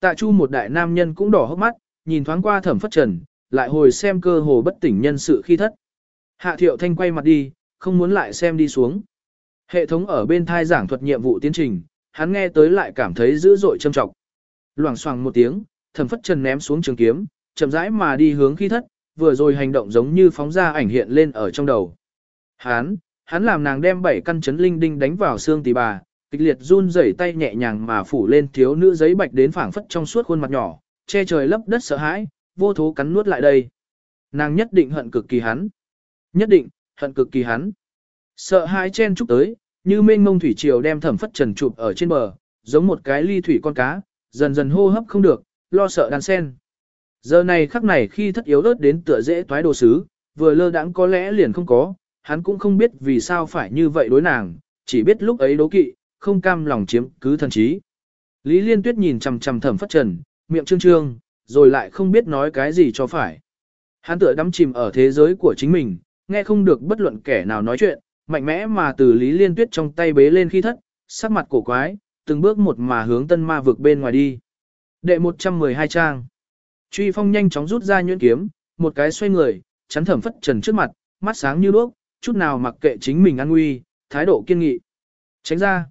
Tạ Chu một đại nam nhân cũng đỏ hốc mắt, nhìn thoáng qua thẩm phất trần, lại hồi xem cơ hồ bất tỉnh nhân sự khi thất. Hạ thiệu thanh quay mặt đi, không muốn lại xem đi xuống. Hệ thống ở bên thai giảng thuật nhiệm vụ tiến trình, hắn nghe tới lại cảm thấy dữ dội châm trọng. Loảng xoảng một tiếng, thẩm phất trần ném xuống trường kiếm, chậm rãi mà đi hướng khi thất, vừa rồi hành động giống như phóng ra ảnh hiện lên ở trong đầu. Hắn, hắn làm nàng đem bảy căn chấn linh đinh đánh vào xương tỳ bà, kịch liệt run rẩy tay nhẹ nhàng mà phủ lên thiếu nữ giấy bạch đến phảng phất trong suốt khuôn mặt nhỏ, che trời lấp đất sợ hãi, vô thố cắn nuốt lại đây. Nàng nhất định hận cực kỳ hắn. Nhất định, hận cực kỳ hắn. Sợ hãi chen chúc tới, như mênh mông thủy triều đem thẩm phất trần chụp ở trên bờ, giống một cái ly thủy con cá, dần dần hô hấp không được, lo sợ đan sen. Giờ này khắc này khi thất yếu ớt đến tựa dễ toái đồ sứ, vừa lơ đãng có lẽ liền không có, hắn cũng không biết vì sao phải như vậy đối nàng, chỉ biết lúc ấy đố kỵ, không cam lòng chiếm cứ thần trí. Lý Liên Tuyết nhìn chằm chằm thẩm phất trần, miệng trương trương, rồi lại không biết nói cái gì cho phải. Hắn tựa đắm chìm ở thế giới của chính mình, nghe không được bất luận kẻ nào nói chuyện, mạnh mẽ mà từ Lý Liên Tuyết trong tay bế lên khi thất, sắc mặt cổ quái, từng bước một mà hướng tân ma vực bên ngoài đi. Đệ 112 trang. Truy phong nhanh chóng rút ra nhuyễn kiếm, một cái xoay người, chắn thẩm phất trần trước mặt, mắt sáng như đuốc, chút nào mặc kệ chính mình an nguy, thái độ kiên nghị. Tránh ra.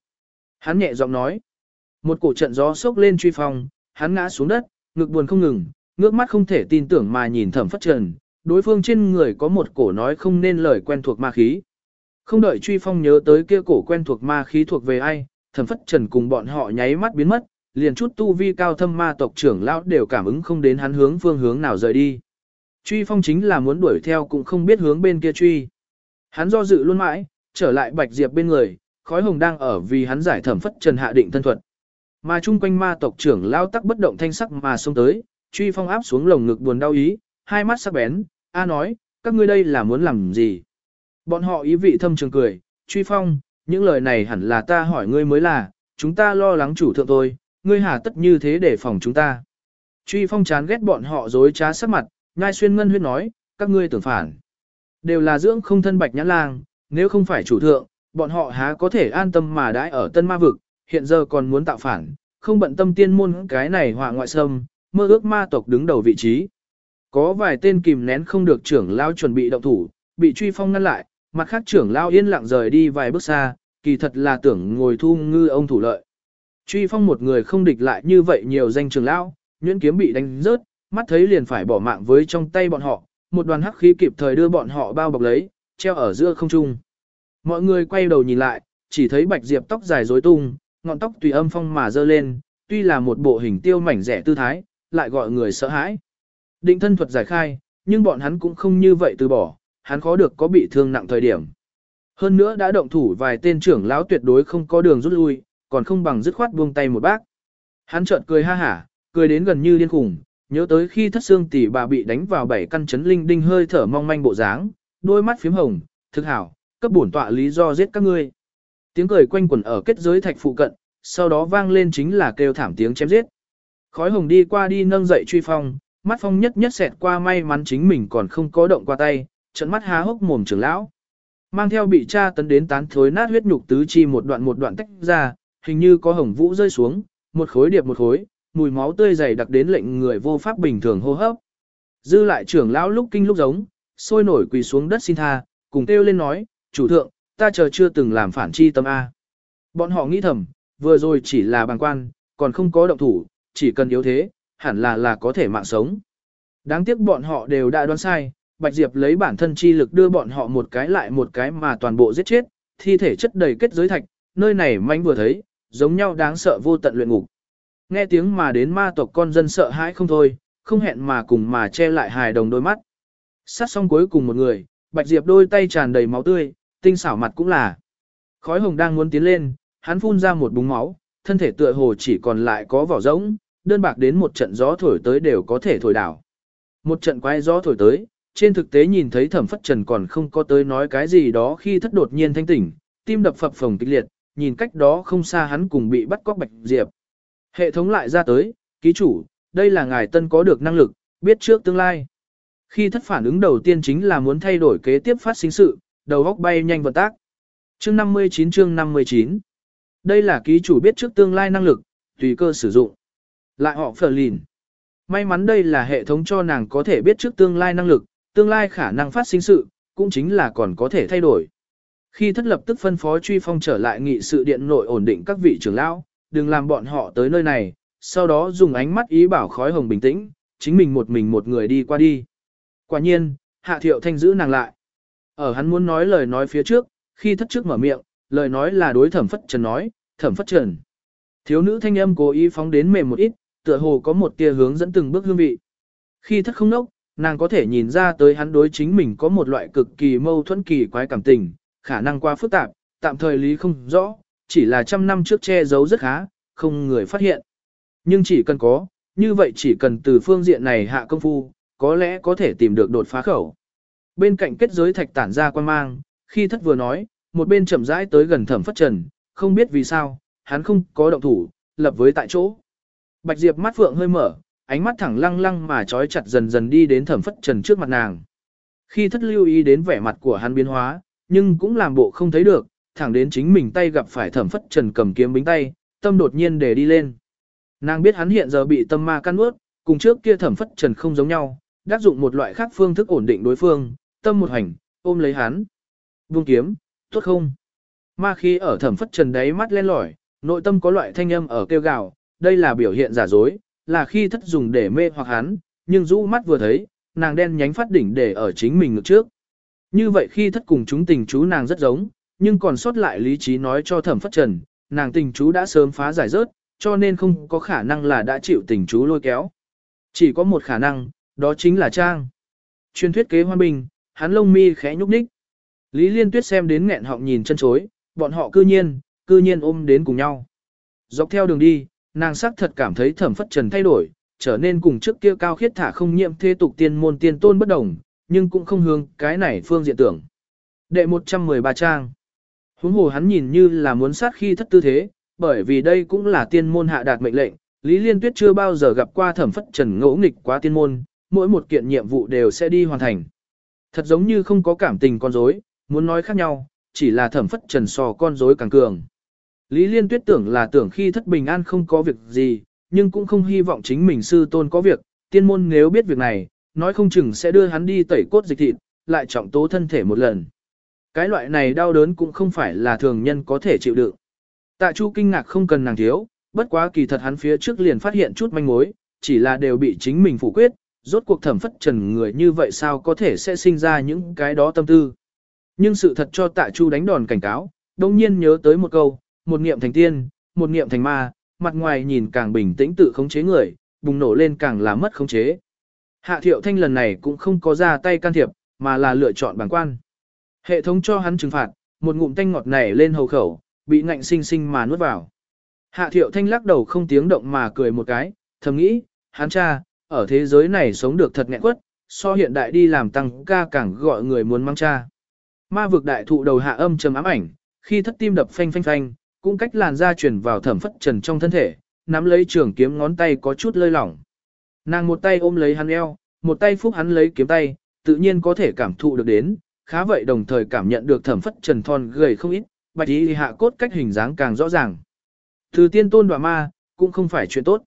Hắn nhẹ giọng nói. Một cổ trận gió sốc lên truy phong, hắn ngã xuống đất, ngực buồn không ngừng, ngước mắt không thể tin tưởng mà nhìn thẩm phất trần, đối phương trên người có một cổ nói không nên lời quen thuộc ma khí. Không đợi truy phong nhớ tới kia cổ quen thuộc ma khí thuộc về ai, thẩm phất trần cùng bọn họ nháy mắt biến mất, liền chút tu vi cao thâm ma tộc trưởng lão đều cảm ứng không đến hắn hướng phương hướng nào rời đi. Truy phong chính là muốn đuổi theo cũng không biết hướng bên kia truy. Hắn do dự luôn mãi, trở lại bạch diệp bên người, khói hồng đang ở vì hắn giải thẩm phất trần hạ định thân thuật. Mà chung quanh ma tộc trưởng lao tắc bất động thanh sắc mà xông tới, truy phong áp xuống lồng ngực buồn đau ý, hai mắt sắc bén, A nói, các ngươi đây là muốn làm gì? Bọn họ ý vị thâm trường cười, truy phong, những lời này hẳn là ta hỏi ngươi mới là, chúng ta lo lắng chủ thượng tôi, ngươi hà tất như thế để phòng chúng ta. Truy phong chán ghét bọn họ dối trá sắc mặt, ngai xuyên ngân huyết nói, các ngươi tưởng phản. Đều là dưỡng không thân bạch nhãn lang, nếu không phải chủ thượng, bọn họ há có thể an tâm mà đãi ở tân ma vực, hiện giờ còn muốn tạo phản, không bận tâm tiên môn cái này họa ngoại xâm, mơ ước ma tộc đứng đầu vị trí. Có vài tên kìm nén không được trưởng lao chuẩn bị động thủ, bị truy phong ngăn lại, mặt khác trưởng lao yên lặng rời đi vài bước xa, kỳ thật là tưởng ngồi thu ngư ông thủ lợi. Truy phong một người không địch lại như vậy nhiều danh trưởng lao, nhuyễn kiếm bị đánh rớt, mắt thấy liền phải bỏ mạng với trong tay bọn họ, một đoàn hắc khí kịp thời đưa bọn họ bao bọc lấy, treo ở giữa không trung. Mọi người quay đầu nhìn lại, chỉ thấy bạch diệp tóc dài rối tung, ngọn tóc tùy âm phong mà dơ lên, tuy là một bộ hình tiêu mảnh rẻ tư thái, lại gọi người sợ hãi. Định thân thuật giải khai, nhưng bọn hắn cũng không như vậy từ bỏ, hắn khó được có bị thương nặng thời điểm. Hơn nữa đã động thủ vài tên trưởng lão tuyệt đối không có đường rút lui, còn không bằng dứt khoát buông tay một bác. Hắn chợt cười ha hả, cười đến gần như điên khủng, nhớ tới khi thất xương tỷ bà bị đánh vào bảy căn chấn linh đinh hơi thở mong manh bộ dáng, đôi mắt phím hồng, thực hảo, cấp bổn tọa lý do giết các ngươi. Tiếng cười quanh quẩn ở kết giới thạch phụ cận, sau đó vang lên chính là kêu thảm tiếng chém giết. Khói hồng đi qua đi nâng dậy truy phong, mắt phong nhất nhất xẹt qua may mắn chính mình còn không có động qua tay, trận mắt há hốc mồm trưởng lão. Mang theo bị cha tấn đến tán thối nát huyết nhục tứ chi một đoạn một đoạn tách ra, hình như có hồng vũ rơi xuống, một khối điệp một khối, mùi máu tươi dày đặc đến lệnh người vô pháp bình thường hô hấp. Dư lại trưởng lão lúc kinh lúc giống, sôi nổi quỳ xuống đất xin tha, cùng kêu lên nói, chủ thượng, ta chờ chưa từng làm phản chi tâm A. Bọn họ nghĩ thầm, vừa rồi chỉ là bàng quan, còn không có động thủ, chỉ cần yếu thế, hẳn là là có thể mạng sống. Đáng tiếc bọn họ đều đã đoán sai, Bạch Diệp lấy bản thân chi lực đưa bọn họ một cái lại một cái mà toàn bộ giết chết, thi thể chất đầy kết giới thạch, nơi này manh vừa thấy, giống nhau đáng sợ vô tận luyện ngục. Nghe tiếng mà đến ma tộc con dân sợ hãi không thôi, không hẹn mà cùng mà che lại hài đồng đôi mắt. Sát xong cuối cùng một người, Bạch Diệp đôi tay tràn đầy máu tươi, tinh xảo mặt cũng là. Khói hồng đang muốn tiến lên, hắn phun ra một búng máu, thân thể tựa hồ chỉ còn lại có vỏ rỗng, đơn bạc đến một trận gió thổi tới đều có thể thổi đảo. Một trận quái gió thổi tới, trên thực tế nhìn thấy thẩm phất trần còn không có tới nói cái gì đó khi thất đột nhiên thanh tỉnh, tim đập phập phồng kịch liệt, nhìn cách đó không xa hắn cùng bị bắt cóc bạch diệp. Hệ thống lại ra tới, ký chủ, đây là ngài tân có được năng lực, biết trước tương lai. Khi thất phản ứng đầu tiên chính là muốn thay đổi kế tiếp phát sinh sự, đầu góc bay nhanh vận tác. Chương 59 chương 59 Đây là ký chủ biết trước tương lai năng lực, tùy cơ sử dụng. Lại họ phở lìn. May mắn đây là hệ thống cho nàng có thể biết trước tương lai năng lực, tương lai khả năng phát sinh sự, cũng chính là còn có thể thay đổi. Khi thất lập tức phân phó truy phong trở lại nghị sự điện nội ổn định các vị trưởng lão, đừng làm bọn họ tới nơi này, sau đó dùng ánh mắt ý bảo khói hồng bình tĩnh, chính mình một mình một người đi qua đi. Quả nhiên, hạ thiệu thanh giữ nàng lại. Ở hắn muốn nói lời nói phía trước, khi thất trước mở miệng, lời nói là đối thẩm phất trần nói, thẩm phất trần. Thiếu nữ thanh âm cố ý phóng đến mềm một ít, tựa hồ có một tia hướng dẫn từng bước hương vị. Khi thất không nốc, nàng có thể nhìn ra tới hắn đối chính mình có một loại cực kỳ mâu thuẫn kỳ quái cảm tình, khả năng quá phức tạp, tạm thời lý không rõ, chỉ là trăm năm trước che giấu rất khá, không người phát hiện. Nhưng chỉ cần có, như vậy chỉ cần từ phương diện này hạ công phu, có lẽ có thể tìm được đột phá khẩu. Bên cạnh kết giới thạch tản ra quan mang, khi thất vừa nói, một bên chậm rãi tới gần thẩm phất trần, không biết vì sao, hắn không có động thủ, lập với tại chỗ. Bạch Diệp mắt phượng hơi mở, ánh mắt thẳng lăng lăng mà trói chặt dần dần đi đến thẩm phất trần trước mặt nàng. Khi thất lưu ý đến vẻ mặt của hắn biến hóa, nhưng cũng làm bộ không thấy được, thẳng đến chính mình tay gặp phải thẩm phất trần cầm kiếm bính tay, tâm đột nhiên để đi lên. Nàng biết hắn hiện giờ bị tâm ma căn ướt, cùng trước kia thẩm phất trần không giống nhau, đáp dụng một loại khác phương thức ổn định đối phương, tâm một hành, ôm lấy hắn. Buông kiếm, tốt không? Ma khí ở thẩm phất trần đáy mắt lên lỏi, nội tâm có loại thanh âm ở kêu gào, đây là biểu hiện giả dối, là khi thất dùng để mê hoặc hắn, nhưng rũ mắt vừa thấy, nàng đen nhánh phát đỉnh để ở chính mình ngực trước. Như vậy khi thất cùng chúng tình chú nàng rất giống, nhưng còn sót lại lý trí nói cho thẩm phất trần, nàng tình chú đã sớm phá giải rớt, cho nên không có khả năng là đã chịu tình chú lôi kéo. Chỉ có một khả năng, đó chính là Trang. Truyền thuyết kế hoa bình, hắn lông mi khẽ nhúc nhích. Lý Liên Tuyết xem đến nghẹn họng nhìn chân chối, bọn họ cư nhiên, cư nhiên ôm đến cùng nhau. Dọc theo đường đi, nàng sắc thật cảm thấy thẩm phất trần thay đổi, trở nên cùng trước kia cao khiết thả không nhiễm thế tục tiên môn tiên tôn bất đồng, nhưng cũng không hướng cái này phương diện tưởng. Đệ 113 trang. Huống hồ hắn nhìn như là muốn sát khi thất tư thế, bởi vì đây cũng là tiên môn hạ đạt mệnh lệnh, Lý Liên Tuyết chưa bao giờ gặp qua thẩm phất trần ngỗ nghịch quá tiên môn, mỗi một kiện nhiệm vụ đều sẽ đi hoàn thành. Thật giống như không có cảm tình con rối, muốn nói khác nhau, chỉ là thẩm phất trần sò con rối càng cường. Lý Liên Tuyết tưởng là tưởng khi thất bình an không có việc gì, nhưng cũng không hy vọng chính mình sư tôn có việc, tiên môn nếu biết việc này, nói không chừng sẽ đưa hắn đi tẩy cốt dịch thịt, lại trọng tố thân thể một lần. Cái loại này đau đớn cũng không phải là thường nhân có thể chịu đựng. Tạ Chu kinh ngạc không cần nàng thiếu, bất quá kỳ thật hắn phía trước liền phát hiện chút manh mối, chỉ là đều bị chính mình phủ quyết, rốt cuộc thẩm phất trần người như vậy sao có thể sẽ sinh ra những cái đó tâm tư. Nhưng sự thật cho Tạ Chu đánh đòn cảnh cáo, đồng nhiên nhớ tới một câu, một niệm thành tiên, một niệm thành ma, mặt ngoài nhìn càng bình tĩnh tự khống chế người, bùng nổ lên càng là mất khống chế. Hạ thiệu thanh lần này cũng không có ra tay can thiệp, mà là lựa chọn bằng quan. Hệ thống cho hắn trừng phạt, một ngụm tanh ngọt nảy lên hầu khẩu, bị ngạnh sinh sinh mà nuốt vào. Hạ thiệu thanh lắc đầu không tiếng động mà cười một cái, thầm nghĩ, hắn cha, ở thế giới này sống được thật nghẹn quất, so hiện đại đi làm tăng ca càng gọi người muốn mang cha. Ma vực đại thụ đầu hạ âm trầm ám ảnh, khi thất tim đập phanh phanh phanh, cũng cách làn da truyền vào thẩm phất trần trong thân thể, nắm lấy trường kiếm ngón tay có chút lơi lỏng. Nàng một tay ôm lấy hắn eo, một tay phúc hắn lấy kiếm tay, tự nhiên có thể cảm thụ được đến, khá vậy đồng thời cảm nhận được thẩm phất trần thon gầy không ít, bạch ý hạ cốt cách hình dáng càng rõ ràng. Từ tiên tôn đoạ ma, cũng không phải chuyện tốt.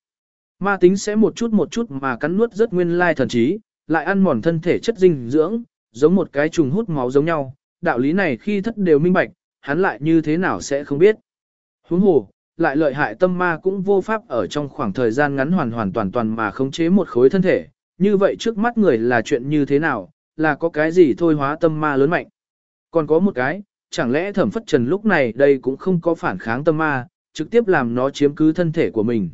Ma tính sẽ một chút một chút mà cắn nuốt rất nguyên lai thần trí, lại ăn mòn thân thể chất dinh dưỡng, giống một cái trùng hút máu giống nhau. Đạo lý này khi thất đều minh bạch, hắn lại như thế nào sẽ không biết. Huống hồ, lại lợi hại tâm ma cũng vô pháp ở trong khoảng thời gian ngắn hoàn hoàn toàn toàn mà khống chế một khối thân thể. Như vậy trước mắt người là chuyện như thế nào, là có cái gì thôi hóa tâm ma lớn mạnh. Còn có một cái, chẳng lẽ thẩm phất trần lúc này đây cũng không có phản kháng tâm ma, trực tiếp làm nó chiếm cứ thân thể của mình.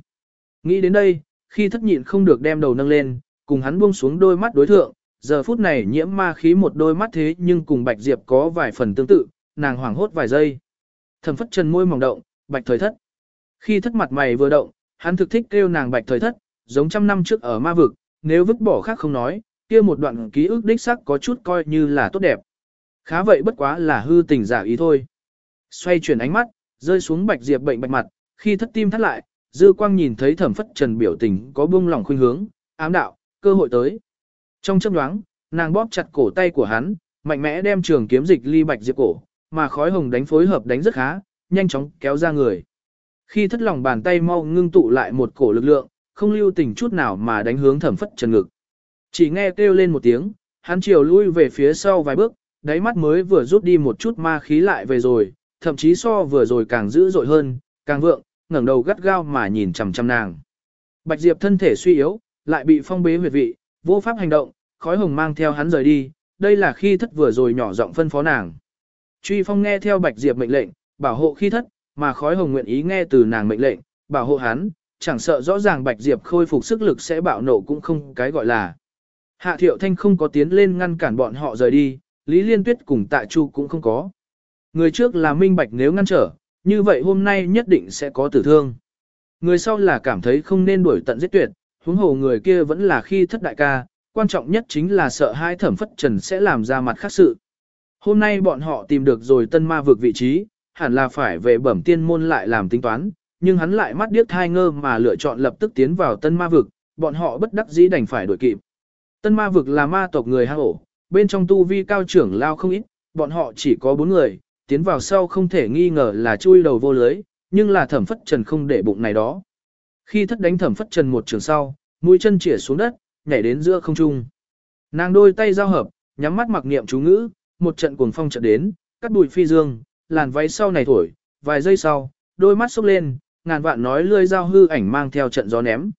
Nghĩ đến đây, khi thất nhịn không được đem đầu nâng lên, cùng hắn buông xuống đôi mắt đối thượng, giờ phút này nhiễm ma khí một đôi mắt thế nhưng cùng Bạch Diệp có vài phần tương tự, nàng hoảng hốt vài giây. Thẩm phất trần môi mỏng động, Bạch thời thất. Khi thất mặt mày vừa động, hắn thực thích kêu nàng Bạch thời thất, giống trăm năm trước ở ma vực, nếu vứt bỏ khác không nói, kia một đoạn ký ức đích sắc có chút coi như là tốt đẹp. Khá vậy bất quá là hư tình giả ý thôi. Xoay chuyển ánh mắt, rơi xuống bạch diệp bệnh bạch mặt, khi thất tim thắt lại, dư quang nhìn thấy thẩm phất trần biểu tình có buông lòng khuynh hướng, ám đạo, cơ hội tới. Trong chấp nhoáng, nàng bóp chặt cổ tay của hắn, mạnh mẽ đem trường kiếm dịch ly bạch diệp cổ, mà khói hồng đánh phối hợp đánh rất khá, nhanh chóng kéo ra người. Khi thất lòng bàn tay mau ngưng tụ lại một cổ lực lượng, không lưu tình chút nào mà đánh hướng thẩm phất trần ngực. Chỉ nghe kêu lên một tiếng, hắn chiều lui về phía sau vài bước, đáy mắt mới vừa rút đi một chút ma khí lại về rồi, thậm chí so vừa rồi càng dữ dội hơn, càng vượng, ngẩng đầu gắt gao mà nhìn chằm chằm nàng. Bạch Diệp thân thể suy yếu, lại bị phong bế huyệt vị, vô pháp hành động, khói hồng mang theo hắn rời đi, đây là khi thất vừa rồi nhỏ giọng phân phó nàng. Truy phong nghe theo Bạch Diệp mệnh lệnh, bảo hộ khi thất, mà khói hồng nguyện ý nghe từ nàng mệnh lệnh, bảo hộ hắn, chẳng sợ rõ ràng Bạch Diệp khôi phục sức lực sẽ bạo nổ cũng không cái gọi là. Hạ Thiệu Thanh không có tiến lên ngăn cản bọn họ rời đi, Lý Liên Tuyết cùng Tạ Chu cũng không có. Người trước là minh bạch nếu ngăn trở, như vậy hôm nay nhất định sẽ có tử thương. Người sau là cảm thấy không nên đuổi tận giết tuyệt, huống hồ người kia vẫn là khi thất đại ca, quan trọng nhất chính là sợ hai thẩm phất trần sẽ làm ra mặt khác sự. Hôm nay bọn họ tìm được rồi tân ma vực vị trí, hẳn là phải về bẩm tiên môn lại làm tính toán, nhưng hắn lại mắt điếc thai ngơ mà lựa chọn lập tức tiến vào tân ma vực, bọn họ bất đắc dĩ đành phải đuổi kịp. Tân ma vực là ma tộc người hang ổ, bên trong tu vi cao trưởng lao không ít, bọn họ chỉ có bốn người, tiến vào sau không thể nghi ngờ là chui đầu vô lưới, nhưng là thẩm phất trần không để bụng này đó. Khi thất đánh thẩm phất trần một trường sau, mũi chân chỉa xuống đất, nhảy đến giữa không trung. Nàng đôi tay giao hợp, nhắm mắt mặc niệm chú ngữ, một trận cuồng phong trận đến, cắt đùi phi dương, làn váy sau này thổi, vài giây sau, đôi mắt sốc lên, ngàn vạn nói lươi dao hư ảnh mang theo trận gió ném.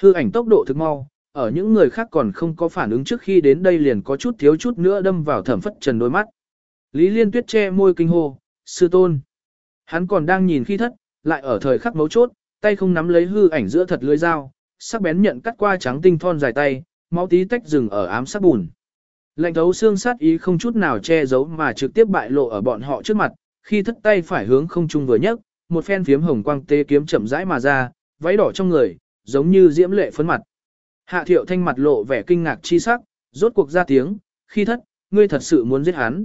Hư ảnh tốc độ thực mau, ở những người khác còn không có phản ứng trước khi đến đây liền có chút thiếu chút nữa đâm vào thẩm phất trần đôi mắt. Lý Liên Tuyết che môi kinh hô, sư tôn. Hắn còn đang nhìn khi thất, lại ở thời khắc mấu chốt, tay không nắm lấy hư ảnh giữa thật lưới dao, sắc bén nhận cắt qua trắng tinh thon dài tay, máu tí tách rừng ở ám sắc bùn. Lạnh thấu xương sát ý không chút nào che giấu mà trực tiếp bại lộ ở bọn họ trước mặt, khi thất tay phải hướng không trung vừa nhấc, một phen phiếm hồng quang tê kiếm chậm rãi mà ra, váy đỏ trong người, giống như diễm lệ phấn mặt. Hạ thiệu thanh mặt lộ vẻ kinh ngạc chi sắc, rốt cuộc ra tiếng, khi thất, ngươi thật sự muốn giết hắn.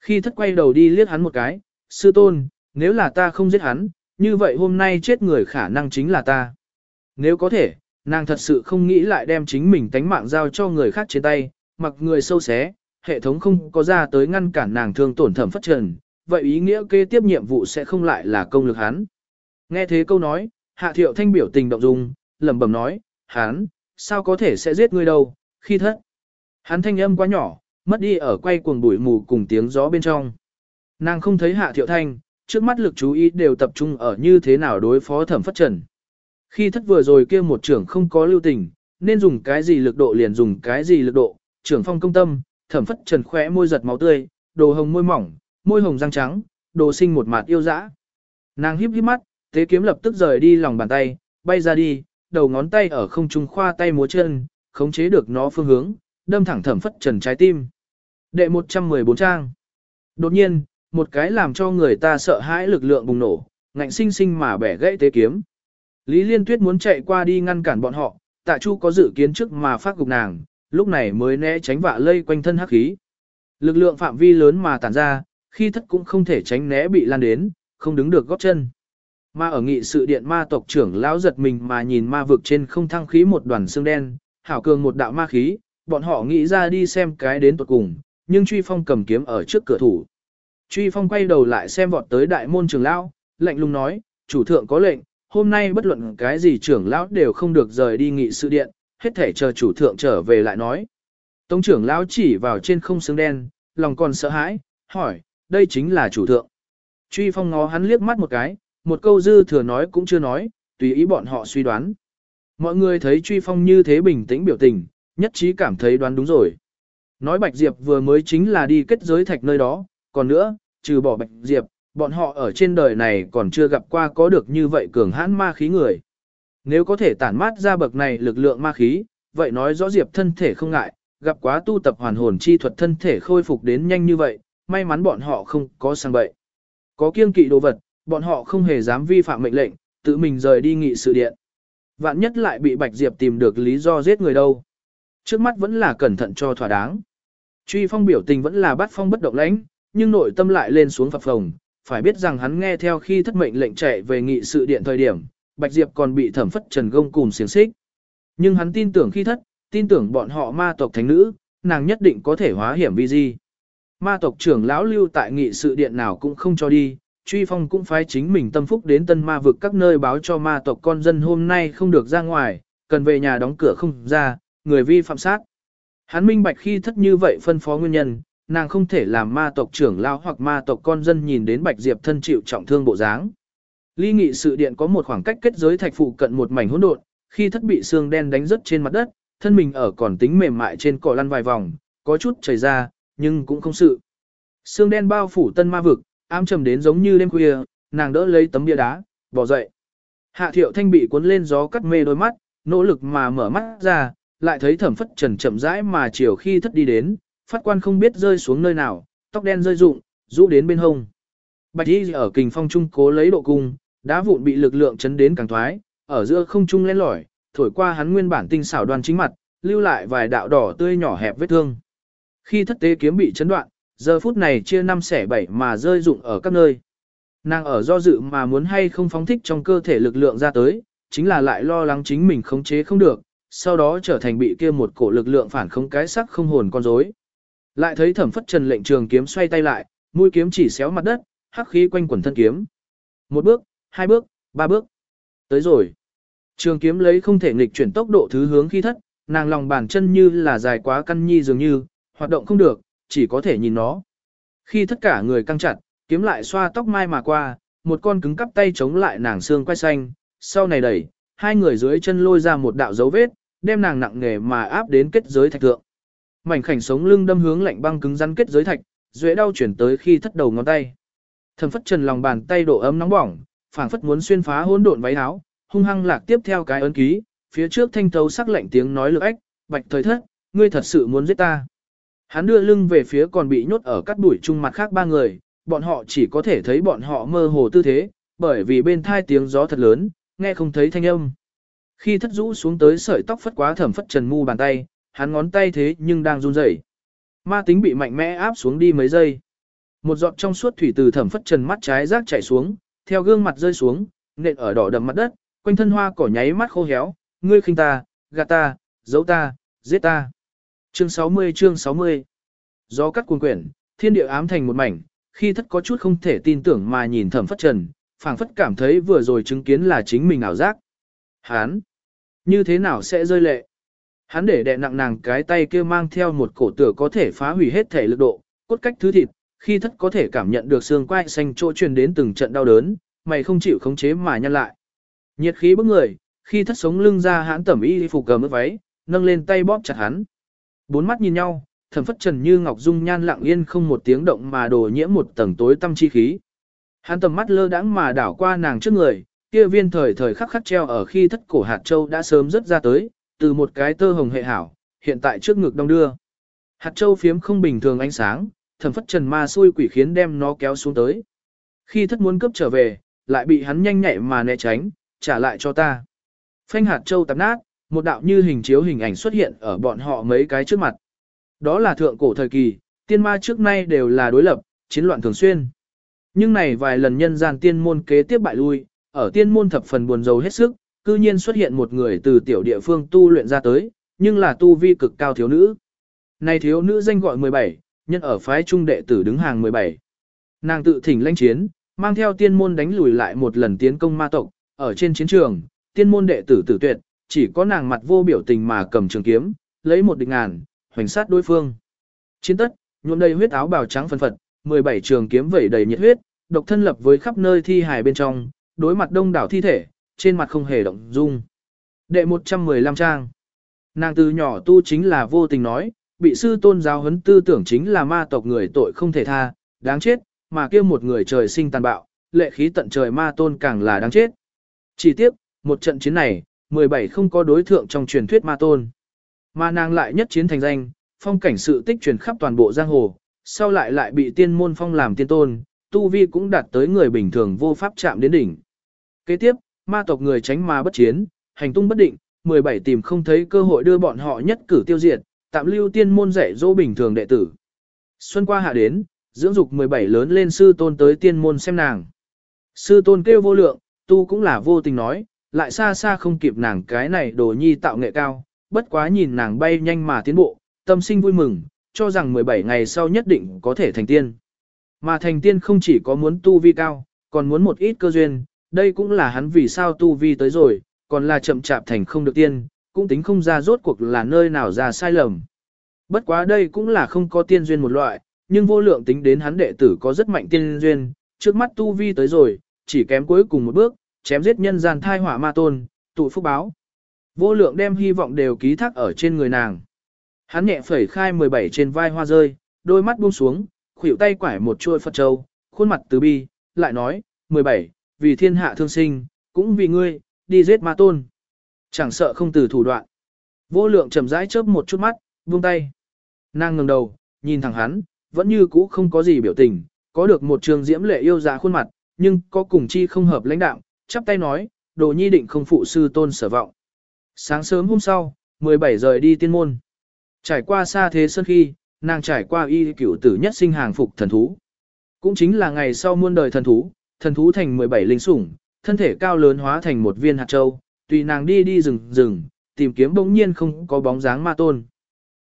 Khi thất quay đầu đi liếc hắn một cái, sư tôn, nếu là ta không giết hắn, như vậy hôm nay chết người khả năng chính là ta. Nếu có thể, nàng thật sự không nghĩ lại đem chính mình tánh mạng giao cho người khác trên tay, mặc người sâu xé, hệ thống không có ra tới ngăn cản nàng thương tổn thẩm phất trần, vậy ý nghĩa kế tiếp nhiệm vụ sẽ không lại là công lực hắn. Nghe thế câu nói, hạ thiệu thanh biểu tình động dung, lẩm bẩm nói, hắn, sao có thể sẽ giết ngươi đâu, khi thất. Hắn thanh âm quá nhỏ, mất đi ở quay cuồng bụi mù cùng tiếng gió bên trong. Nàng không thấy hạ thiệu thanh, trước mắt lực chú ý đều tập trung ở như thế nào đối phó thẩm phất trần. Khi thất vừa rồi kia một trưởng không có lưu tình, nên dùng cái gì lực độ liền dùng cái gì lực độ, trưởng phong công tâm, thẩm phất trần khỏe môi giật máu tươi, đồ hồng môi mỏng, môi hồng răng trắng, đồ sinh một mặt yêu dã. Nàng híp híp mắt, thế kiếm lập tức rời đi lòng bàn tay, bay ra đi, đầu ngón tay ở không trung khoa tay múa chân, khống chế được nó phương hướng, đâm thẳng thẩm phất trần trái tim. Đệ 114 trang. Đột nhiên, một cái làm cho người ta sợ hãi lực lượng bùng nổ, ngạnh sinh sinh mà bẻ gãy tế kiếm. Lý Liên Tuyết muốn chạy qua đi ngăn cản bọn họ, Tạ Chu có dự kiến trước mà phát gục nàng, lúc này mới né tránh vạ lây quanh thân hắc khí. Lực lượng phạm vi lớn mà tản ra, khi thất cũng không thể tránh né bị lan đến, không đứng được góp chân. Mà ở nghị sự điện ma tộc trưởng lão giật mình mà nhìn ma vực trên không thăng khí một đoàn xương đen, hảo cường một đạo ma khí, bọn họ nghĩ ra đi xem cái đến tuột cùng, nhưng truy phong cầm kiếm ở trước cửa thủ. Truy phong quay đầu lại xem vọt tới đại môn trưởng lão, lạnh lùng nói, chủ thượng có lệnh, hôm nay bất luận cái gì trưởng lão đều không được rời đi nghị sự điện, hết thể chờ chủ thượng trở về lại nói. Tống trưởng lão chỉ vào trên không xương đen, lòng còn sợ hãi, hỏi, đây chính là chủ thượng. Truy phong ngó hắn liếc mắt một cái, một câu dư thừa nói cũng chưa nói, tùy ý bọn họ suy đoán. Mọi người thấy truy phong như thế bình tĩnh biểu tình, nhất trí cảm thấy đoán đúng rồi. Nói Bạch Diệp vừa mới chính là đi kết giới thạch nơi đó, còn nữa, trừ bỏ Bạch Diệp, bọn họ ở trên đời này còn chưa gặp qua có được như vậy cường hãn ma khí người. Nếu có thể tản mát ra bậc này lực lượng ma khí, vậy nói rõ Diệp thân thể không ngại, gặp quá tu tập hoàn hồn chi thuật thân thể khôi phục đến nhanh như vậy, may mắn bọn họ không có sang bậy. Có kiêng kỵ đồ vật, bọn họ không hề dám vi phạm mệnh lệnh, tự mình rời đi nghị sự điện. Vạn nhất lại bị Bạch Diệp tìm được lý do giết người đâu. Trước mắt vẫn là cẩn thận cho thỏa đáng. Truy phong biểu tình vẫn là bắt phong bất động lãnh, nhưng nội tâm lại lên xuống phập phồng, phải biết rằng hắn nghe theo khi thất mệnh lệnh chạy về nghị sự điện thời điểm, Bạch Diệp còn bị thẩm phất trần gông cùng xiềng xích. Nhưng hắn tin tưởng khi thất, tin tưởng bọn họ ma tộc thánh nữ, nàng nhất định có thể hóa hiểm vi di. Ma tộc trưởng lão lưu tại nghị sự điện nào cũng không cho đi, truy phong cũng phái chính mình tâm phúc đến tân ma vực các nơi báo cho ma tộc con dân hôm nay không được ra ngoài, cần về nhà đóng cửa không ra, người vi phạm sát. Hắn minh bạch khi thất như vậy phân phó nguyên nhân, nàng không thể làm ma tộc trưởng lao hoặc ma tộc con dân nhìn đến Bạch Diệp thân chịu trọng thương bộ dáng. Ly nghị sự điện có một khoảng cách kết giới thạch phụ cận một mảnh hỗn độn, khi thất bị xương đen đánh rớt trên mặt đất, thân mình ở còn tính mềm mại trên cỏ lăn vài vòng, có chút chảy ra, nhưng cũng không sự. Xương đen bao phủ tân ma vực, ám trầm đến giống như đêm khuya, nàng đỡ lấy tấm bia đá, bỏ dậy. Hạ thiệu thanh bị cuốn lên gió cắt mê đôi mắt, nỗ lực mà mở mắt ra, lại thấy thẩm phất trần chậm rãi mà chiều khi thất đi đến, phát quan không biết rơi xuống nơi nào, tóc đen rơi rụng, rũ đến bên hông. Bạch y ở kình phong trung cố lấy độ cung, đá vụn bị lực lượng chấn đến càng thoái, ở giữa không trung lên lỏi, thổi qua hắn nguyên bản tinh xảo đoan chính mặt, lưu lại vài đạo đỏ tươi nhỏ hẹp vết thương. Khi thất tế kiếm bị chấn đoạn, giờ phút này chia năm xẻ bảy mà rơi rụng ở các nơi. Nàng ở do dự mà muốn hay không phóng thích trong cơ thể lực lượng ra tới, chính là lại lo lắng chính mình khống chế không được, sau đó trở thành bị kia một cổ lực lượng phản không cái sắc không hồn con rối. Lại thấy thẩm phất trần lệnh trường kiếm xoay tay lại, mũi kiếm chỉ xéo mặt đất, hắc khí quanh quần thân kiếm. Một bước, hai bước, ba bước. Tới rồi. Trường kiếm lấy không thể nghịch chuyển tốc độ thứ hướng khi thất, nàng lòng bàn chân như là dài quá căn nhi dường như, hoạt động không được, chỉ có thể nhìn nó. Khi tất cả người căng chặt, kiếm lại xoa tóc mai mà qua, một con cứng cắp tay chống lại nàng xương quay xanh, sau này đẩy, hai người dưới chân lôi ra một đạo dấu vết, đem nàng nặng nề mà áp đến kết giới thạch thượng. Mảnh khảnh sống lưng đâm hướng lạnh băng cứng rắn kết giới thạch, duệ đau chuyển tới khi thất đầu ngón tay. Thẩm phất trần lòng bàn tay độ ấm nóng bỏng, phảng phất muốn xuyên phá hỗn độn váy áo, hung hăng lạc tiếp theo cái ấn ký, phía trước thanh thấu sắc lạnh tiếng nói lực ách, bạch thời thất, ngươi thật sự muốn giết ta. Hắn đưa lưng về phía còn bị nhốt ở cắt đuổi chung mặt khác ba người, bọn họ chỉ có thể thấy bọn họ mơ hồ tư thế, bởi vì bên thai tiếng gió thật lớn, nghe không thấy thanh âm. Khi thất rũ xuống tới sợi tóc phất quá thẩm phất trần mu bàn tay, hắn ngón tay thế nhưng đang run rẩy. Ma tính bị mạnh mẽ áp xuống đi mấy giây. Một giọt trong suốt thủy từ thẩm phất trần mắt trái rác chảy xuống, theo gương mặt rơi xuống, nện ở đỏ đậm mặt đất, quanh thân hoa cỏ nháy mắt khô héo, ngươi khinh ta, gạt ta, giấu ta, giết ta. Chương 60 chương 60 Gió cắt cuồng quyển, thiên địa ám thành một mảnh, khi thất có chút không thể tin tưởng mà nhìn thẩm phất trần, phảng phất cảm thấy vừa rồi chứng kiến là chính mình ảo giác. Hán! Như thế nào sẽ rơi lệ? Hắn để đè nặng nàng cái tay kia mang theo một cổ tựa có thể phá hủy hết thể lực độ, cốt cách thứ thịt, khi thất có thể cảm nhận được xương quai xanh chỗ truyền đến từng trận đau đớn, mày không chịu khống chế mà nhăn lại. Nhiệt khí bức người, khi thất sống lưng ra hãn tẩm y phục cầm ướt váy, nâng lên tay bóp chặt hắn. Bốn mắt nhìn nhau, thẩm phất trần như ngọc dung nhan lặng yên không một tiếng động mà đổ nhiễm một tầng tối tâm chi khí. Hắn tầm mắt lơ đãng mà đảo qua nàng trước người, kia viên thời thời khắc khắc treo ở khi thất cổ hạt châu đã sớm rất ra tới, từ một cái tơ hồng hệ hảo, hiện tại trước ngực đông đưa. Hạt châu phiếm không bình thường ánh sáng, thẩm phất trần ma xui quỷ khiến đem nó kéo xuống tới. Khi thất muốn cấp trở về, lại bị hắn nhanh nhạy mà né tránh, trả lại cho ta. Phanh hạt châu tạp nát, một đạo như hình chiếu hình ảnh xuất hiện ở bọn họ mấy cái trước mặt. Đó là thượng cổ thời kỳ, tiên ma trước nay đều là đối lập, chiến loạn thường xuyên. Nhưng này vài lần nhân gian tiên môn kế tiếp bại lui, ở tiên môn thập phần buồn rầu hết sức, cư nhiên xuất hiện một người từ tiểu địa phương tu luyện ra tới, nhưng là tu vi cực cao thiếu nữ. Này thiếu nữ danh gọi 17, nhân ở phái trung đệ tử đứng hàng 17. Nàng tự thỉnh lãnh chiến, mang theo tiên môn đánh lùi lại một lần tiến công ma tộc, ở trên chiến trường, tiên môn đệ tử tử tuyệt, chỉ có nàng mặt vô biểu tình mà cầm trường kiếm, lấy một địch ngàn, hoành sát đối phương. Chiến tất, nhuộm đầy huyết áo bào trắng phân phật, 17 trường kiếm vẩy đầy nhiệt huyết, độc thân lập với khắp nơi thi hài bên trong, đối mặt đông đảo thi thể, trên mặt không hề động dung. Đệ 115 trang. Nàng từ nhỏ tu chính là vô tình nói, bị sư tôn giáo huấn tư tưởng chính là ma tộc người tội không thể tha, đáng chết, mà kia một người trời sinh tàn bạo, lệ khí tận trời ma tôn càng là đáng chết. Chỉ tiếc, một trận chiến này, 17 không có đối thượng trong truyền thuyết ma tôn. Mà nàng lại nhất chiến thành danh, phong cảnh sự tích truyền khắp toàn bộ giang hồ, sau lại lại bị tiên môn phong làm tiên tôn, tu vi cũng đạt tới người bình thường vô pháp chạm đến đỉnh. Kế tiếp, ma tộc người tránh ma bất chiến, hành tung bất định, 17 tìm không thấy cơ hội đưa bọn họ nhất cử tiêu diệt, tạm lưu tiên môn dạy dỗ bình thường đệ tử. Xuân qua hạ đến, dưỡng dục 17 lớn lên sư tôn tới tiên môn xem nàng. Sư tôn kêu vô lượng, tu cũng là vô tình nói, lại xa xa không kịp nàng cái này đồ nhi tạo nghệ cao, bất quá nhìn nàng bay nhanh mà tiến bộ, tâm sinh vui mừng, cho rằng 17 ngày sau nhất định có thể thành tiên. Mà thành tiên không chỉ có muốn tu vi cao, còn muốn một ít cơ duyên, đây cũng là hắn vì sao tu vi tới rồi, còn là chậm chạp thành không được tiên, cũng tính không ra rốt cuộc là nơi nào ra sai lầm. Bất quá đây cũng là không có tiên duyên một loại, nhưng vô lượng tính đến hắn đệ tử có rất mạnh tiên duyên, trước mắt tu vi tới rồi, chỉ kém cuối cùng một bước, chém giết nhân gian thai hỏa ma tôn, tụ phúc báo. Vô lượng đem hy vọng đều ký thác ở trên người nàng. Hắn nhẹ phẩy khai 17 trên vai hoa rơi, đôi mắt buông xuống, khuỷu tay quải một chuôi Phật châu, khuôn mặt từ bi, lại nói, 17, vì thiên hạ thương sinh, cũng vì ngươi, đi giết ma tôn. Chẳng sợ không từ thủ đoạn. Vô lượng chậm rãi chớp một chút mắt, buông tay. Nàng ngẩng đầu, nhìn thẳng hắn, vẫn như cũ không có gì biểu tình, có được một trường diễm lệ yêu giá khuôn mặt, nhưng có cùng chi không hợp lãnh đạo, chắp tay nói, đồ nhi định không phụ sư tôn sở vọng. Sáng sớm hôm sau, 17 giờ đi tiên môn. Trải qua xa thế sơn khi, nàng trải qua y cửu tử nhất sinh hàng phục thần thú. Cũng chính là ngày sau muôn đời thần thú, thần thú thành 17 linh sủng, thân thể cao lớn hóa thành một viên hạt châu, tùy nàng đi đi rừng rừng, tìm kiếm bỗng nhiên không có bóng dáng ma tôn.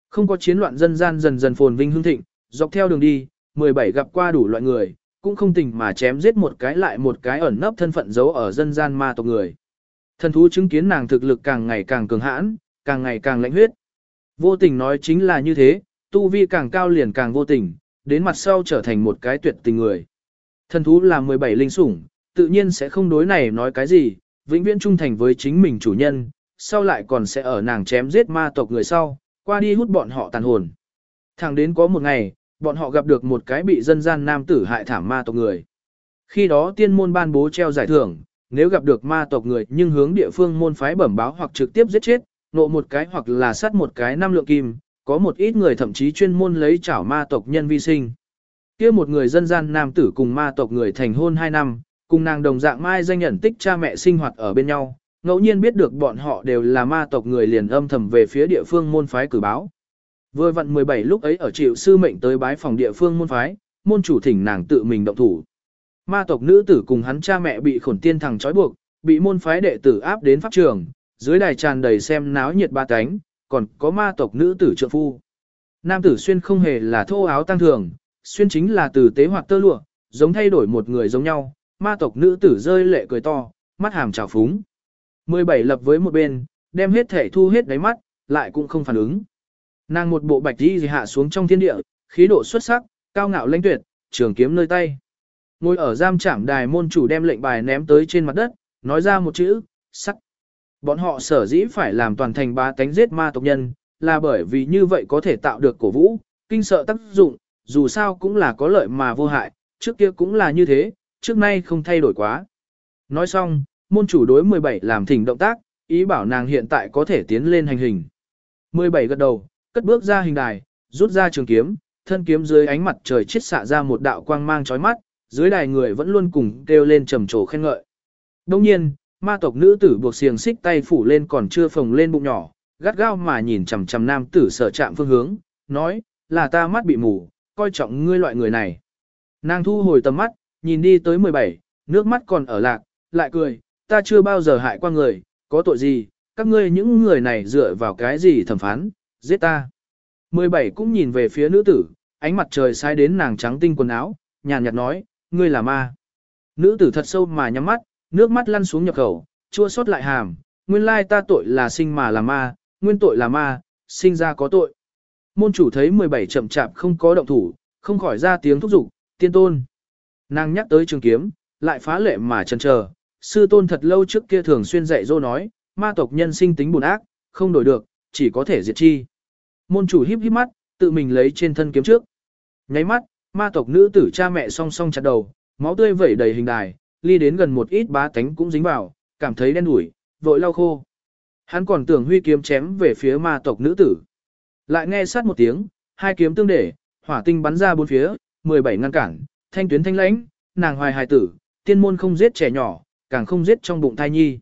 Không có chiến loạn dân gian dần dần phồn vinh hương thịnh, dọc theo đường đi, 17 gặp qua đủ loại người, cũng không tình mà chém giết một cái lại một cái ẩn nấp thân phận giấu ở dân gian ma tộc người. Thần thú chứng kiến nàng thực lực càng ngày càng cường hãn, càng ngày càng lãnh huyết. Vô tình nói chính là như thế, tu vi càng cao liền càng vô tình, đến mặt sau trở thành một cái tuyệt tình người. Thần thú là 17 linh sủng, tự nhiên sẽ không đối này nói cái gì, vĩnh viễn trung thành với chính mình chủ nhân, sau lại còn sẽ ở nàng chém giết ma tộc người sau, qua đi hút bọn họ tàn hồn. Thẳng đến có một ngày, bọn họ gặp được một cái bị dân gian nam tử hại thảm ma tộc người. Khi đó tiên môn ban bố treo giải thưởng, nếu gặp được ma tộc người nhưng hướng địa phương môn phái bẩm báo hoặc trực tiếp giết chết, nộ một cái hoặc là sát một cái năm lượng kim, có một ít người thậm chí chuyên môn lấy chảo ma tộc nhân vi sinh kia một người dân gian nam tử cùng ma tộc người thành hôn 2 năm, cùng nàng đồng dạng mai danh nhận tích cha mẹ sinh hoạt ở bên nhau, ngẫu nhiên biết được bọn họ đều là ma tộc người liền âm thầm về phía địa phương môn phái cử báo. Vừa vặn 17 lúc ấy ở triệu sư mệnh tới bái phòng địa phương môn phái, môn chủ thỉnh nàng tự mình động thủ. Ma tộc nữ tử cùng hắn cha mẹ bị khổn tiên thằng trói buộc, bị môn phái đệ tử áp đến pháp trường, dưới đài tràn đầy xem náo nhiệt ba cánh, còn có ma tộc nữ tử trượng phu. Nam tử xuyên không hề là thô áo tăng thường, xuyên chính là từ tế hoặc tơ lụa, giống thay đổi một người giống nhau, ma tộc nữ tử rơi lệ cười to, mắt hàm trào phúng. 17 lập với một bên, đem hết thể thu hết đáy mắt, lại cũng không phản ứng. Nàng một bộ bạch đi hạ xuống trong thiên địa, khí độ xuất sắc, cao ngạo lãnh tuyệt, trường kiếm nơi tay. Ngồi ở giam trảm đài môn chủ đem lệnh bài ném tới trên mặt đất, nói ra một chữ, sắc. Bọn họ sở dĩ phải làm toàn thành ba tánh giết ma tộc nhân, là bởi vì như vậy có thể tạo được cổ vũ, kinh sợ tác dụng, dù sao cũng là có lợi mà vô hại, trước kia cũng là như thế, trước nay không thay đổi quá. Nói xong, môn chủ đối 17 làm thỉnh động tác, ý bảo nàng hiện tại có thể tiến lên hành hình. 17 gật đầu, cất bước ra hình đài, rút ra trường kiếm, thân kiếm dưới ánh mặt trời chết xạ ra một đạo quang mang chói mắt, dưới đài người vẫn luôn cùng kêu lên trầm trồ khen ngợi. Đồng nhiên, ma tộc nữ tử buộc xiềng xích tay phủ lên còn chưa phồng lên bụng nhỏ, gắt gao mà nhìn chằm chằm nam tử sở chạm phương hướng, nói, là ta mắt bị mù, coi trọng ngươi loại người này. Nàng thu hồi tầm mắt, nhìn đi tới 17, nước mắt còn ở lạc, lại cười, ta chưa bao giờ hại qua người, có tội gì, các ngươi những người này dựa vào cái gì thẩm phán, giết ta. 17 cũng nhìn về phía nữ tử, ánh mặt trời sai đến nàng trắng tinh quần áo, nhàn nhạt nói, ngươi là ma. Nữ tử thật sâu mà nhắm mắt, nước mắt lăn xuống nhập khẩu, chua xót lại hàm, nguyên lai ta tội là sinh mà là ma, nguyên tội là ma, sinh ra có tội. Môn chủ thấy 17 chậm chạp không có động thủ, không khỏi ra tiếng thúc giục, tiên tôn. Nàng nhắc tới trường kiếm, lại phá lệ mà chần chờ. Sư tôn thật lâu trước kia thường xuyên dạy dô nói, ma tộc nhân sinh tính buồn ác, không đổi được, chỉ có thể diệt chi. Môn chủ híp híp mắt, tự mình lấy trên thân kiếm trước. Nháy mắt, ma tộc nữ tử cha mẹ song song chặt đầu, máu tươi vẩy đầy hình đài, ly đến gần một ít bá tánh cũng dính vào, cảm thấy đen đủi, vội lau khô. Hắn còn tưởng huy kiếm chém về phía ma tộc nữ tử. Lại nghe sát một tiếng, hai kiếm tương để, hỏa tinh bắn ra bốn phía, 17 ngăn cản, thanh tuyến thanh lãnh, nàng hoài hài tử, tiên môn không giết trẻ nhỏ, càng không giết trong bụng thai nhi.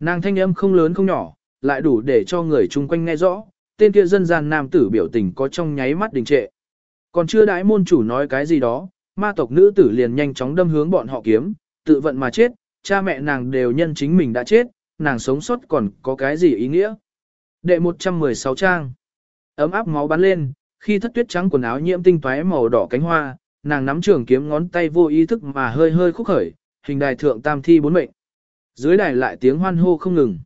Nàng thanh âm không lớn không nhỏ, lại đủ để cho người chung quanh nghe rõ, tên kia dân gian nam tử biểu tình có trong nháy mắt đình trệ. Còn chưa đãi môn chủ nói cái gì đó, ma tộc nữ tử liền nhanh chóng đâm hướng bọn họ kiếm, tự vận mà chết, cha mẹ nàng đều nhân chính mình đã chết, nàng sống sót còn có cái gì ý nghĩa. Đệ 116 trang Ấm áp máu bắn lên, khi thất tuyết trắng quần áo nhiễm tinh toái màu đỏ cánh hoa, nàng nắm trường kiếm ngón tay vô ý thức mà hơi hơi khúc khởi, hình đài thượng tam thi bốn mệnh. Dưới đài lại tiếng hoan hô không ngừng.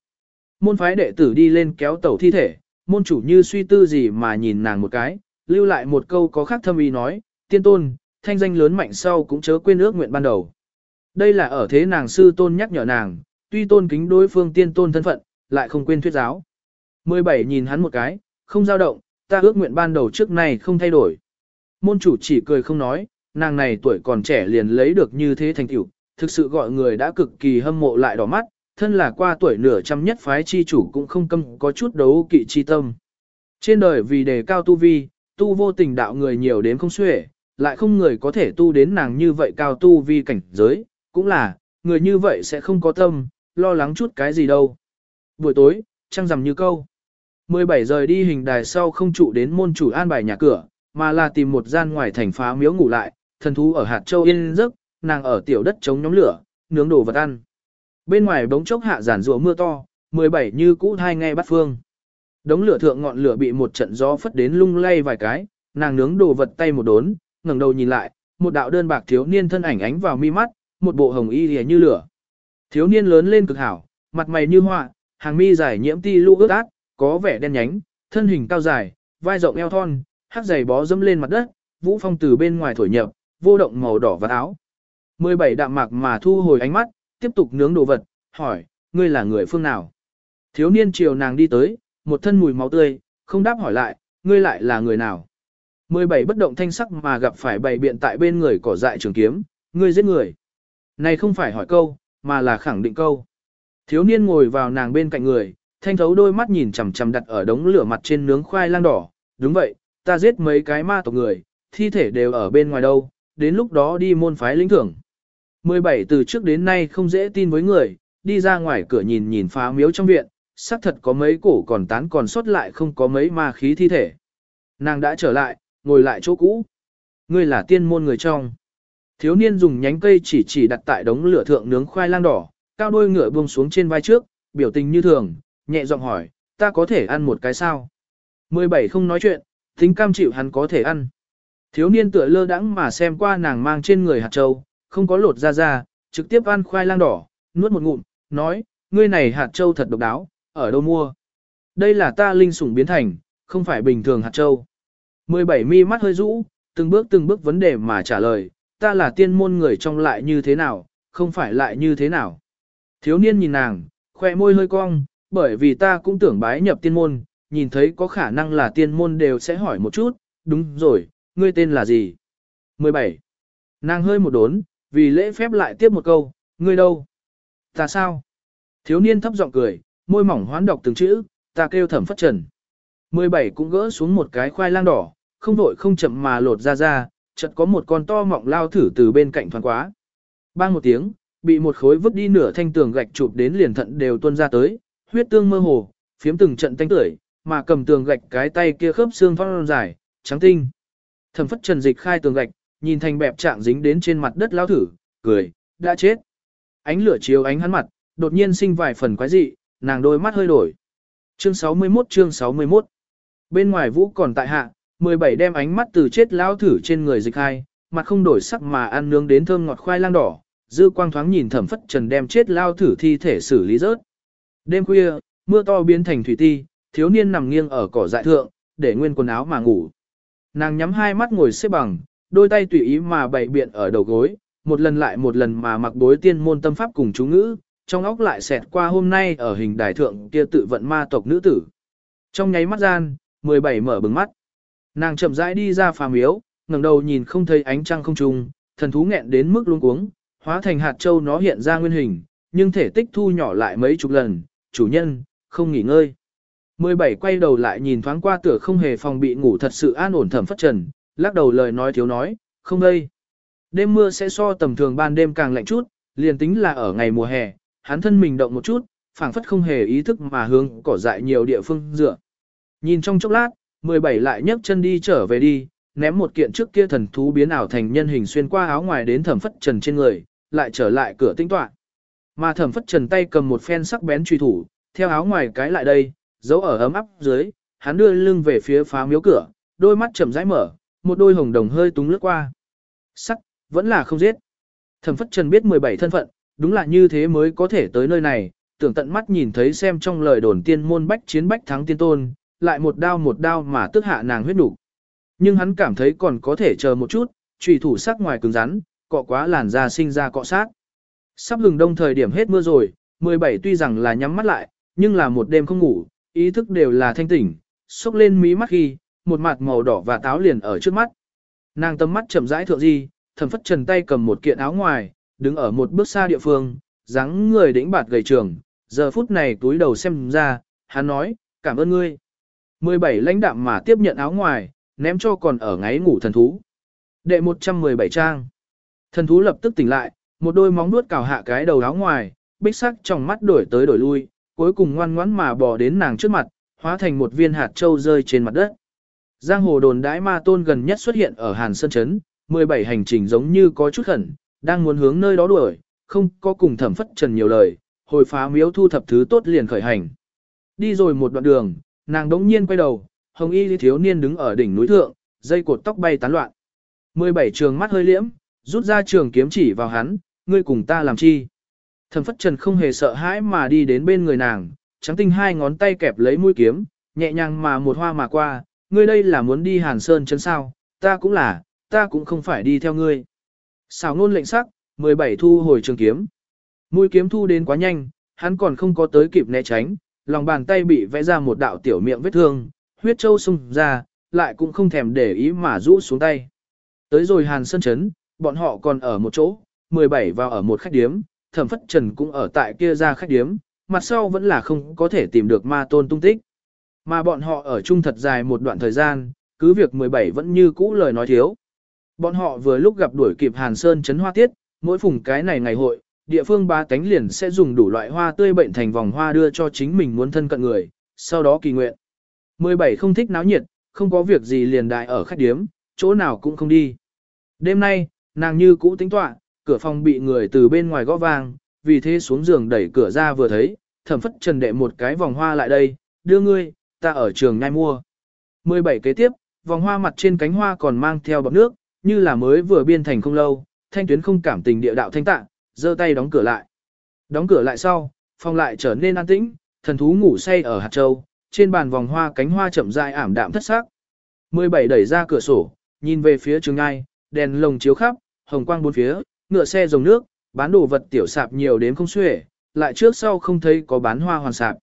Môn phái đệ tử đi lên kéo tẩu thi thể, môn chủ như suy tư gì mà nhìn nàng một cái, lưu lại một câu có khác thâm ý nói, tiên tôn, thanh danh lớn mạnh sau cũng chớ quên ước nguyện ban đầu. Đây là ở thế nàng sư tôn nhắc nhở nàng, tuy tôn kính đối phương tiên tôn thân phận, lại không quên thuyết giáo. 17 nhìn hắn một cái, không dao động, ta ước nguyện ban đầu trước này không thay đổi. Môn chủ chỉ cười không nói, nàng này tuổi còn trẻ liền lấy được như thế thành tựu, thực sự gọi người đã cực kỳ hâm mộ lại đỏ mắt, thân là qua tuổi nửa trăm nhất phái chi chủ cũng không câm có chút đấu kỵ chi tâm. Trên đời vì đề cao tu vi, tu vô tình đạo người nhiều đến không xuể, lại không người có thể tu đến nàng như vậy cao tu vi cảnh giới, cũng là, người như vậy sẽ không có tâm, lo lắng chút cái gì đâu. Buổi tối, trăng rằm như câu. 17 giờ đi hình đài sau không trụ đến môn chủ an bài nhà cửa, mà là tìm một gian ngoài thành phá miếu ngủ lại, thần thú ở hạt châu yên giấc, nàng ở tiểu đất chống nhóm lửa, nướng đồ vật ăn. Bên ngoài bóng chốc hạ giản rùa mưa to, 17 như cũ thai ngay bắt phương. Đống lửa thượng ngọn lửa bị một trận gió phất đến lung lay vài cái, nàng nướng đồ vật tay một đốn, ngẩng đầu nhìn lại, một đạo đơn bạc thiếu niên thân ảnh ánh vào mi mắt, một bộ hồng y lìa như lửa. Thiếu niên lớn lên cực hảo, mặt mày như họa, hàng mi dài nhiễm ti lũ ướt át, có vẻ đen nhánh, thân hình cao dài, vai rộng eo thon, hắc giày bó dẫm lên mặt đất, vũ phong từ bên ngoài thổi nhập, vô động màu đỏ và áo. 17 đạm mạc mà thu hồi ánh mắt, tiếp tục nướng đồ vật, hỏi, ngươi là người phương nào? Thiếu niên chiều nàng đi tới, một thân mùi máu tươi, không đáp hỏi lại, ngươi lại là người nào? 17 bất động thanh sắc mà gặp phải bày biện tại bên người cỏ dại trường kiếm, ngươi giết người. Này không phải hỏi câu, mà là khẳng định câu. Thiếu niên ngồi vào nàng bên cạnh người, thanh thấu đôi mắt nhìn chằm chằm đặt ở đống lửa mặt trên nướng khoai lang đỏ. Đúng vậy, ta giết mấy cái ma tộc người, thi thể đều ở bên ngoài đâu, đến lúc đó đi môn phái lĩnh thưởng. 17 từ trước đến nay không dễ tin với người, đi ra ngoài cửa nhìn nhìn phá miếu trong viện, xác thật có mấy cổ còn tán còn sót lại không có mấy ma khí thi thể. Nàng đã trở lại, ngồi lại chỗ cũ. Ngươi là tiên môn người trong. Thiếu niên dùng nhánh cây chỉ chỉ đặt tại đống lửa thượng nướng khoai lang đỏ, cao đôi ngựa buông xuống trên vai trước, biểu tình như thường, nhẹ giọng hỏi, ta có thể ăn một cái sao? 17 không nói chuyện, tính cam chịu hắn có thể ăn. Thiếu niên tựa lơ đãng mà xem qua nàng mang trên người hạt châu, không có lột ra ra, trực tiếp ăn khoai lang đỏ, nuốt một ngụm, nói, ngươi này hạt châu thật độc đáo, ở đâu mua? Đây là ta linh sủng biến thành, không phải bình thường hạt châu. 17 mi mắt hơi rũ, từng bước từng bước vấn đề mà trả lời, ta là tiên môn người trong lại như thế nào, không phải lại như thế nào. Thiếu niên nhìn nàng, khoe môi hơi cong, bởi vì ta cũng tưởng bái nhập tiên môn, nhìn thấy có khả năng là tiên môn đều sẽ hỏi một chút, đúng rồi, ngươi tên là gì? 17. Nàng hơi một đốn, vì lễ phép lại tiếp một câu, ngươi đâu? Ta sao? Thiếu niên thấp giọng cười, môi mỏng hoán đọc từng chữ, ta kêu thẩm phất trần. 17 cũng gỡ xuống một cái khoai lang đỏ, không vội không chậm mà lột ra ra, chợt có một con to mọng lao thử từ bên cạnh thoáng quá. Bang một tiếng, bị một khối vứt đi nửa thanh tường gạch chụp đến liền thận đều tuôn ra tới, huyết tương mơ hồ, phiếm từng trận tanh tưởi, mà cầm tường gạch cái tay kia khớp xương thon dài, trắng tinh. Thẩm phất trần dịch khai tường gạch, nhìn thành bẹp trạng dính đến trên mặt đất lao thử, cười, đã chết. Ánh lửa chiếu ánh hắn mặt, đột nhiên sinh vài phần quái dị, nàng đôi mắt hơi đổi. Chương 61 chương 61 Bên ngoài vũ còn tại hạ, 17 đem ánh mắt từ chết lao thử trên người dịch hai, mặt không đổi sắc mà ăn nướng đến thơm ngọt khoai lang đỏ, dư quang thoáng nhìn thẩm phất trần đem chết lao thử thi thể xử lý rớt. Đêm khuya, mưa to biến thành thủy ti, thiếu niên nằm nghiêng ở cỏ dại thượng, để nguyên quần áo mà ngủ. Nàng nhắm hai mắt ngồi xếp bằng, đôi tay tùy ý mà bày biện ở đầu gối, một lần lại một lần mà mặc bối tiên môn tâm pháp cùng chú ngữ, trong óc lại xẹt qua hôm nay ở hình đài thượng kia tự vận ma tộc nữ tử. Trong nháy mắt gian, 17 mở bừng mắt. Nàng chậm rãi đi ra phàm miếu, ngẩng đầu nhìn không thấy ánh trăng không trùng, thần thú nghẹn đến mức luống cuống, hóa thành hạt châu nó hiện ra nguyên hình, nhưng thể tích thu nhỏ lại mấy chục lần, chủ nhân, không nghỉ ngơi. 17 quay đầu lại nhìn thoáng qua tựa không hề phòng bị ngủ thật sự an ổn thẩm phất trần, lắc đầu lời nói thiếu nói, không đây. Đêm mưa sẽ so tầm thường ban đêm càng lạnh chút, liền tính là ở ngày mùa hè, hắn thân mình động một chút, phảng phất không hề ý thức mà hướng cỏ dại nhiều địa phương dựa. Nhìn trong chốc lát, 17 lại nhấc chân đi trở về đi, ném một kiện trước kia thần thú biến ảo thành nhân hình xuyên qua áo ngoài đến thẩm phất trần trên người, lại trở lại cửa tinh tọa. Mà thẩm phất trần tay cầm một phen sắc bén truy thủ, theo áo ngoài cái lại đây, giấu ở ấm áp dưới, hắn đưa lưng về phía phá miếu cửa, đôi mắt chậm rãi mở, một đôi hồng đồng hơi túng lướt qua. Sắc, vẫn là không giết. Thẩm Phất Trần biết 17 thân phận, đúng là như thế mới có thể tới nơi này, tưởng tận mắt nhìn thấy xem trong lời đồn tiên môn bách chiến bách thắng tiên tôn, lại một đao một đao mà tức hạ nàng huyết đủ. Nhưng hắn cảm thấy còn có thể chờ một chút, trùy thủ sắc ngoài cứng rắn, cọ quá làn da sinh ra cọ sát. Sắp hừng đông thời điểm hết mưa rồi, 17 tuy rằng là nhắm mắt lại, nhưng là một đêm không ngủ, ý thức đều là thanh tỉnh, xúc lên mí mắt khi, một mặt màu đỏ và táo liền ở trước mắt. Nàng tâm mắt chậm rãi thượng di, thẩm phất trần tay cầm một kiện áo ngoài, đứng ở một bước xa địa phương, dáng người đĩnh bạt gầy trường, giờ phút này túi đầu xem ra, hắn nói, cảm ơn ngươi. 17 lãnh đạm mà tiếp nhận áo ngoài, ném cho còn ở ngáy ngủ thần thú. Đệ 117 trang. Thần thú lập tức tỉnh lại, một đôi móng nuốt cào hạ cái đầu áo ngoài, bích sắc trong mắt đổi tới đổi lui, cuối cùng ngoan ngoãn mà bò đến nàng trước mặt, hóa thành một viên hạt châu rơi trên mặt đất. Giang hồ đồn đãi ma tôn gần nhất xuất hiện ở Hàn Sơn Trấn, 17 hành trình giống như có chút khẩn, đang muốn hướng nơi đó đuổi, không có cùng thẩm phất trần nhiều lời, hồi phá miếu thu thập thứ tốt liền khởi hành. Đi rồi một đoạn đường, nàng đống nhiên quay đầu, hồng y thiếu niên đứng ở đỉnh núi thượng, dây cột tóc bay tán loạn. 17 trường mắt hơi liễm, rút ra trường kiếm chỉ vào hắn, ngươi cùng ta làm chi. Thẩm phất trần không hề sợ hãi mà đi đến bên người nàng, trắng tinh hai ngón tay kẹp lấy mũi kiếm, nhẹ nhàng mà một hoa mà qua, ngươi đây là muốn đi Hàn Sơn chân sao, ta cũng là, ta cũng không phải đi theo ngươi. Sào ngôn lệnh sắc, 17 thu hồi trường kiếm. Mũi kiếm thu đến quá nhanh, hắn còn không có tới kịp né tránh, lòng bàn tay bị vẽ ra một đạo tiểu miệng vết thương, huyết châu sung ra, lại cũng không thèm để ý mà rũ xuống tay. Tới rồi Hàn Sơn Trấn, bọn họ còn ở một chỗ, 17 vào ở một khách điếm, thẩm phất trần cũng ở tại kia ra khách điếm, mặt sau vẫn là không có thể tìm được ma tôn tung tích. Mà bọn họ ở chung thật dài một đoạn thời gian, cứ việc 17 vẫn như cũ lời nói thiếu. Bọn họ vừa lúc gặp đuổi kịp Hàn Sơn chấn hoa tiết, mỗi phùng cái này ngày hội, địa phương ba tánh liền sẽ dùng đủ loại hoa tươi bệnh thành vòng hoa đưa cho chính mình muốn thân cận người, sau đó kỳ nguyện. 17 không thích náo nhiệt, không có việc gì liền đại ở khách điếm, chỗ nào cũng không đi. Đêm nay, nàng như cũ tính tọa, cửa phòng bị người từ bên ngoài gõ vang, vì thế xuống giường đẩy cửa ra vừa thấy, thẩm phất trần đệ một cái vòng hoa lại đây, đưa ngươi, ta ở trường ngay mua. 17 kế tiếp, vòng hoa mặt trên cánh hoa còn mang theo bọc nước, như là mới vừa biên thành không lâu, thanh tuyến không cảm tình địa đạo thanh tạng, giơ tay đóng cửa lại. Đóng cửa lại sau, phòng lại trở nên an tĩnh, thần thú ngủ say ở hạt châu, trên bàn vòng hoa cánh hoa chậm rãi ảm đạm thất sắc. 17 đẩy ra cửa sổ, nhìn về phía trường ngai, đèn lồng chiếu khắp, hồng quang bốn phía, ngựa xe dòng nước, bán đồ vật tiểu sạp nhiều đến không xuể, lại trước sau không thấy có bán hoa hoàn sạp.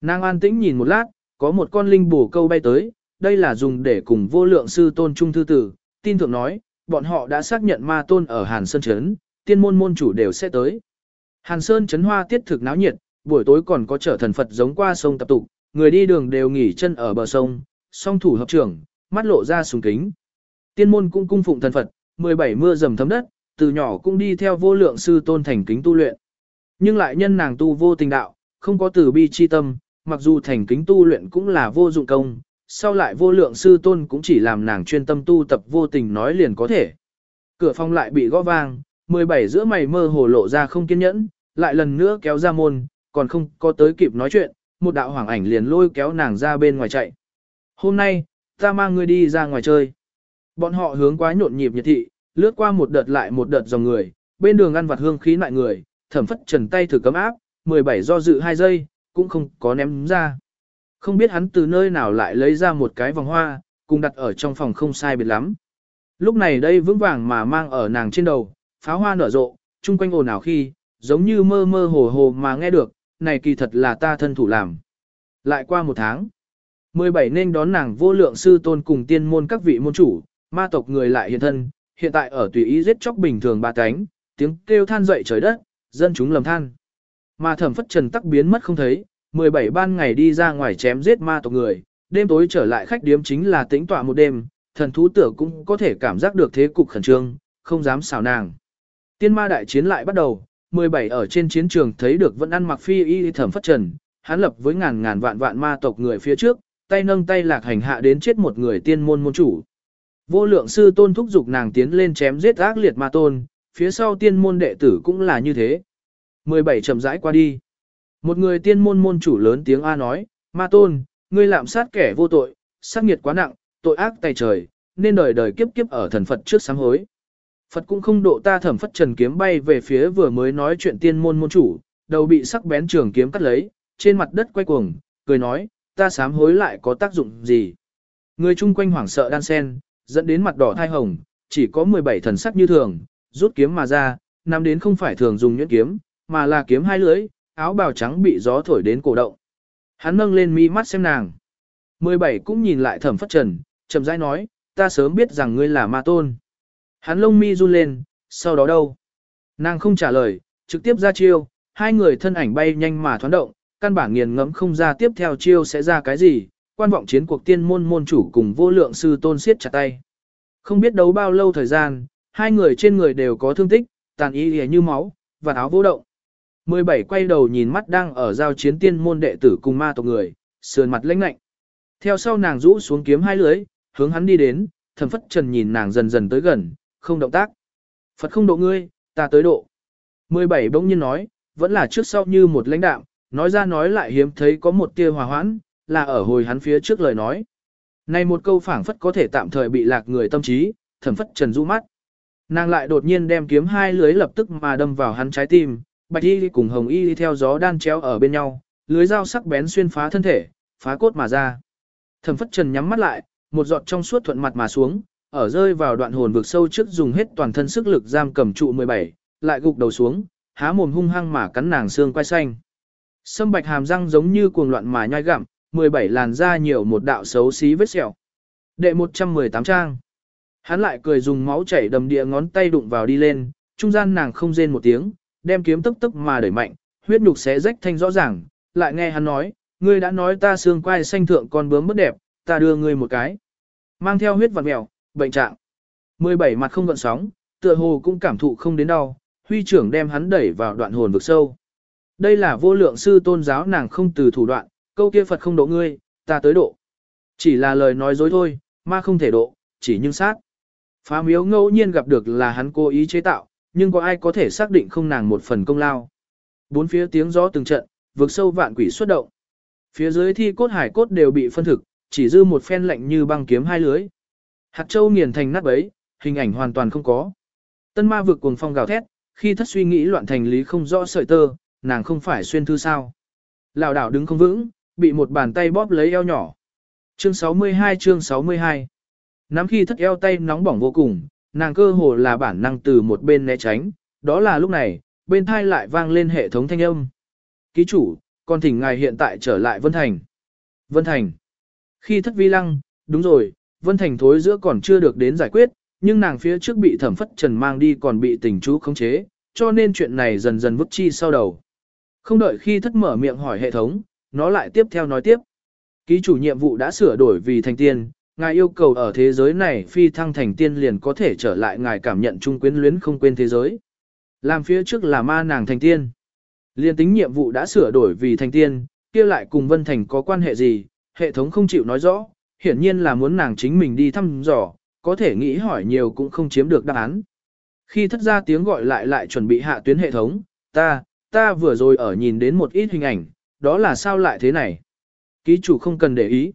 Nàng an tĩnh nhìn một lát, có một con linh bổ câu bay tới, đây là dùng để cùng vô lượng sư tôn trung thư tử, tin thượng nói, bọn họ đã xác nhận ma tôn ở Hàn Sơn Trấn, tiên môn môn chủ đều sẽ tới. Hàn Sơn Trấn hoa tiết thực náo nhiệt, buổi tối còn có trở thần Phật giống qua sông tập tụ, người đi đường đều nghỉ chân ở bờ sông, song thủ hợp trưởng, mắt lộ ra sùng kính. Tiên môn cũng cung phụng thần Phật, 17 mưa dầm thấm đất, từ nhỏ cũng đi theo vô lượng sư tôn thành kính tu luyện. Nhưng lại nhân nàng tu vô tình đạo, không có từ bi chi tâm, mặc dù thành kính tu luyện cũng là vô dụng công, sau lại vô lượng sư tôn cũng chỉ làm nàng chuyên tâm tu tập vô tình nói liền có thể. Cửa phòng lại bị gõ vang, 17 giữa mày mơ hồ lộ ra không kiên nhẫn, lại lần nữa kéo ra môn, còn không có tới kịp nói chuyện, một đạo hoàng ảnh liền lôi kéo nàng ra bên ngoài chạy. Hôm nay, ta mang ngươi đi ra ngoài chơi. Bọn họ hướng quá nhộn nhịp nhiệt thị, lướt qua một đợt lại một đợt dòng người, bên đường ăn vặt hương khí lại người, thẩm phất trần tay thử cấm áp, 17 do dự 2 giây, cũng không có ném ra. Không biết hắn từ nơi nào lại lấy ra một cái vòng hoa, cùng đặt ở trong phòng không sai biệt lắm. Lúc này đây vững vàng mà mang ở nàng trên đầu, pháo hoa nở rộ, chung quanh ồn ào khi, giống như mơ mơ hồ hồ mà nghe được, này kỳ thật là ta thân thủ làm. Lại qua một tháng, 17 nên đón nàng vô lượng sư tôn cùng tiên môn các vị môn chủ, ma tộc người lại hiện thân, hiện tại ở tùy ý giết chóc bình thường ba cánh, tiếng kêu than dậy trời đất, dân chúng lầm than. Mà thẩm phất trần tắc biến mất không thấy, 17 ban ngày đi ra ngoài chém giết ma tộc người, đêm tối trở lại khách điếm chính là tĩnh tọa một đêm, thần thú tử cũng có thể cảm giác được thế cục khẩn trương, không dám xào nàng. Tiên ma đại chiến lại bắt đầu, 17 ở trên chiến trường thấy được vẫn ăn mặc phi y thẩm phất trần, hắn lập với ngàn ngàn vạn vạn ma tộc người phía trước, tay nâng tay lạc hành hạ đến chết một người tiên môn môn chủ. Vô lượng sư tôn thúc giục nàng tiến lên chém giết ác liệt ma tôn, phía sau tiên môn đệ tử cũng là như thế. 17 chậm rãi qua đi. Một người tiên môn môn chủ lớn tiếng A nói, ma tôn, ngươi lạm sát kẻ vô tội, sát nghiệt quá nặng, tội ác tay trời, nên đời đời kiếp kiếp ở thần Phật trước sáng hối. Phật cũng không độ ta thẩm phất trần kiếm bay về phía vừa mới nói chuyện tiên môn môn chủ, đầu bị sắc bén trường kiếm cắt lấy, trên mặt đất quay cuồng, cười nói, ta sám hối lại có tác dụng gì. Người chung quanh hoảng sợ đan sen, dẫn đến mặt đỏ thai hồng, chỉ có 17 thần sắc như thường, rút kiếm mà ra, nằm đến không phải thường dùng nhuyễn kiếm, mà là kiếm hai lưỡi, áo bào trắng bị gió thổi đến cổ động. Hắn nâng lên mi mắt xem nàng. 17 cũng nhìn lại thẩm phất trần, chậm rãi nói, ta sớm biết rằng ngươi là ma tôn. Hắn lông mi run lên, sau đó đâu? Nàng không trả lời, trực tiếp ra chiêu, hai người thân ảnh bay nhanh mà thoáng động, căn bản nghiền ngẫm không ra tiếp theo chiêu sẽ ra cái gì, quan vọng chiến cuộc tiên môn môn chủ cùng vô lượng sư tôn siết chặt tay. Không biết đấu bao lâu thời gian, hai người trên người đều có thương tích, tàn y như máu, và áo vô động. 17 quay đầu nhìn mắt đang ở giao chiến tiên môn đệ tử cùng ma tộc người, sườn mặt lãnh lạnh. Theo sau nàng rũ xuống kiếm hai lưới, hướng hắn đi đến, thẩm phất trần nhìn nàng dần dần tới gần, không động tác. Phật không độ ngươi, ta tới độ. 17 bỗng nhiên nói, vẫn là trước sau như một lãnh đạm, nói ra nói lại hiếm thấy có một tia hòa hoãn, là ở hồi hắn phía trước lời nói. Này một câu phảng phất có thể tạm thời bị lạc người tâm trí, thẩm phất trần rũ mắt. Nàng lại đột nhiên đem kiếm hai lưới lập tức mà đâm vào hắn trái tim, bạch y cùng hồng y theo gió đan chéo ở bên nhau, lưới dao sắc bén xuyên phá thân thể, phá cốt mà ra. Thẩm phất trần nhắm mắt lại, một giọt trong suốt thuận mặt mà xuống, ở rơi vào đoạn hồn vực sâu trước dùng hết toàn thân sức lực giam cầm trụ 17, lại gục đầu xuống, há mồm hung hăng mà cắn nàng xương quai xanh. Sâm bạch hàm răng giống như cuồng loạn mà nhai gặm, 17 làn da nhiều một đạo xấu xí vết sẹo. Đệ 118 trang. Hắn lại cười dùng máu chảy đầm địa ngón tay đụng vào đi lên, trung gian nàng không rên một tiếng, đem kiếm tức tức mà đẩy mạnh, huyết nhục xé rách thanh rõ ràng, lại nghe hắn nói, ngươi đã nói ta xương quai xanh thượng con bướm mất đẹp, ta đưa ngươi một cái. Mang theo huyết vật mèo, bệnh trạng. 17 mặt không gợn sóng, tựa hồ cũng cảm thụ không đến đau, huy trưởng đem hắn đẩy vào đoạn hồn vực sâu. Đây là vô lượng sư tôn giáo nàng không từ thủ đoạn, câu kia Phật không độ ngươi, ta tới độ. Chỉ là lời nói dối thôi, ma không thể độ, chỉ nhưng sát. Phá miếu ngẫu nhiên gặp được là hắn cố ý chế tạo, nhưng có ai có thể xác định không nàng một phần công lao. Bốn phía tiếng gió từng trận, vực sâu vạn quỷ xuất động. Phía dưới thi cốt hải cốt đều bị phân thực, chỉ dư một phen lạnh như băng kiếm hai lưới. Hạt châu nghiền thành nát bấy, hình ảnh hoàn toàn không có. Tân ma vực cuồng phong gào thét, khi thất suy nghĩ loạn thành lý không rõ sợi tơ, nàng không phải xuyên thư sao. Lào đảo đứng không vững, bị một bàn tay bóp lấy eo nhỏ. Chương 62 chương 62 Nắm khi thất eo tay nóng bỏng vô cùng, nàng cơ hồ là bản năng từ một bên né tránh, đó là lúc này, bên thai lại vang lên hệ thống thanh âm. Ký chủ, con thỉnh ngài hiện tại trở lại Vân Thành. Vân Thành. Khi thất vi lăng, đúng rồi, Vân Thành thối giữa còn chưa được đến giải quyết, nhưng nàng phía trước bị thẩm phất trần mang đi còn bị tình chú khống chế, cho nên chuyện này dần dần vứt chi sau đầu. Không đợi khi thất mở miệng hỏi hệ thống, nó lại tiếp theo nói tiếp. Ký chủ nhiệm vụ đã sửa đổi vì thành tiên, ngài yêu cầu ở thế giới này phi thăng thành tiên liền có thể trở lại ngài cảm nhận trung quyến luyến không quên thế giới. Làm phía trước là ma nàng thành tiên. Liên tính nhiệm vụ đã sửa đổi vì thành tiên, kia lại cùng Vân Thành có quan hệ gì, hệ thống không chịu nói rõ, hiển nhiên là muốn nàng chính mình đi thăm dò, có thể nghĩ hỏi nhiều cũng không chiếm được đáp án. Khi thất ra tiếng gọi lại lại chuẩn bị hạ tuyến hệ thống, ta, ta vừa rồi ở nhìn đến một ít hình ảnh, đó là sao lại thế này? Ký chủ không cần để ý.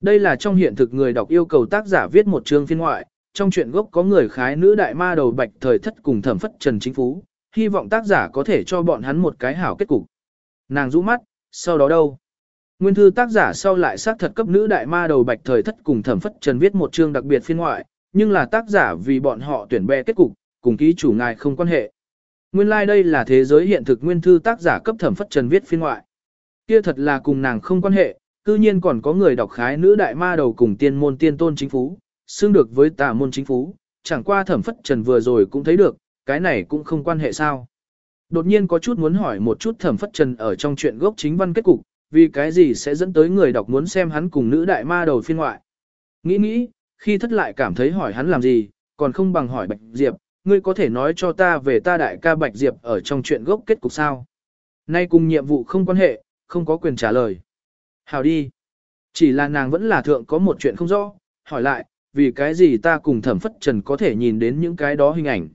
Đây là trong hiện thực người đọc yêu cầu tác giả viết một chương phiên ngoại, trong chuyện gốc có người khái nữ đại ma đầu bạch thời thất cùng thẩm phất trần chính phú, hy vọng tác giả có thể cho bọn hắn một cái hảo kết cục. Nàng rũ mắt, sau đó đâu? Nguyên thư tác giả sau lại xác thật cấp nữ đại ma đầu bạch thời thất cùng thẩm phất trần viết một chương đặc biệt phiên ngoại, nhưng là tác giả vì bọn họ tuyển bè kết cục, cùng ký chủ ngài không quan hệ. Nguyên lai like đây là thế giới hiện thực nguyên thư tác giả cấp thẩm phất trần viết phiên ngoại. Kia thật là cùng nàng không quan hệ, cư nhiên còn có người đọc khái nữ đại ma đầu cùng tiên môn tiên tôn chính phú, xương được với tà môn chính phú, chẳng qua thẩm phất trần vừa rồi cũng thấy được, cái này cũng không quan hệ sao. Đột nhiên có chút muốn hỏi một chút thẩm phất trần ở trong chuyện gốc chính văn kết cục, vì cái gì sẽ dẫn tới người đọc muốn xem hắn cùng nữ đại ma đầu phiên ngoại. Nghĩ nghĩ, khi thất lại cảm thấy hỏi hắn làm gì, còn không bằng hỏi Bạch Diệp, ngươi có thể nói cho ta về ta đại ca Bạch Diệp ở trong chuyện gốc kết cục sao. Nay cùng nhiệm vụ không quan hệ, không có quyền trả lời. Hào đi. Chỉ là nàng vẫn là thượng có một chuyện không rõ, hỏi lại, vì cái gì ta cùng thẩm phất trần có thể nhìn đến những cái đó hình ảnh.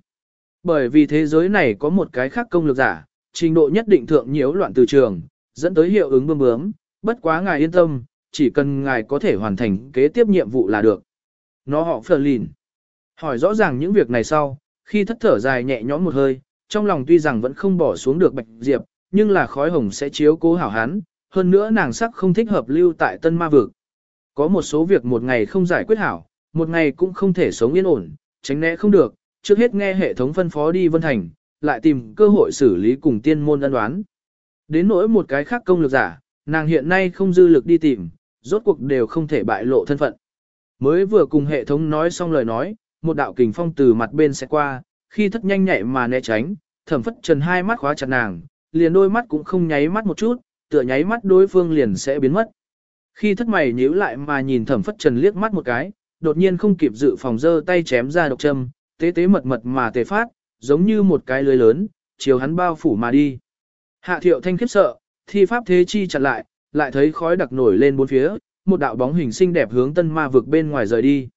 Bởi vì thế giới này có một cái khác công lực giả, trình độ nhất định thượng nhiễu loạn từ trường, dẫn tới hiệu ứng bơm bướm, bất quá ngài yên tâm, chỉ cần ngài có thể hoàn thành kế tiếp nhiệm vụ là được. Nó họ phờ lìn. Hỏi rõ ràng những việc này sau, Khi thất thở dài nhẹ nhõm một hơi, trong lòng tuy rằng vẫn không bỏ xuống được Bạch Diệp, nhưng là khói hồng sẽ chiếu cố hảo hắn, hơn nữa nàng sắc không thích hợp lưu tại tân ma vực. Có một số việc một ngày không giải quyết hảo, một ngày cũng không thể sống yên ổn, tránh né không được, trước hết nghe hệ thống phân phó đi Vân Thành, lại tìm cơ hội xử lý cùng tiên môn ân đoán. Đến nỗi một cái khác công lực giả, nàng hiện nay không dư lực đi tìm, rốt cuộc đều không thể bại lộ thân phận. Mới vừa cùng hệ thống nói xong lời nói, một đạo kình phong từ mặt bên sẽ qua, khi thất nhanh nhạy mà né tránh, thẩm phất trần hai mắt khóa chặt nàng, liền đôi mắt cũng không nháy mắt một chút, tựa nháy mắt đối phương liền sẽ biến mất. Khi thất mày nhíu lại mà nhìn thẩm phất trần liếc mắt một cái, đột nhiên không kịp dự phòng giơ tay chém ra độc châm, tế tế mật mật mà tề phát, giống như một cái lưới lớn, chiều hắn bao phủ mà đi. Hạ thiệu thanh khiếp sợ, thi pháp thế chi chặn lại, lại thấy khói đặc nổi lên bốn phía, một đạo bóng hình xinh đẹp hướng tân ma vực bên ngoài rời đi.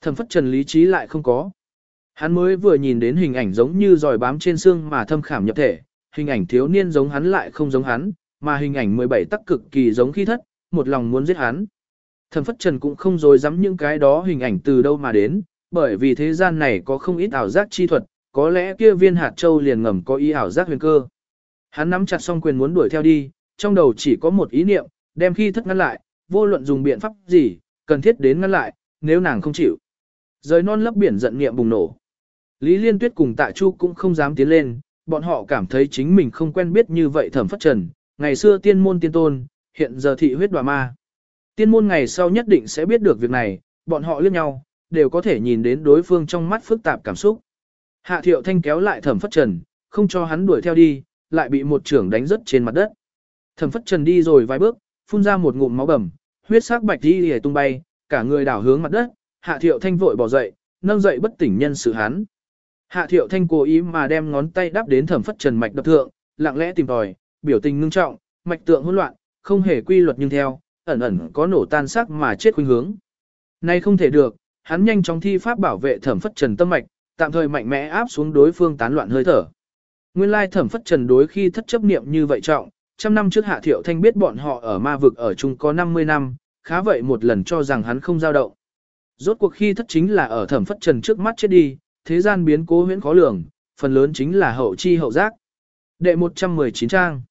Thẩm phất trần lý trí lại không có. Hắn mới vừa nhìn đến hình ảnh giống như dòi bám trên xương mà thâm khảm nhập thể, hình ảnh thiếu niên giống hắn lại không giống hắn, mà hình ảnh 17 tắc cực kỳ giống khi thất, một lòng muốn giết hắn. Thẩm phất trần cũng không dối dám những cái đó hình ảnh từ đâu mà đến, bởi vì thế gian này có không ít ảo giác chi thuật, có lẽ kia viên hạt châu liền ngầm có ý ảo giác huyền cơ. Hắn nắm chặt song quyền muốn đuổi theo đi, trong đầu chỉ có một ý niệm, đem khi thất ngăn lại, vô luận dùng biện pháp gì, cần thiết đến ngăn lại, nếu nàng không chịu. Rời non lấp biển giận niệm bùng nổ. Lý Liên Tuyết cùng Tạ Chu cũng không dám tiến lên, bọn họ cảm thấy chính mình không quen biết như vậy thẩm phất trần, ngày xưa tiên môn tiên tôn, hiện giờ thị huyết đoà ma. Tiên môn ngày sau nhất định sẽ biết được việc này, bọn họ liếc nhau, đều có thể nhìn đến đối phương trong mắt phức tạp cảm xúc. Hạ thiệu thanh kéo lại thẩm phất trần, không cho hắn đuổi theo đi, lại bị một trưởng đánh rớt trên mặt đất. Thẩm phất trần đi rồi vài bước, phun ra một ngụm máu bầm, huyết sắc bạch đi lìa tung bay, cả người đảo hướng mặt đất, hạ thiệu thanh vội bỏ dậy, nâng dậy bất tỉnh nhân sự hắn. Hạ thiệu thanh cố ý mà đem ngón tay đắp đến thẩm phất trần mạch đập thượng, lặng lẽ tìm tòi, biểu tình ngưng trọng, mạch tượng hỗn loạn, không hề quy luật nhưng theo, ẩn ẩn có nổ tan sắc mà chết khuynh hướng. Nay không thể được, hắn nhanh chóng thi pháp bảo vệ thẩm phất trần tâm mạch, tạm thời mạnh mẽ áp xuống đối phương tán loạn hơi thở. Nguyên lai thẩm phất trần đối khi thất chấp niệm như vậy trọng, trăm năm trước hạ thiệu thanh biết bọn họ ở ma vực ở chung có 50 năm, khá vậy một lần cho rằng hắn không dao động. Rốt cuộc khi thất chính là ở thẩm phất trần trước mắt chết đi, thế gian biến cố huyễn khó lường, phần lớn chính là hậu chi hậu giác. Đệ 119 trang.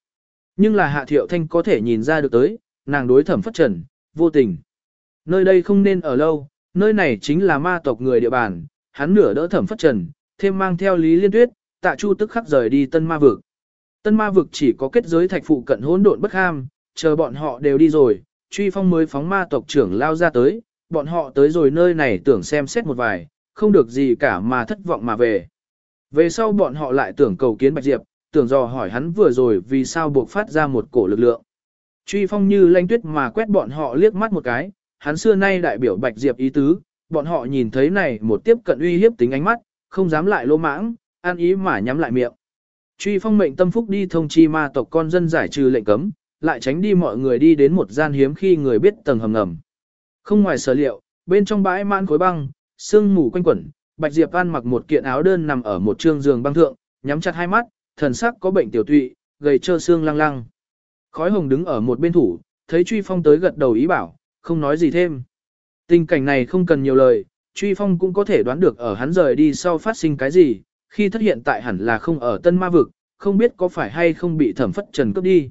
Nhưng là hạ thiệu thanh có thể nhìn ra được tới, nàng đối thẩm phất trần, vô tình. Nơi đây không nên ở lâu, nơi này chính là ma tộc người địa bàn, hắn nửa đỡ thẩm phất trần, thêm mang theo lý liên tuyết, tạ chu tức khắc rời đi tân ma vực. Tân ma vực chỉ có kết giới thạch phụ cận hỗn độn bất ham, chờ bọn họ đều đi rồi, truy phong mới phóng ma tộc trưởng lao ra tới, bọn họ tới rồi nơi này tưởng xem xét một vài, không được gì cả mà thất vọng mà về. Về sau bọn họ lại tưởng cầu kiến Bạch Diệp, tưởng dò hỏi hắn vừa rồi vì sao buộc phát ra một cổ lực lượng. Truy phong như lanh tuyết mà quét bọn họ liếc mắt một cái, hắn xưa nay đại biểu Bạch Diệp ý tứ, bọn họ nhìn thấy này một tiếp cận uy hiếp tính ánh mắt, không dám lại lô mãng, an ý mà nhắm lại miệng. Truy phong mệnh tâm phúc đi thông chi ma tộc con dân giải trừ lệnh cấm, lại tránh đi mọi người đi đến một gian hiếm khi người biết tầng hầm ngầm. Không ngoài sở liệu, bên trong bãi mãn khối băng, sương mù quanh quẩn, Bạch Diệp An mặc một kiện áo đơn nằm ở một trương giường băng thượng, nhắm chặt hai mắt, thần sắc có bệnh tiểu tụy, gầy trơ xương lăng lăng. Khói hồng đứng ở một bên thủ, thấy Truy Phong tới gật đầu ý bảo, không nói gì thêm. Tình cảnh này không cần nhiều lời, Truy Phong cũng có thể đoán được ở hắn rời đi sau phát sinh cái gì, khi thất hiện tại hẳn là không ở tân ma vực, không biết có phải hay không bị thẩm phất trần cướp đi.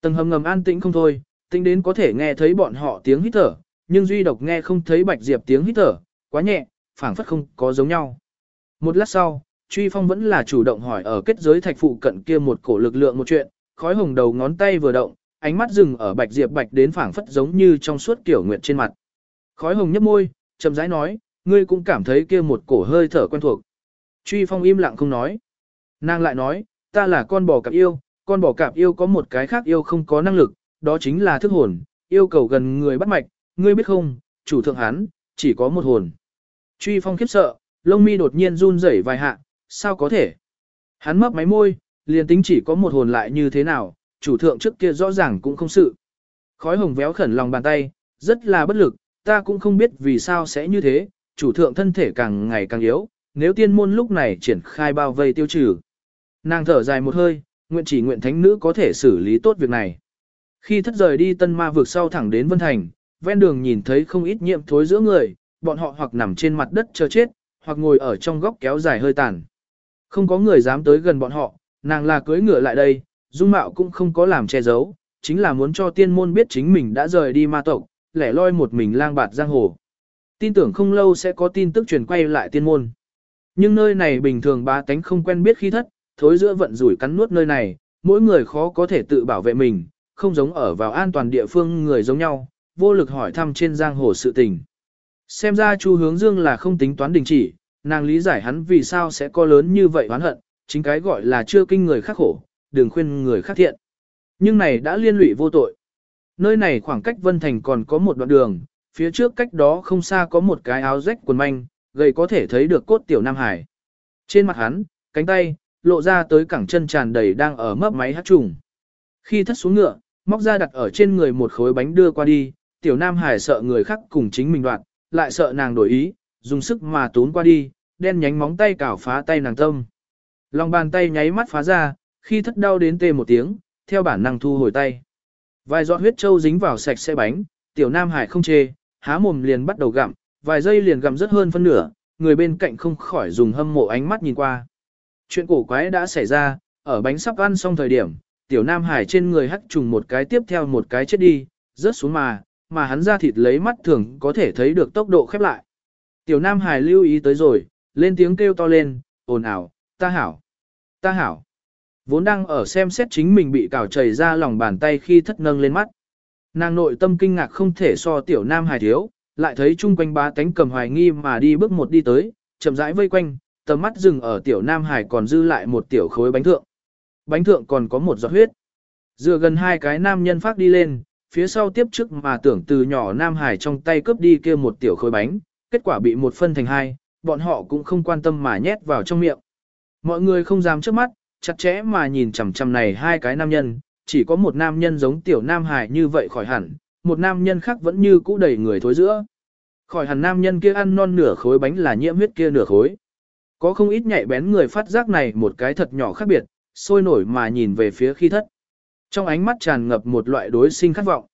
Tầng hầm ngầm an tĩnh không thôi, tính đến có thể nghe thấy bọn họ tiếng hít thở, nhưng duy độc nghe không thấy bạch diệp tiếng hít thở, quá nhẹ, phảng phất không có giống nhau. Một lát sau, truy phong vẫn là chủ động hỏi ở kết giới thạch phụ cận kia một cổ lực lượng một chuyện, khói hồng đầu ngón tay vừa động, ánh mắt dừng ở bạch diệp bạch đến phảng phất giống như trong suốt kiểu nguyệt trên mặt. Khói hồng nhấp môi, chậm rãi nói, ngươi cũng cảm thấy kia một cổ hơi thở quen thuộc. Truy phong im lặng không nói. Nàng lại nói, ta là con bò cạp yêu, con bò cạp yêu có một cái khác yêu không có năng lực, đó chính là thức hồn, yêu cầu gần người bắt mạch, ngươi biết không, chủ thượng hắn, chỉ có một hồn. Truy phong khiếp sợ, lông mi đột nhiên run rẩy vài hạ, sao có thể? Hắn mấp máy môi, liền tính chỉ có một hồn lại như thế nào, chủ thượng trước kia rõ ràng cũng không sự. Khói hồng véo khẩn lòng bàn tay, rất là bất lực, ta cũng không biết vì sao sẽ như thế, chủ thượng thân thể càng ngày càng yếu, nếu tiên môn lúc này triển khai bao vây tiêu trừ. Nàng thở dài một hơi, nguyện chỉ nguyện thánh nữ có thể xử lý tốt việc này. Khi thất rời đi tân ma vượt sau thẳng đến Vân Thành, ven đường nhìn thấy không ít nhiệm thối giữa người, bọn họ hoặc nằm trên mặt đất chờ chết, hoặc ngồi ở trong góc kéo dài hơi tàn. Không có người dám tới gần bọn họ, nàng là cưới ngựa lại đây, dung mạo cũng không có làm che giấu, chính là muốn cho tiên môn biết chính mình đã rời đi ma tộc, lẻ loi một mình lang bạt giang hồ. Tin tưởng không lâu sẽ có tin tức truyền quay lại tiên môn. Nhưng nơi này bình thường ba tánh không quen biết khi thất, thối giữa vận rủi cắn nuốt nơi này, mỗi người khó có thể tự bảo vệ mình, không giống ở vào an toàn địa phương người giống nhau, vô lực hỏi thăm trên giang hồ sự tình. Xem ra Chu Hướng Dương là không tính toán đình chỉ, nàng lý giải hắn vì sao sẽ có lớn như vậy oán hận, chính cái gọi là chưa kinh người khác khổ, đừng khuyên người khác thiện. Nhưng này đã liên lụy vô tội. Nơi này khoảng cách Vân Thành còn có một đoạn đường, phía trước cách đó không xa có một cái áo rách quần manh, gầy có thể thấy được cốt tiểu Nam Hải. Trên mặt hắn, cánh tay, lộ ra tới cẳng chân tràn đầy đang ở mấp máy hát trùng. Khi thất xuống ngựa, móc ra đặt ở trên người một khối bánh đưa qua đi, tiểu Nam Hải sợ người khác cùng chính mình đoạn lại sợ nàng đổi ý, dùng sức mà tốn qua đi, đen nhánh móng tay cào phá tay nàng tâm. Lòng bàn tay nháy mắt phá ra, khi thất đau đến tê một tiếng, theo bản năng thu hồi tay. Vài giọt huyết trâu dính vào sạch sẽ bánh, tiểu Nam Hải không chê, há mồm liền bắt đầu gặm, vài giây liền gặm rất hơn phân nửa, người bên cạnh không khỏi dùng hâm mộ ánh mắt nhìn qua. Chuyện cổ quái đã xảy ra, ở bánh sắp ăn xong thời điểm, tiểu Nam Hải trên người hắt trùng một cái tiếp theo một cái chết đi, rớt xuống mà, mà hắn ra thịt lấy mắt thường có thể thấy được tốc độ khép lại. Tiểu Nam Hải lưu ý tới rồi, lên tiếng kêu to lên, ồn ào, ta hảo, ta hảo. Vốn đang ở xem xét chính mình bị cào chảy ra lòng bàn tay khi thất nâng lên mắt. Nàng nội tâm kinh ngạc không thể so tiểu Nam Hải thiếu, lại thấy chung quanh ba tánh cầm hoài nghi mà đi bước một đi tới, chậm rãi vây quanh, tầm mắt dừng ở tiểu Nam Hải còn dư lại một tiểu khối bánh thượng. Bánh thượng còn có một giọt huyết. Dựa gần hai cái nam nhân phát đi lên, phía sau tiếp trước mà tưởng từ nhỏ Nam Hải trong tay cướp đi kia một tiểu khối bánh, kết quả bị một phân thành hai, bọn họ cũng không quan tâm mà nhét vào trong miệng. Mọi người không dám trước mắt, chặt chẽ mà nhìn chằm chằm này hai cái nam nhân, chỉ có một nam nhân giống tiểu Nam Hải như vậy khỏi hẳn, một nam nhân khác vẫn như cũ đầy người thối giữa. Khỏi hẳn nam nhân kia ăn non nửa khối bánh là nhiễm huyết kia nửa khối. Có không ít nhạy bén người phát giác này một cái thật nhỏ khác biệt, sôi nổi mà nhìn về phía khi thất. Trong ánh mắt tràn ngập một loại đối sinh khát vọng.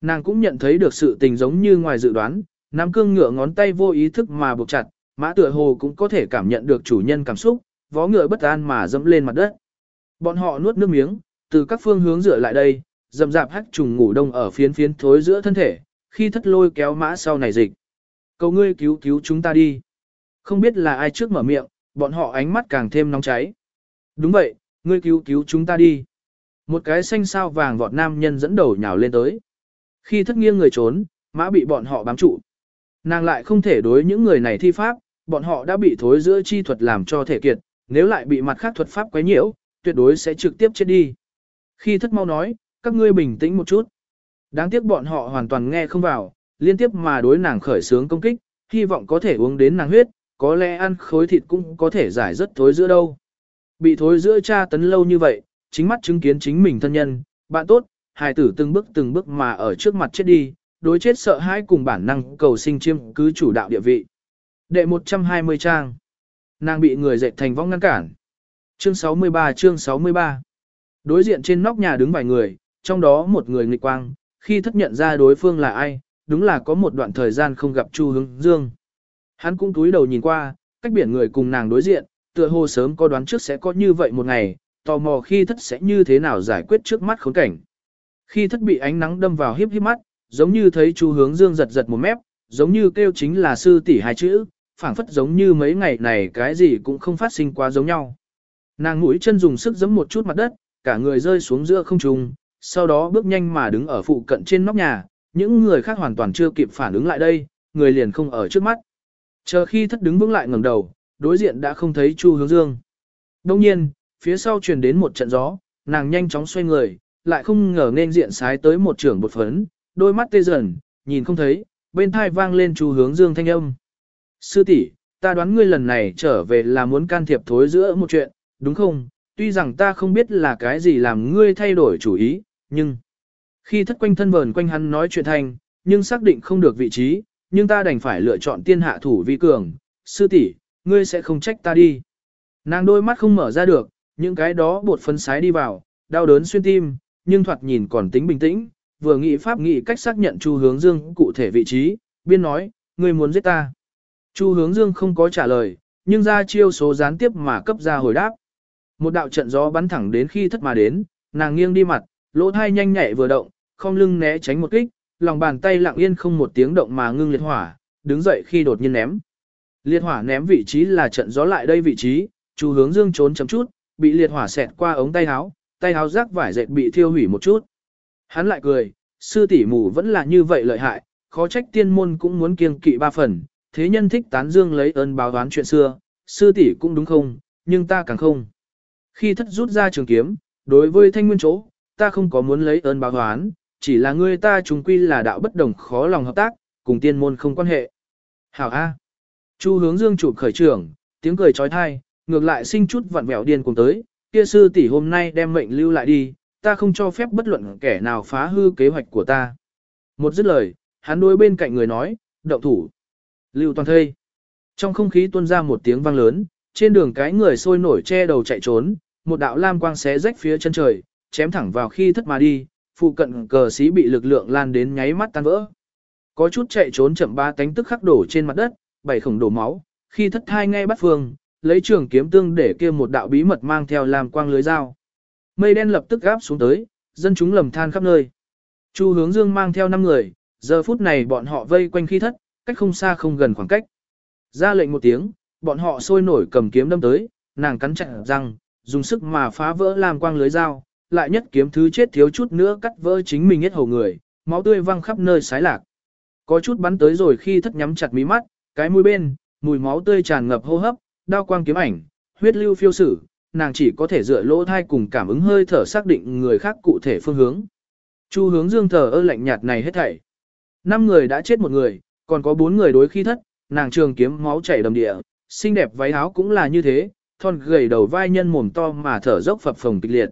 Nàng cũng nhận thấy được sự tình giống như ngoài dự đoán, nắm cương ngựa ngón tay vô ý thức mà buộc chặt, mã tựa hồ cũng có thể cảm nhận được chủ nhân cảm xúc, vó ngựa bất an mà dẫm lên mặt đất. Bọn họ nuốt nước miếng, từ các phương hướng dựa lại đây, dầm dạp hắc trùng ngủ đông ở phiến phiến thối giữa thân thể, khi thất lôi kéo mã sau này dịch. Cầu ngươi cứu cứu chúng ta đi. Không biết là ai trước mở miệng, bọn họ ánh mắt càng thêm nóng cháy. Đúng vậy, ngươi cứu cứu chúng ta đi. Một cái xanh sao vàng vọt nam nhân dẫn đầu nhào lên tới. Khi thất nghiêng người trốn, mã bị bọn họ bám trụ. Nàng lại không thể đối những người này thi pháp, bọn họ đã bị thối giữa chi thuật làm cho thể kiệt, nếu lại bị mặt khác thuật pháp quấy nhiễu, tuyệt đối sẽ trực tiếp chết đi. Khi thất mau nói, các ngươi bình tĩnh một chút. Đáng tiếc bọn họ hoàn toàn nghe không vào, liên tiếp mà đối nàng khởi sướng công kích, hy vọng có thể uống đến nàng huyết, có lẽ ăn khối thịt cũng có thể giải rất thối giữa đâu. Bị thối giữa cha tấn lâu như vậy, chính mắt chứng kiến chính mình thân nhân, bạn tốt, hài tử từng bước từng bước mà ở trước mặt chết đi, đối chết sợ hãi cùng bản năng cầu sinh chiêm cứ chủ đạo địa vị. Đệ 120 trang. Nàng bị người dệt thành vong ngăn cản. Chương 63 chương 63 Đối diện trên nóc nhà đứng vài người, trong đó một người nghịch quang, khi thất nhận ra đối phương là ai, đúng là có một đoạn thời gian không gặp Chu Hướng Dương. Hắn cũng túi đầu nhìn qua, cách biển người cùng nàng đối diện, tựa hồ sớm có đoán trước sẽ có như vậy một ngày, tò mò khi thất sẽ như thế nào giải quyết trước mắt khốn cảnh. Khi thất bị ánh nắng đâm vào hiếp hiếp mắt, giống như thấy Chu Hướng Dương giật giật một mép, giống như kêu chính là sư tỷ hai chữ, phảng phất giống như mấy ngày này cái gì cũng không phát sinh quá giống nhau. Nàng mũi chân dùng sức giẫm một chút mặt đất, cả người rơi xuống giữa không trung, sau đó bước nhanh mà đứng ở phụ cận trên nóc nhà, những người khác hoàn toàn chưa kịp phản ứng lại đây, người liền không ở trước mắt. Chờ khi thất đứng vững lại ngẩng đầu, đối diện đã không thấy Chu Hướng Dương. Đông nhiên, phía sau truyền đến một trận gió, nàng nhanh chóng xoay người, lại không ngờ nên diện sái tới một trưởng bột phấn, đôi mắt tê dần, nhìn không thấy, bên thai vang lên chú Hướng Dương thanh âm. Sư tỷ, ta đoán ngươi lần này trở về là muốn can thiệp thối giữa một chuyện, đúng không? Tuy rằng ta không biết là cái gì làm ngươi thay đổi chủ ý, nhưng... Khi thất quanh thân vờn quanh hắn nói chuyện thành, nhưng xác định không được vị trí, nhưng ta đành phải lựa chọn tiên hạ thủ vi cường. Sư tỷ, ngươi sẽ không trách ta đi. Nàng đôi mắt không mở ra được, những cái đó bột phấn sái đi vào, đau đớn xuyên tim, nhưng thoạt nhìn còn tính bình tĩnh, vừa nghĩ pháp nghĩ cách xác nhận Chu Hướng Dương cụ thể vị trí, biên nói, ngươi muốn giết ta. Chu hướng dương không có trả lời, nhưng ra chiêu số gián tiếp mà cấp ra hồi đáp. Một đạo trận gió bắn thẳng đến khi thất mà đến, nàng nghiêng đi mặt, lỗ thai nhanh nhạy vừa động, không lưng né tránh một kích, lòng bàn tay lặng yên không một tiếng động mà ngưng liệt hỏa, đứng dậy khi đột nhiên ném. Liệt hỏa ném vị trí là trận gió lại đây vị trí, Chu hướng dương trốn chấm chút, bị liệt hỏa xẹt qua ống tay áo, tay áo rác vải dệt bị thiêu hủy một chút. Hắn lại cười, sư tỷ mù vẫn là như vậy lợi hại, khó trách tiên môn cũng muốn kiêng kỵ ba phần, thế nhân thích tán dương lấy ơn báo đoán chuyện xưa, sư tỷ cũng đúng không, nhưng ta càng không. Khi thất rút ra trường kiếm, đối với thanh nguyên chỗ, ta không có muốn lấy ơn báo đoán, chỉ là ngươi ta trùng quy là đạo bất đồng khó lòng hợp tác, cùng tiên môn không quan hệ. Hảo A. Chu hướng dương chụp khởi trưởng, tiếng cười trói thai, ngược lại sinh chút vặn vẹo điên cùng tới, kia sư tỷ hôm nay đem mệnh lưu lại đi, ta không cho phép bất luận kẻ nào phá hư kế hoạch của ta. Một dứt lời, hắn đối bên cạnh người nói, động thủ. Lưu toàn thây. Trong không khí tuôn ra một tiếng vang lớn, trên đường cái người sôi nổi che đầu chạy trốn, một đạo lam quang xé rách phía chân trời, chém thẳng vào khi thất mà đi, phụ cận cờ sĩ bị lực lượng lan đến nháy mắt tan vỡ. Có chút chạy trốn chậm ba tánh tức khắc đổ trên mặt đất, bảy khổng đổ máu, khi thất thai ngay bắt phương, lấy trường kiếm tương để kia một đạo bí mật mang theo làm quang lưới dao. Mây đen lập tức gáp xuống tới, dân chúng lầm than khắp nơi. Chu hướng dương mang theo 5 người, giờ phút này bọn họ vây quanh khi thất, cách không xa không gần khoảng cách. Ra lệnh một tiếng, bọn họ sôi nổi cầm kiếm đâm tới, nàng cắn chặt răng, dùng sức mà phá vỡ làm quang lưới dao, lại nhất kiếm thứ chết thiếu chút nữa cắt vỡ chính mình hết hầu người, máu tươi văng khắp nơi sái lạc. Có chút bắn tới rồi khi thất nhắm chặt mí mắt, cái mũi bên, mùi máu tươi tràn ngập hô hấp, đao quang kiếm ảnh, huyết lưu phiêu sử, nàng chỉ có thể dựa lỗ thai cùng cảm ứng hơi thở xác định người khác cụ thể phương hướng. Chu hướng dương thờ ơ lạnh nhạt này hết thảy. Năm người đã chết một người, còn có bốn người đối khi thất, nàng trường kiếm máu chảy đầm địa, xinh đẹp váy áo cũng là như thế, thon gầy đầu vai nhân mồm to mà thở dốc phập phồng kịch liệt.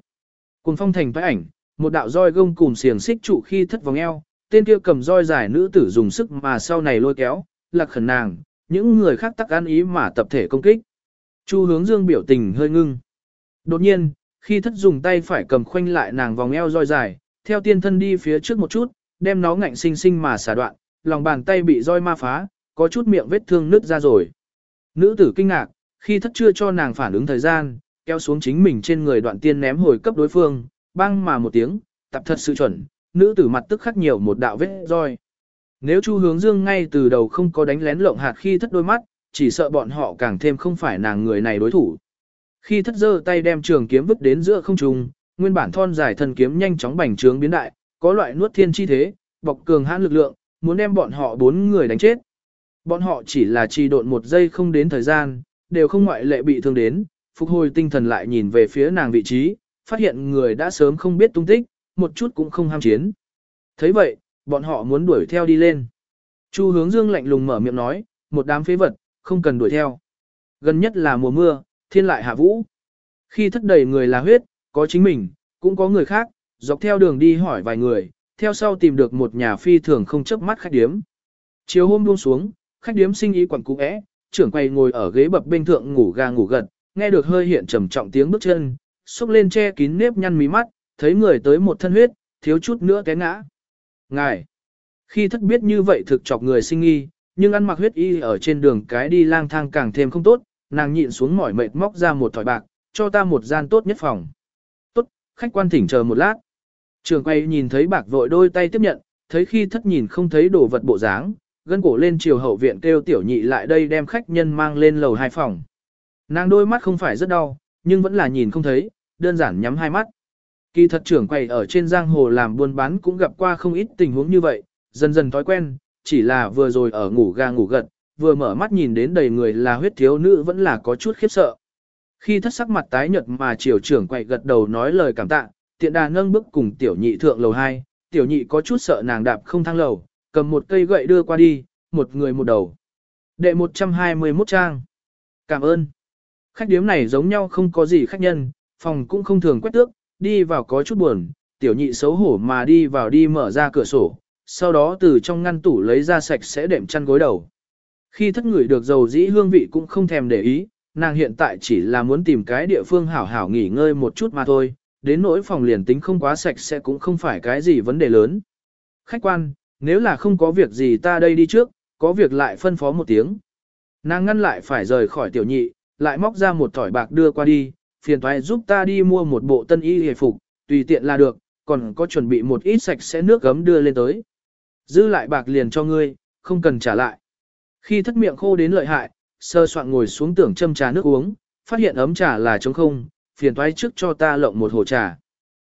Cùng phong thành phái ảnh, một đạo roi gông cùng xiềng xích trụ khi thất vòng eo, tên kia cầm roi dài nữ tử dùng sức mà sau này lôi kéo, lạc khẩn nàng, những người khác tắc ăn ý mà tập thể công kích. Chu hướng dương biểu tình hơi ngưng. Đột nhiên, khi thất dùng tay phải cầm khoanh lại nàng vòng eo roi dài, theo tiên thân đi phía trước một chút, đem nó ngạnh sinh sinh mà xả đoạn, lòng bàn tay bị roi ma phá, có chút miệng vết thương nứt ra rồi. Nữ tử kinh ngạc, khi thất chưa cho nàng phản ứng thời gian, kéo xuống chính mình trên người đoạn tiên ném hồi cấp đối phương, băng mà một tiếng, tập thật sự chuẩn, nữ tử mặt tức khắc nhiều một đạo vết roi. Nếu Chu Hướng Dương ngay từ đầu không có đánh lén lộng hạt khi thất đôi mắt, chỉ sợ bọn họ càng thêm không phải nàng người này đối thủ. Khi thất giơ tay đem trường kiếm vứt đến giữa không trung, nguyên bản thon dài thân kiếm nhanh chóng bành trướng biến đại, có loại nuốt thiên chi thế, bọc cường hãn lực lượng, muốn đem bọn họ bốn người đánh chết. Bọn họ chỉ là trì độn một giây không đến thời gian, đều không ngoại lệ bị thương đến, phục hồi tinh thần lại nhìn về phía nàng vị trí, phát hiện người đã sớm không biết tung tích, một chút cũng không ham chiến. thấy vậy, bọn họ muốn đuổi theo đi lên. Chu hướng dương lạnh lùng mở miệng nói, một đám phế vật, không cần đuổi theo. Gần nhất là mùa mưa, thiên lại hạ vũ. Khi thất đầy người là huyết, có chính mình, cũng có người khác, dọc theo đường đi hỏi vài người, theo sau tìm được một nhà phi thường không chấp mắt khách điếm. Chiều hôm buông xuống, khách điếm sinh ý quẩn cũ é, trưởng quầy ngồi ở ghế bập bên thượng ngủ ga ngủ gật, nghe được hơi hiện trầm trọng tiếng bước chân, xúc lên che kín nếp nhăn mí mắt, thấy người tới một thân huyết, thiếu chút nữa té ngã. Ngài, khi thất biết như vậy thực chọc người sinh nghi, nhưng ăn mặc huyết y ở trên đường cái đi lang thang càng thêm không tốt, nàng nhịn xuống mỏi mệt móc ra một thỏi bạc, cho ta một gian tốt nhất phòng. Tốt, khách quan thỉnh chờ một lát. Trường quay nhìn thấy bạc vội đôi tay tiếp nhận, thấy khi thất nhìn không thấy đồ vật bộ dáng, gân cổ lên chiều hậu viện kêu tiểu nhị lại đây đem khách nhân mang lên lầu hai phòng. Nàng đôi mắt không phải rất đau, nhưng vẫn là nhìn không thấy, đơn giản nhắm hai mắt. Kỳ thật trưởng quầy ở trên giang hồ làm buôn bán cũng gặp qua không ít tình huống như vậy, dần dần thói quen, chỉ là vừa rồi ở ngủ ga ngủ gật, vừa mở mắt nhìn đến đầy người là huyết thiếu nữ vẫn là có chút khiếp sợ. Khi thất sắc mặt tái nhợt mà triều trưởng quậy gật đầu nói lời cảm tạ, tiện đà nâng bước cùng tiểu nhị thượng lầu 2, tiểu nhị có chút sợ nàng đạp không thang lầu, cầm một cây gậy đưa qua đi, một người một đầu. Đệ 121 trang. Cảm ơn. Khách điếm này giống nhau không có gì khách nhân, phòng cũng không thường quét tước, đi vào có chút buồn, tiểu nhị xấu hổ mà đi vào đi mở ra cửa sổ, sau đó từ trong ngăn tủ lấy ra sạch sẽ đệm chăn gối đầu. Khi thất người được dầu dĩ hương vị cũng không thèm để ý, nàng hiện tại chỉ là muốn tìm cái địa phương hảo hảo nghỉ ngơi một chút mà thôi, đến nỗi phòng liền tính không quá sạch sẽ cũng không phải cái gì vấn đề lớn. Khách quan, nếu là không có việc gì ta đây đi trước, có việc lại phân phó một tiếng. Nàng ngăn lại phải rời khỏi tiểu nhị, lại móc ra một thỏi bạc đưa qua đi, phiền thoái giúp ta đi mua một bộ tân y hề phục, tùy tiện là được, còn có chuẩn bị một ít sạch sẽ nước gấm đưa lên tới. Giữ lại bạc liền cho ngươi, không cần trả lại. Khi thất miệng khô đến lợi hại, sơ soạn ngồi xuống tưởng châm trà nước uống, phát hiện ấm trà là trống không, phiền thoái trước cho ta lộng một hồ trà.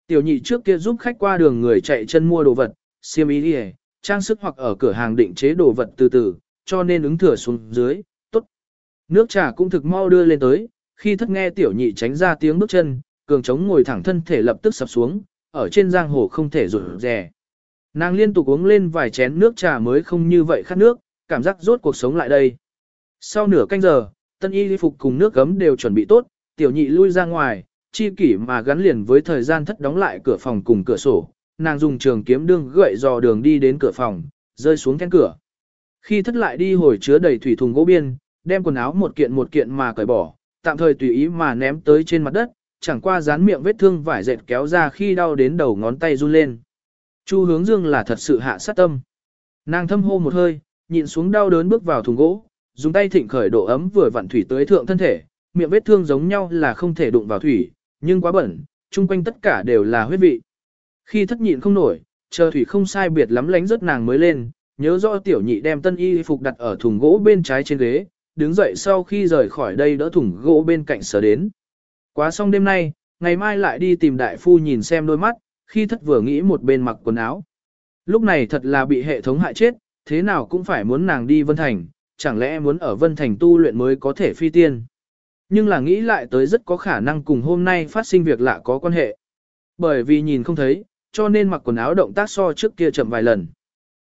Tiểu nhị trước kia giúp khách qua đường người chạy chân mua đồ vật, xiêm y đi trang sức hoặc ở cửa hàng định chế đồ vật từ từ, cho nên ứng thừa xuống dưới, tốt. Nước trà cũng thực mau đưa lên tới, khi thất nghe tiểu nhị tránh ra tiếng bước chân, cường trống ngồi thẳng thân thể lập tức sập xuống, ở trên giang hồ không thể rủi rè. Nàng liên tục uống lên vài chén nước trà mới không như vậy khát nước, cảm giác rốt cuộc sống lại đây. Sau nửa canh giờ, tân y phục cùng nước gấm đều chuẩn bị tốt, tiểu nhị lui ra ngoài, chi kỷ mà gắn liền với thời gian thất đóng lại cửa phòng cùng cửa sổ, nàng dùng trường kiếm đương gậy dò đường đi đến cửa phòng, rơi xuống then cửa. Khi thất lại đi hồi chứa đầy thủy thùng gỗ biên, đem quần áo một kiện một kiện mà cởi bỏ, tạm thời tùy ý mà ném tới trên mặt đất, chẳng qua dán miệng vết thương vải dệt kéo ra khi đau đến đầu ngón tay run lên. Chu hướng dương là thật sự hạ sát tâm. Nàng thâm hô một hơi, nhịn xuống đau đớn bước vào thùng gỗ, dùng tay thịnh khởi độ ấm vừa vặn thủy tới thượng thân thể, miệng vết thương giống nhau là không thể đụng vào thủy, nhưng quá bẩn, chung quanh tất cả đều là huyết vị. Khi thất nhịn không nổi, chờ thủy không sai biệt lắm lánh rất nàng mới lên, nhớ rõ tiểu nhị đem tân y phục đặt ở thùng gỗ bên trái trên ghế, đứng dậy sau khi rời khỏi đây đỡ thủng gỗ bên cạnh sở đến. Quá xong đêm nay, ngày mai lại đi tìm đại phu nhìn xem đôi mắt, khi thất vừa nghĩ một bên mặc quần áo. Lúc này thật là bị hệ thống hại chết, thế nào cũng phải muốn nàng đi Vân Thành, chẳng lẽ muốn ở Vân Thành tu luyện mới có thể phi tiên. Nhưng là nghĩ lại tới rất có khả năng cùng hôm nay phát sinh việc lạ có quan hệ. Bởi vì nhìn không thấy, cho nên mặc quần áo động tác so trước kia chậm vài lần.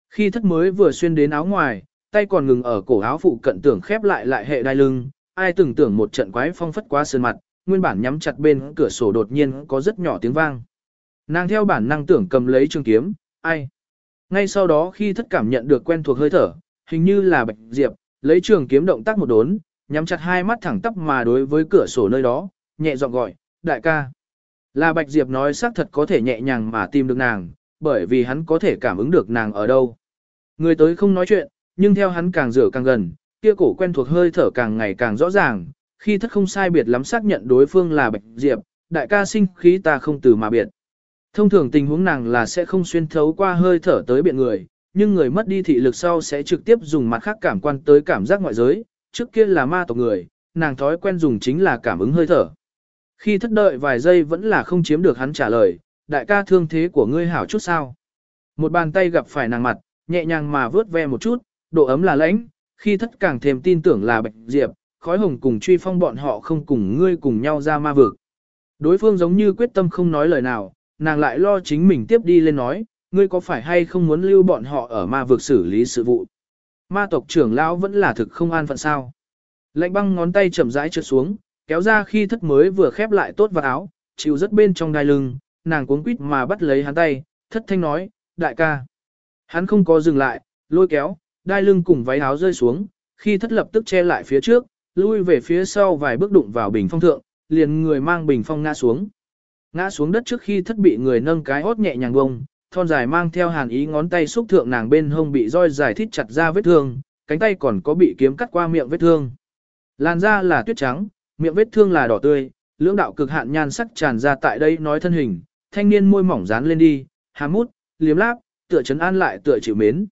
Khi thất mới vừa xuyên đến áo ngoài, tay còn ngừng ở cổ áo phụ cận tưởng khép lại lại hệ đai lưng, ai từng tưởng một trận quái phong phất qua sơn mặt, nguyên bản nhắm chặt bên cửa sổ đột nhiên có rất nhỏ tiếng vang. Nàng theo bản năng tưởng cầm lấy trường kiếm, ai. Ngay sau đó khi thất cảm nhận được quen thuộc hơi thở, hình như là Bạch Diệp, lấy trường kiếm động tác một đốn, nhắm chặt hai mắt thẳng tắp mà đối với cửa sổ nơi đó, nhẹ giọng gọi, đại ca. Là Bạch Diệp nói xác thật có thể nhẹ nhàng mà tìm được nàng, bởi vì hắn có thể cảm ứng được nàng ở đâu. Người tới không nói chuyện, nhưng theo hắn càng rửa càng gần, kia cổ quen thuộc hơi thở càng ngày càng rõ ràng, khi thất không sai biệt lắm xác nhận đối phương là Bạch Diệp, đại ca sinh khí ta không từ mà biệt. Thông thường tình huống nàng là sẽ không xuyên thấu qua hơi thở tới biện người, nhưng người mất đi thị lực sau sẽ trực tiếp dùng mặt khác cảm quan tới cảm giác ngoại giới, trước kia là ma tộc người, nàng thói quen dùng chính là cảm ứng hơi thở. Khi thất đợi vài giây vẫn là không chiếm được hắn trả lời, đại ca thương thế của ngươi hảo chút sao. Một bàn tay gặp phải nàng mặt, nhẹ nhàng mà vớt ve một chút, độ ấm là lãnh, khi thất càng thêm tin tưởng là bạch diệp, khói hồng cùng truy phong bọn họ không cùng ngươi cùng nhau ra ma vực. Đối phương giống như quyết tâm không nói lời nào, nàng lại lo chính mình tiếp đi lên nói, ngươi có phải hay không muốn lưu bọn họ ở ma vực xử lý sự vụ. Ma tộc trưởng lão vẫn là thực không an phận sao. Lạnh băng ngón tay chậm rãi trượt xuống, kéo ra khi thất mới vừa khép lại tốt vào áo, chịu rất bên trong đai lưng, nàng cuống quýt mà bắt lấy hắn tay, thất thanh nói, đại ca. Hắn không có dừng lại, lôi kéo, đai lưng cùng váy áo rơi xuống, khi thất lập tức che lại phía trước, lui về phía sau vài bước đụng vào bình phong thượng, liền người mang bình phong ngã xuống. Ngã xuống đất trước khi thất bị người nâng cái hót nhẹ nhàng bông, thon dài mang theo hàn ý ngón tay xúc thượng nàng bên hông bị roi dài thít chặt ra vết thương, cánh tay còn có bị kiếm cắt qua miệng vết thương. Làn da là tuyết trắng, miệng vết thương là đỏ tươi, lưỡng đạo cực hạn nhan sắc tràn ra tại đây nói thân hình, thanh niên môi mỏng dán lên đi, hàm mút, liếm láp, tựa chấn an lại tựa chịu mến.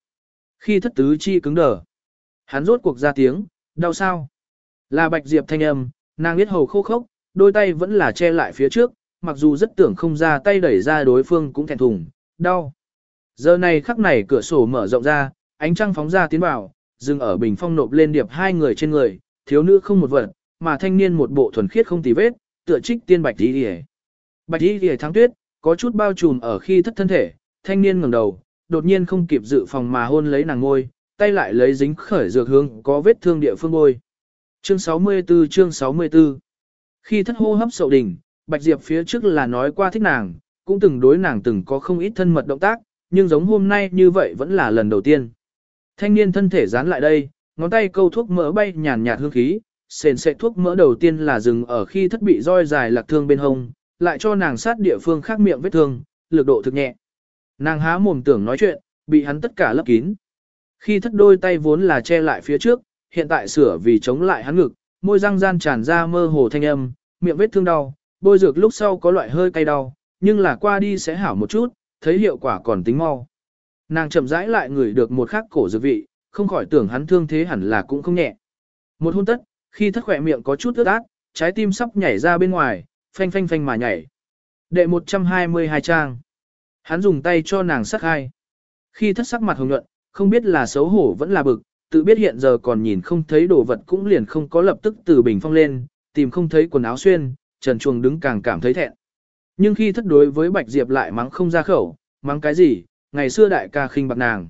Khi thất tứ chi cứng đờ, hắn rốt cuộc ra tiếng, đau sao? Là bạch diệp thanh âm, nàng biết hầu khô khốc, đôi tay vẫn là che lại phía trước, mặc dù rất tưởng không ra tay đẩy ra đối phương cũng thẹn thùng, đau. Giờ này khắc này cửa sổ mở rộng ra, ánh trăng phóng ra tiến vào, dừng ở bình phong nộp lên điệp hai người trên người, thiếu nữ không một vật, mà thanh niên một bộ thuần khiết không tì vết, tựa trích tiên bạch đi đi Bạch đi đi thắng tuyết, có chút bao trùm ở khi thất thân thể, thanh niên ngẩng đầu, đột nhiên không kịp dự phòng mà hôn lấy nàng ngôi, tay lại lấy dính khởi dược hương có vết thương địa phương bôi. Chương 64 chương 64 Khi thất hô hấp sậu đỉnh, Bạch Diệp phía trước là nói qua thích nàng, cũng từng đối nàng từng có không ít thân mật động tác, nhưng giống hôm nay như vậy vẫn là lần đầu tiên. Thanh niên thân thể dán lại đây, ngón tay câu thuốc mỡ bay nhàn nhạt hương khí, sền sệ thuốc mỡ đầu tiên là dừng ở khi thất bị roi dài lạc thương bên hông, lại cho nàng sát địa phương khác miệng vết thương, lực độ thực nhẹ. Nàng há mồm tưởng nói chuyện, bị hắn tất cả lấp kín. Khi thất đôi tay vốn là che lại phía trước, hiện tại sửa vì chống lại hắn ngực, môi răng gian tràn ra mơ hồ thanh âm, miệng vết thương đau, bôi dược lúc sau có loại hơi cay đau, nhưng là qua đi sẽ hảo một chút, thấy hiệu quả còn tính mau. Nàng chậm rãi lại ngửi được một khắc cổ dược vị, không khỏi tưởng hắn thương thế hẳn là cũng không nhẹ. Một hôn tất, khi thất khỏe miệng có chút ướt át, trái tim sắp nhảy ra bên ngoài, phanh phanh phanh mà nhảy. Đệ 122 trang. Hắn dùng tay cho nàng sắc hai. Khi thất sắc mặt hồng nhuận, không biết là xấu hổ vẫn là bực, tự biết hiện giờ còn nhìn không thấy đồ vật cũng liền không có lập tức từ bình phong lên, tìm không thấy quần áo xuyên, trần chuồng đứng càng cảm thấy thẹn. Nhưng khi thất đối với Bạch Diệp lại mắng không ra khẩu, mắng cái gì, ngày xưa đại ca khinh bạc nàng.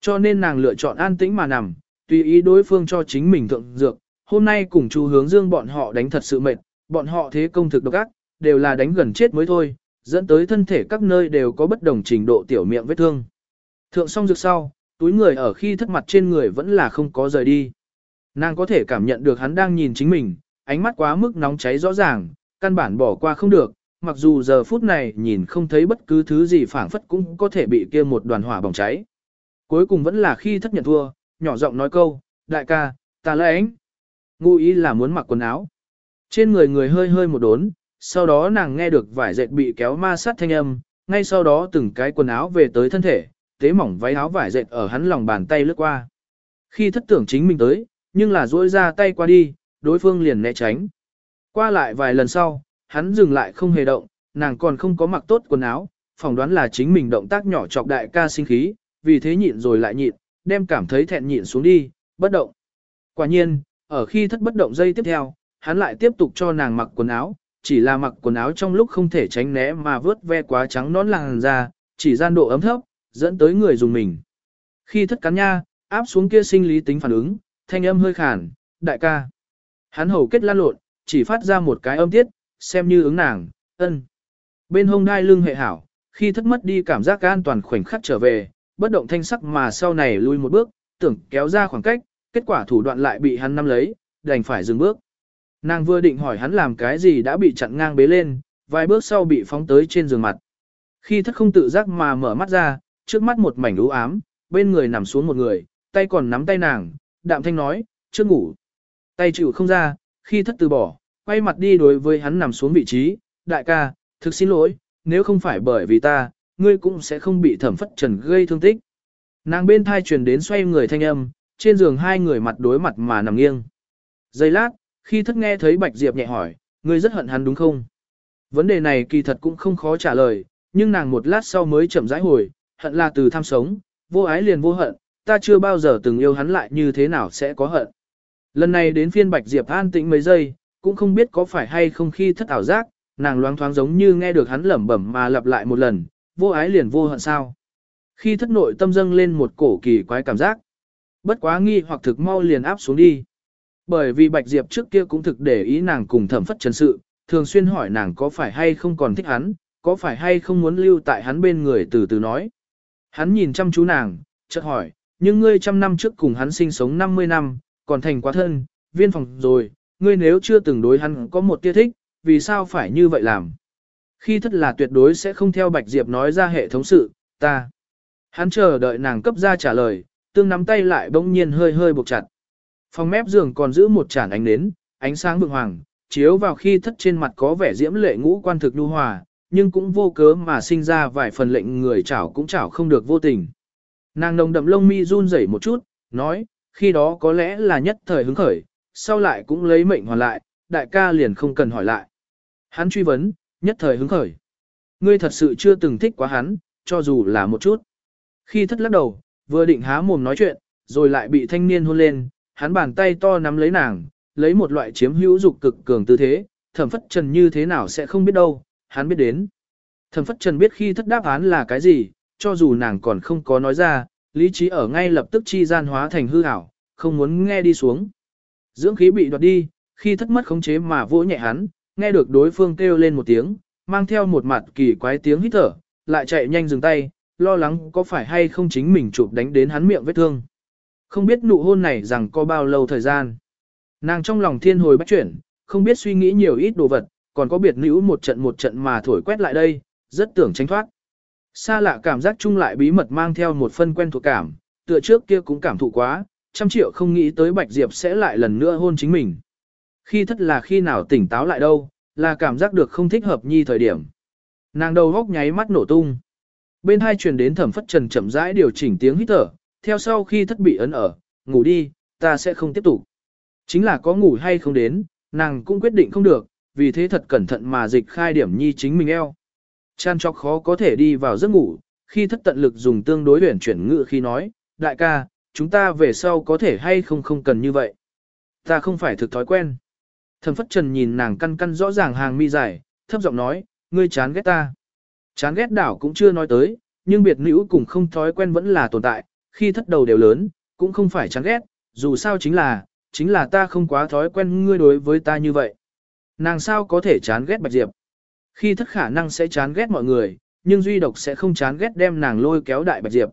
Cho nên nàng lựa chọn an tĩnh mà nằm, tùy ý đối phương cho chính mình thượng dược. Hôm nay cùng chu hướng dương bọn họ đánh thật sự mệt, bọn họ thế công thực độc ác, đều là đánh gần chết mới thôi, dẫn tới thân thể các nơi đều có bất đồng trình độ tiểu miệng vết thương. Thượng xong dược sau, túi người ở khi thất mặt trên người vẫn là không có rời đi. Nàng có thể cảm nhận được hắn đang nhìn chính mình, ánh mắt quá mức nóng cháy rõ ràng, căn bản bỏ qua không được, mặc dù giờ phút này nhìn không thấy bất cứ thứ gì phản phất cũng có thể bị kia một đoàn hỏa bỏng cháy. Cuối cùng vẫn là khi thất nhận thua, nhỏ giọng nói câu, đại ca, ta lấy ánh. Ngụ ý là muốn mặc quần áo. Trên người người hơi hơi một đốn, sau đó nàng nghe được vải dệt bị kéo ma sát thanh âm, ngay sau đó từng cái quần áo về tới thân thể, tế mỏng váy áo vải dệt ở hắn lòng bàn tay lướt qua. Khi thất tưởng chính mình tới, nhưng là duỗi ra tay qua đi, đối phương liền né tránh. Qua lại vài lần sau, hắn dừng lại không hề động, nàng còn không có mặc tốt quần áo, phỏng đoán là chính mình động tác nhỏ chọc đại ca sinh khí, vì thế nhịn rồi lại nhịn, đem cảm thấy thẹn nhịn xuống đi, bất động. Quả nhiên, ở khi thất bất động giây tiếp theo, hắn lại tiếp tục cho nàng mặc quần áo, chỉ là mặc quần áo trong lúc không thể tránh né mà vớt ve quá trắng nón làn ra, chỉ gian độ ấm thấp, dẫn tới người dùng mình. Khi thất cắn nha, áp xuống kia sinh lý tính phản ứng, thanh âm hơi khàn, đại ca. Hắn hầu kết lan lộn, chỉ phát ra một cái âm tiết, xem như ứng nàng, ân. Bên hông đai lưng hệ hảo, khi thất mất đi cảm giác an toàn khoảnh khắc trở về, bất động thanh sắc mà sau này lui một bước, tưởng kéo ra khoảng cách, kết quả thủ đoạn lại bị hắn nắm lấy, đành phải dừng bước. Nàng vừa định hỏi hắn làm cái gì đã bị chặn ngang bế lên, vài bước sau bị phóng tới trên giường mặt. Khi thất không tự giác mà mở mắt ra, trước mắt một mảnh u ám, bên người nằm xuống một người, tay còn nắm tay nàng, đạm thanh nói, chưa ngủ. Tay chịu không ra, khi thất từ bỏ, quay mặt đi đối với hắn nằm xuống vị trí, đại ca, thực xin lỗi, nếu không phải bởi vì ta, ngươi cũng sẽ không bị thẩm phất trần gây thương tích. Nàng bên thai truyền đến xoay người thanh âm, trên giường hai người mặt đối mặt mà nằm nghiêng. Giây lát, khi thất nghe thấy Bạch Diệp nhẹ hỏi, ngươi rất hận hắn đúng không? Vấn đề này kỳ thật cũng không khó trả lời, nhưng nàng một lát sau mới chậm rãi hồi, hận là từ tham sống, vô ái liền vô hận, ta chưa bao giờ từng yêu hắn lại như thế nào sẽ có hận. Lần này đến phiên Bạch Diệp an tĩnh mấy giây, cũng không biết có phải hay không khi thất ảo giác, nàng loáng thoáng giống như nghe được hắn lẩm bẩm mà lặp lại một lần, vô ái liền vô hận sao. Khi thất nội tâm dâng lên một cổ kỳ quái cảm giác, bất quá nghi hoặc thực mau liền áp xuống đi. Bởi vì Bạch Diệp trước kia cũng thực để ý nàng cùng thẩm phất trần sự, thường xuyên hỏi nàng có phải hay không còn thích hắn, có phải hay không muốn lưu tại hắn bên người từ từ nói. Hắn nhìn chăm chú nàng, chợt hỏi, nhưng ngươi trăm năm trước cùng hắn sinh sống 50 năm, còn thành quá thân, viên phòng rồi, ngươi nếu chưa từng đối hắn có một tia thích, vì sao phải như vậy làm? Khi thất là tuyệt đối sẽ không theo Bạch Diệp nói ra hệ thống sự, ta. Hắn chờ đợi nàng cấp ra trả lời, tương nắm tay lại bỗng nhiên hơi hơi buộc chặt. Phòng mép giường còn giữ một chản ánh nến, ánh sáng vượng hoàng, chiếu vào khi thất trên mặt có vẻ diễm lệ ngũ quan thực nhu hòa, nhưng cũng vô cớ mà sinh ra vài phần lệnh người chảo cũng chảo không được vô tình. Nàng nồng đậm lông mi run rẩy một chút, nói, khi đó có lẽ là nhất thời hứng khởi, sau lại cũng lấy mệnh hoàn lại, đại ca liền không cần hỏi lại. Hắn truy vấn, nhất thời hứng khởi. Ngươi thật sự chưa từng thích quá hắn, cho dù là một chút. Khi thất lắc đầu, vừa định há mồm nói chuyện, rồi lại bị thanh niên hôn lên, hắn bàn tay to nắm lấy nàng, lấy một loại chiếm hữu dục cực cường tư thế, thẩm phất trần như thế nào sẽ không biết đâu, hắn biết đến. Thẩm phất trần biết khi thất đáp án là cái gì, cho dù nàng còn không có nói ra, lý trí ở ngay lập tức chi gian hóa thành hư ảo, không muốn nghe đi xuống. Dưỡng khí bị đoạt đi, khi thất mất khống chế mà vỗ nhẹ hắn, nghe được đối phương kêu lên một tiếng, mang theo một mặt kỳ quái tiếng hít thở, lại chạy nhanh dừng tay, lo lắng có phải hay không chính mình chụp đánh đến hắn miệng vết thương. Không biết nụ hôn này rằng có bao lâu thời gian. Nàng trong lòng thiên hồi bách chuyển, không biết suy nghĩ nhiều ít đồ vật, còn có biệt nữ một trận một trận mà thổi quét lại đây, rất tưởng tránh thoát. Xa lạ cảm giác chung lại bí mật mang theo một phân quen thuộc cảm, tựa trước kia cũng cảm thụ quá, trăm triệu không nghĩ tới Bạch Diệp sẽ lại lần nữa hôn chính mình. Khi thất là khi nào tỉnh táo lại đâu, là cảm giác được không thích hợp nhi thời điểm. Nàng đầu góc nháy mắt nổ tung. Bên hai truyền đến thẩm phất trần chậm rãi điều chỉnh tiếng hít thở, theo sau khi thất bị ấn ở, ngủ đi, ta sẽ không tiếp tục. Chính là có ngủ hay không đến, nàng cũng quyết định không được, vì thế thật cẩn thận mà dịch khai điểm nhi chính mình eo. Chan chọc khó có thể đi vào giấc ngủ, khi thất tận lực dùng tương đối huyển chuyển ngự khi nói, đại ca, chúng ta về sau có thể hay không không cần như vậy. Ta không phải thực thói quen. Thẩm phất trần nhìn nàng căn căn rõ ràng hàng mi dài, thấp giọng nói, ngươi chán ghét ta. Chán ghét đảo cũng chưa nói tới, nhưng biệt nữ cùng không thói quen vẫn là tồn tại, khi thất đầu đều lớn, cũng không phải chán ghét, dù sao chính là, chính là ta không quá thói quen ngươi đối với ta như vậy. Nàng sao có thể chán ghét Bạch Diệp? Khi thất khả năng sẽ chán ghét mọi người, nhưng duy độc sẽ không chán ghét đem nàng lôi kéo đại Bạch Diệp.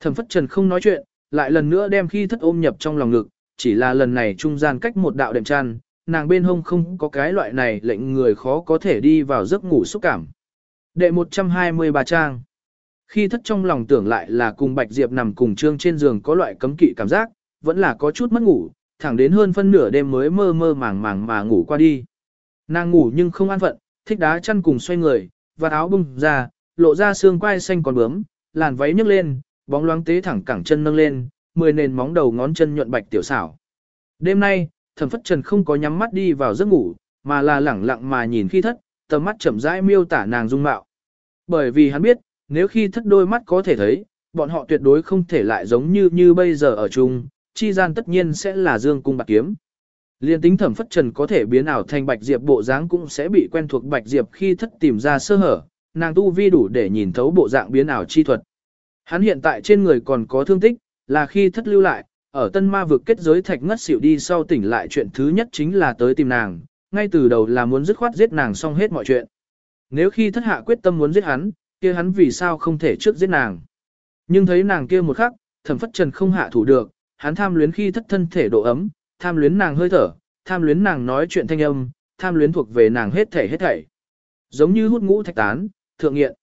Thẩm phất trần không nói chuyện, lại lần nữa đem khi thất ôm nhập trong lòng ngực, chỉ là lần này trung gian cách một đạo đệm chăn, nàng bên hông không có cái loại này lệnh người khó có thể đi vào giấc ngủ xúc cảm. Đệ 123 trang. Khi thất trong lòng tưởng lại là cùng Bạch Diệp nằm cùng trương trên giường có loại cấm kỵ cảm giác, vẫn là có chút mất ngủ, thẳng đến hơn phân nửa đêm mới mơ mơ màng màng mà ngủ qua đi. Nàng ngủ nhưng không an phận, thích đá chăn cùng xoay người, và áo bung ra, lộ ra xương quai xanh còn bướm, làn váy nhấc lên, bóng loáng tế thẳng cẳng chân nâng lên, mười nền móng đầu ngón chân nhuận bạch tiểu xảo. Đêm nay, thẩm phất trần không có nhắm mắt đi vào giấc ngủ, mà là lẳng lặng mà nhìn khi thất, tầm mắt chậm rãi miêu tả nàng dung mạo. Bởi vì hắn biết, nếu khi thất đôi mắt có thể thấy, bọn họ tuyệt đối không thể lại giống như như bây giờ ở chung, chi gian tất nhiên sẽ là dương cung bạc kiếm. Liên tính thẩm phất trần có thể biến ảo thành bạch diệp bộ dáng cũng sẽ bị quen thuộc bạch diệp khi thất tìm ra sơ hở, nàng tu vi đủ để nhìn thấu bộ dạng biến ảo chi thuật. Hắn hiện tại trên người còn có thương tích, là khi thất lưu lại, ở tân ma vực kết giới thạch ngất xỉu đi sau tỉnh lại chuyện thứ nhất chính là tới tìm nàng, ngay từ đầu là muốn dứt khoát giết nàng xong hết mọi chuyện. Nếu khi thất hạ quyết tâm muốn giết hắn, kia hắn vì sao không thể trước giết nàng. Nhưng thấy nàng kia một khắc, thẩm phất trần không hạ thủ được, hắn tham luyến khi thất thân thể độ ấm, tham luyến nàng hơi thở, tham luyến nàng nói chuyện thanh âm, tham luyến thuộc về nàng hết thể hết thảy. Giống như hút ngũ thạch tán, thượng nghiện.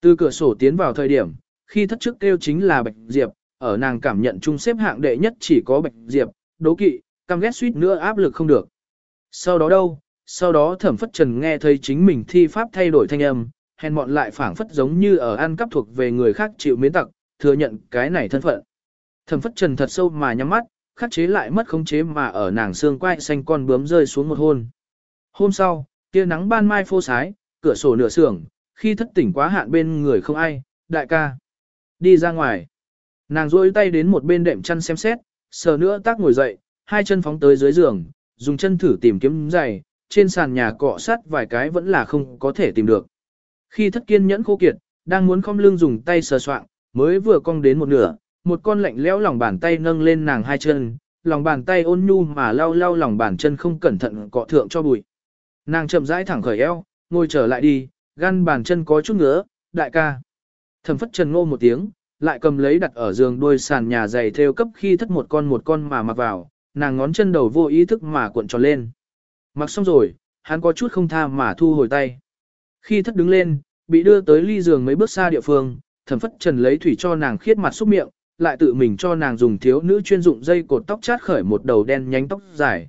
Từ cửa sổ tiến vào thời điểm, khi thất trước kêu chính là Bạch Diệp, ở nàng cảm nhận chung xếp hạng đệ nhất chỉ có Bạch Diệp, đố kỵ, căm ghét suýt nữa áp lực không được. Sau đó đâu, sau đó thẩm phất trần nghe thấy chính mình thi pháp thay đổi thanh âm, hèn mọn lại phảng phất giống như ở ăn cắp thuộc về người khác chịu miến tặc, thừa nhận cái này thân phận. Thẩm phất trần thật sâu mà nhắm mắt, khắc chế lại mất khống chế mà ở nàng xương quai xanh con bướm rơi xuống một hôn. Hôm sau, tia nắng ban mai phô sái, cửa sổ nửa sưởng, khi thất tỉnh quá hạn bên người không ai, đại ca. Đi ra ngoài. Nàng rôi tay đến một bên đệm chăn xem xét, sờ nữa tác ngồi dậy, hai chân phóng tới dưới giường, dùng chân thử tìm kiếm giày, trên sàn nhà cọ sắt vài cái vẫn là không có thể tìm được. Khi thất kiên nhẫn khô kiệt, đang muốn không lưng dùng tay sờ soạn, mới vừa cong đến một nửa, một con lạnh lẽo lòng bàn tay nâng lên nàng hai chân, lòng bàn tay ôn nhu mà lau lau lòng bàn chân không cẩn thận cọ thượng cho bụi. Nàng chậm rãi thẳng khởi eo, ngồi trở lại đi, gan bàn chân có chút ngứa, đại ca. Thẩm phất trần ngô một tiếng, lại cầm lấy đặt ở giường đuôi sàn nhà dày theo cấp khi thất một con một con mà mặc vào, nàng ngón chân đầu vô ý thức mà cuộn tròn lên. Mặc xong rồi, hắn có chút không tha mà thu hồi tay. Khi thất đứng lên, bị đưa tới ly giường mấy bước xa địa phương, thẩm phất trần lấy thủy cho nàng khiết mặt xúc miệng, lại tự mình cho nàng dùng thiếu nữ chuyên dụng dây cột tóc chát khởi một đầu đen nhánh tóc dài.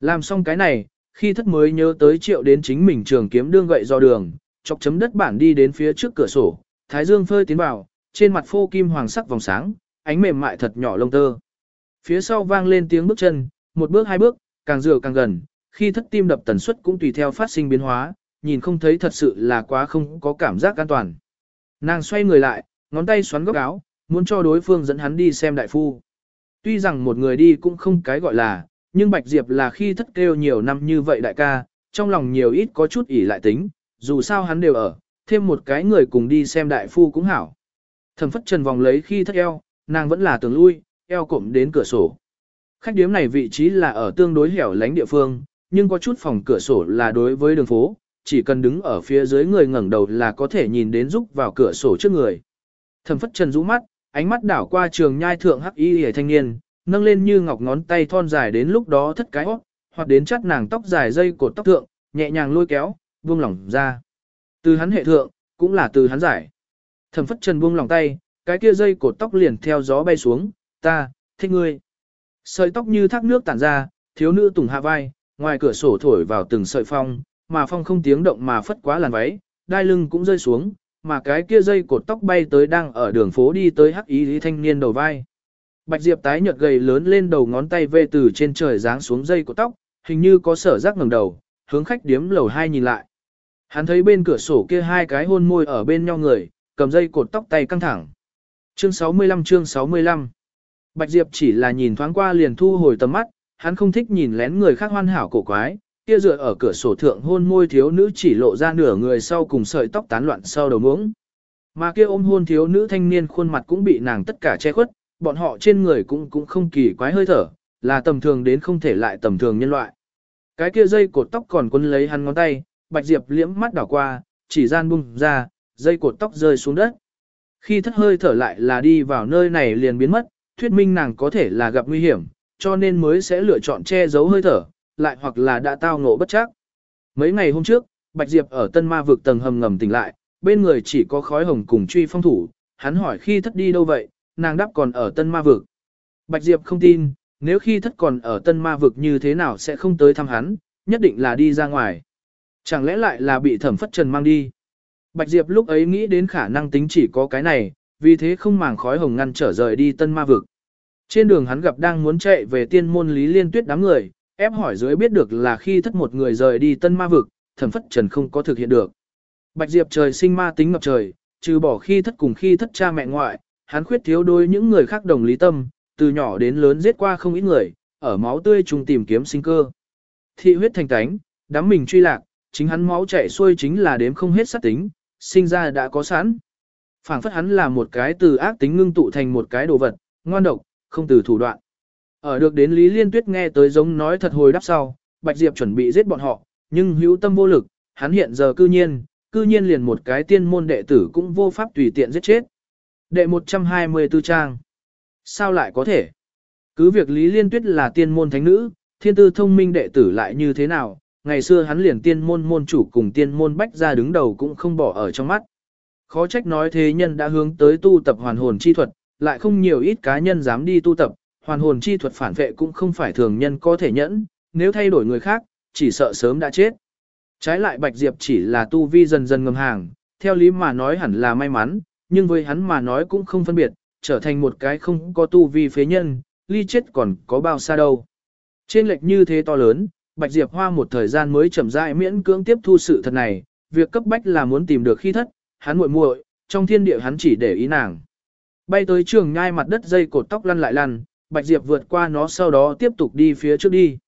Làm xong cái này, khi thất mới nhớ tới triệu đến chính mình trường kiếm đương gậy do đường, chọc chấm đất bản đi đến phía trước cửa sổ, thái dương phơi tiến vào, trên mặt phô kim hoàng sắc vòng sáng, ánh mềm mại thật nhỏ lông tơ. Phía sau vang lên tiếng bước chân, một bước hai bước, càng rửa càng gần, khi thất tim đập tần suất cũng tùy theo phát sinh biến hóa, nhìn không thấy thật sự là quá không có cảm giác an toàn. Nàng xoay người lại, ngón tay xoắn góc áo, muốn cho đối phương dẫn hắn đi xem đại phu. Tuy rằng một người đi cũng không cái gọi là, nhưng Bạch Diệp là khi thất kêu nhiều năm như vậy đại ca, trong lòng nhiều ít có chút ỉ lại tính, dù sao hắn đều ở, thêm một cái người cùng đi xem đại phu cũng hảo. Thẩm phất trần vòng lấy khi thất eo, nàng vẫn là tường lui, eo cụm đến cửa sổ. Khách điếm này vị trí là ở tương đối hẻo lánh địa phương, nhưng có chút phòng cửa sổ là đối với đường phố, chỉ cần đứng ở phía dưới người ngẩng đầu là có thể nhìn đến rúc vào cửa sổ trước người. Thẩm phất trần rũ mắt, ánh mắt đảo qua trường nhai thượng hắc y hề thanh niên, nâng lên như ngọc ngón tay thon dài đến lúc đó thất cái hót, hoặc đến chắt nàng tóc dài dây cột tóc thượng, nhẹ nhàng lôi kéo, buông lỏng ra. Từ hắn hệ thượng, cũng là từ hắn giải. Thẩm phất trần buông lỏng tay, cái kia dây cột tóc liền theo gió bay xuống, ta, thích ngươi. Sợi tóc như thác nước tản ra, thiếu nữ tùng hạ vai, ngoài cửa sổ thổi vào từng sợi phong, mà phong không tiếng động mà phất quá làn váy, đai lưng cũng rơi xuống, mà cái kia dây cột tóc bay tới đang ở đường phố đi tới hắc ý lý thanh niên đầu vai. Bạch Diệp tái nhợt gầy lớn lên đầu ngón tay vê từ trên trời giáng xuống dây cột tóc, hình như có sở giác ngẩng đầu, hướng khách điếm lầu hai nhìn lại. Hắn thấy bên cửa sổ kia hai cái hôn môi ở bên nhau người, cầm dây cột tóc tay căng thẳng. Chương 65 chương 65 Bạch Diệp chỉ là nhìn thoáng qua liền thu hồi tầm mắt, hắn không thích nhìn lén người khác hoan hảo cổ quái, kia dựa ở cửa sổ thượng hôn môi thiếu nữ chỉ lộ ra nửa người sau cùng sợi tóc tán loạn sau đầu muỗng. Mà kia ôm hôn thiếu nữ thanh niên khuôn mặt cũng bị nàng tất cả che khuất, bọn họ trên người cũng cũng không kỳ quái hơi thở, là tầm thường đến không thể lại tầm thường nhân loại. Cái kia dây cột tóc còn quấn lấy hắn ngón tay, Bạch Diệp liễm mắt đảo qua, chỉ gian bung ra, dây cột tóc rơi xuống đất. Khi thất hơi thở lại là đi vào nơi này liền biến mất, thuyết minh nàng có thể là gặp nguy hiểm, cho nên mới sẽ lựa chọn che giấu hơi thở, lại hoặc là đã tao ngộ bất chắc. Mấy ngày hôm trước, Bạch Diệp ở Tân Ma vực tầng hầm ngầm tỉnh lại, bên người chỉ có khói hồng cùng truy phong thủ, hắn hỏi khi thất đi đâu vậy, nàng đáp còn ở Tân Ma vực. Bạch Diệp không tin, nếu khi thất còn ở Tân Ma vực như thế nào sẽ không tới thăm hắn, nhất định là đi ra ngoài. Chẳng lẽ lại là bị thẩm phất trần mang đi. Bạch Diệp lúc ấy nghĩ đến khả năng tính chỉ có cái này, vì thế không màng khói hồng ngăn trở rời đi Tân Ma vực. Trên đường hắn gặp đang muốn chạy về tiên môn Lý Liên Tuyết đám người, ép hỏi dưới biết được là khi thất một người rời đi Tân Ma vực, thẩm phất trần không có thực hiện được. Bạch Diệp trời sinh ma tính ngập trời, trừ bỏ khi thất cùng khi thất cha mẹ ngoại, hắn khuyết thiếu đôi những người khác đồng lý tâm, từ nhỏ đến lớn giết qua không ít người, ở máu tươi trùng tìm kiếm sinh cơ. Thị huyết thành tánh, đám mình truy lạc, chính hắn máu chảy xuôi chính là đếm không hết sát tính, sinh ra đã có sẵn. phảng phất hắn là một cái từ ác tính ngưng tụ thành một cái đồ vật, ngoan độc, không từ thủ đoạn. Ở được đến Lý Liên Tuyết nghe tới giống nói thật hồi đáp sau, Bạch Diệp chuẩn bị giết bọn họ, nhưng hữu tâm vô lực, hắn hiện giờ cư nhiên, cư nhiên liền một cái tiên môn đệ tử cũng vô pháp tùy tiện giết chết. Đệ 124 trang. Sao lại có thể? Cứ việc Lý Liên Tuyết là tiên môn thánh nữ, thiên tư thông minh đệ tử lại như thế nào, ngày xưa hắn liền tiên môn môn chủ cùng tiên môn bách ra đứng đầu cũng không bỏ ở trong mắt. Khó trách nói thế nhân đã hướng tới tu tập hoàn hồn chi thuật, lại không nhiều ít cá nhân dám đi tu tập, hoàn hồn chi thuật phản vệ cũng không phải thường nhân có thể nhẫn, nếu thay đổi người khác, chỉ sợ sớm đã chết. Trái lại Bạch Diệp chỉ là tu vi dần dần ngầm hàng, theo lý mà nói hẳn là may mắn, nhưng với hắn mà nói cũng không phân biệt, trở thành một cái không có tu vi phế nhân, ly chết còn có bao xa đâu. Trên lệch như thế to lớn, Bạch Diệp hoa một thời gian mới chậm rãi miễn cưỡng tiếp thu sự thật này, việc cấp bách là muốn tìm được khi thất, hắn muội muội, trong thiên địa hắn chỉ để ý nàng. Bay tới trường nhai mặt đất dây cột tóc lăn lại lăn, Bạch Diệp vượt qua nó sau đó tiếp tục đi phía trước đi.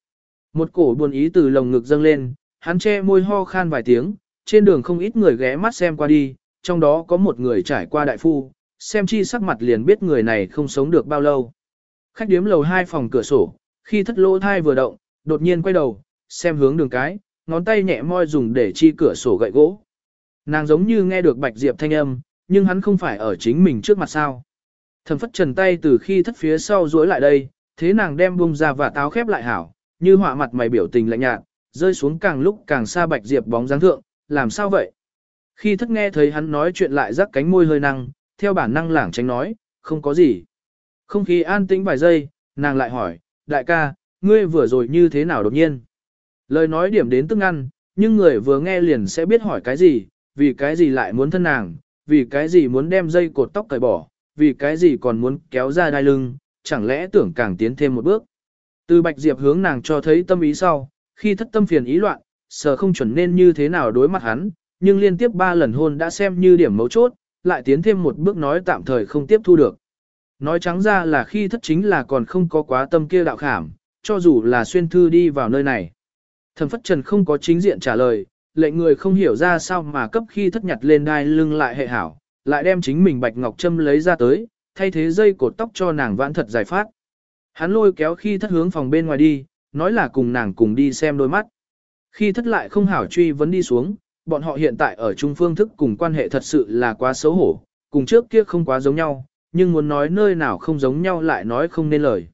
Một cổ buồn ý từ lồng ngực dâng lên, hắn che môi ho khan vài tiếng, trên đường không ít người ghé mắt xem qua đi, trong đó có một người trải qua đại phu, xem chi sắc mặt liền biết người này không sống được bao lâu. Khách điếm lầu hai phòng cửa sổ, khi thất lỗ thai vừa động, đột nhiên quay đầu, xem hướng đường cái, ngón tay nhẹ môi dùng để chi cửa sổ gậy gỗ. Nàng giống như nghe được Bạch Diệp thanh âm, nhưng hắn không phải ở chính mình trước mặt sao. Thẩm phất trần tay từ khi thất phía sau duỗi lại đây, thế nàng đem bung ra và táo khép lại hảo, như họa mặt mày biểu tình lạnh nhạt, rơi xuống càng lúc càng xa Bạch Diệp bóng dáng thượng, làm sao vậy? Khi thất nghe thấy hắn nói chuyện lại rắc cánh môi hơi năng, theo bản năng lảng tránh nói, không có gì. Không khí an tĩnh vài giây, nàng lại hỏi, đại ca, ngươi vừa rồi như thế nào đột nhiên? Lời nói điểm đến tức ăn, nhưng người vừa nghe liền sẽ biết hỏi cái gì, vì cái gì lại muốn thân nàng, vì cái gì muốn đem dây cột tóc cởi bỏ, vì cái gì còn muốn kéo ra đai lưng, chẳng lẽ tưởng càng tiến thêm một bước. Từ Bạch Diệp hướng nàng cho thấy tâm ý sau, khi thất tâm phiền ý loạn, sợ không chuẩn nên như thế nào đối mặt hắn, nhưng liên tiếp ba lần hôn đã xem như điểm mấu chốt, lại tiến thêm một bước nói tạm thời không tiếp thu được. Nói trắng ra là khi thất chính là còn không có quá tâm kia đạo khảm, cho dù là xuyên thư đi vào nơi này. Thần Phất Trần không có chính diện trả lời, lệnh người không hiểu ra sao mà cấp khi thất nhặt lên đai lưng lại hệ hảo, lại đem chính mình bạch ngọc châm lấy ra tới, thay thế dây cột tóc cho nàng vãn thật giải phát. Hắn lôi kéo khi thất hướng phòng bên ngoài đi, nói là cùng nàng cùng đi xem đôi mắt. Khi thất lại không hảo truy vấn đi xuống, bọn họ hiện tại ở chung phương thức cùng quan hệ thật sự là quá xấu hổ, cùng trước kia không quá giống nhau, nhưng muốn nói nơi nào không giống nhau lại nói không nên lời.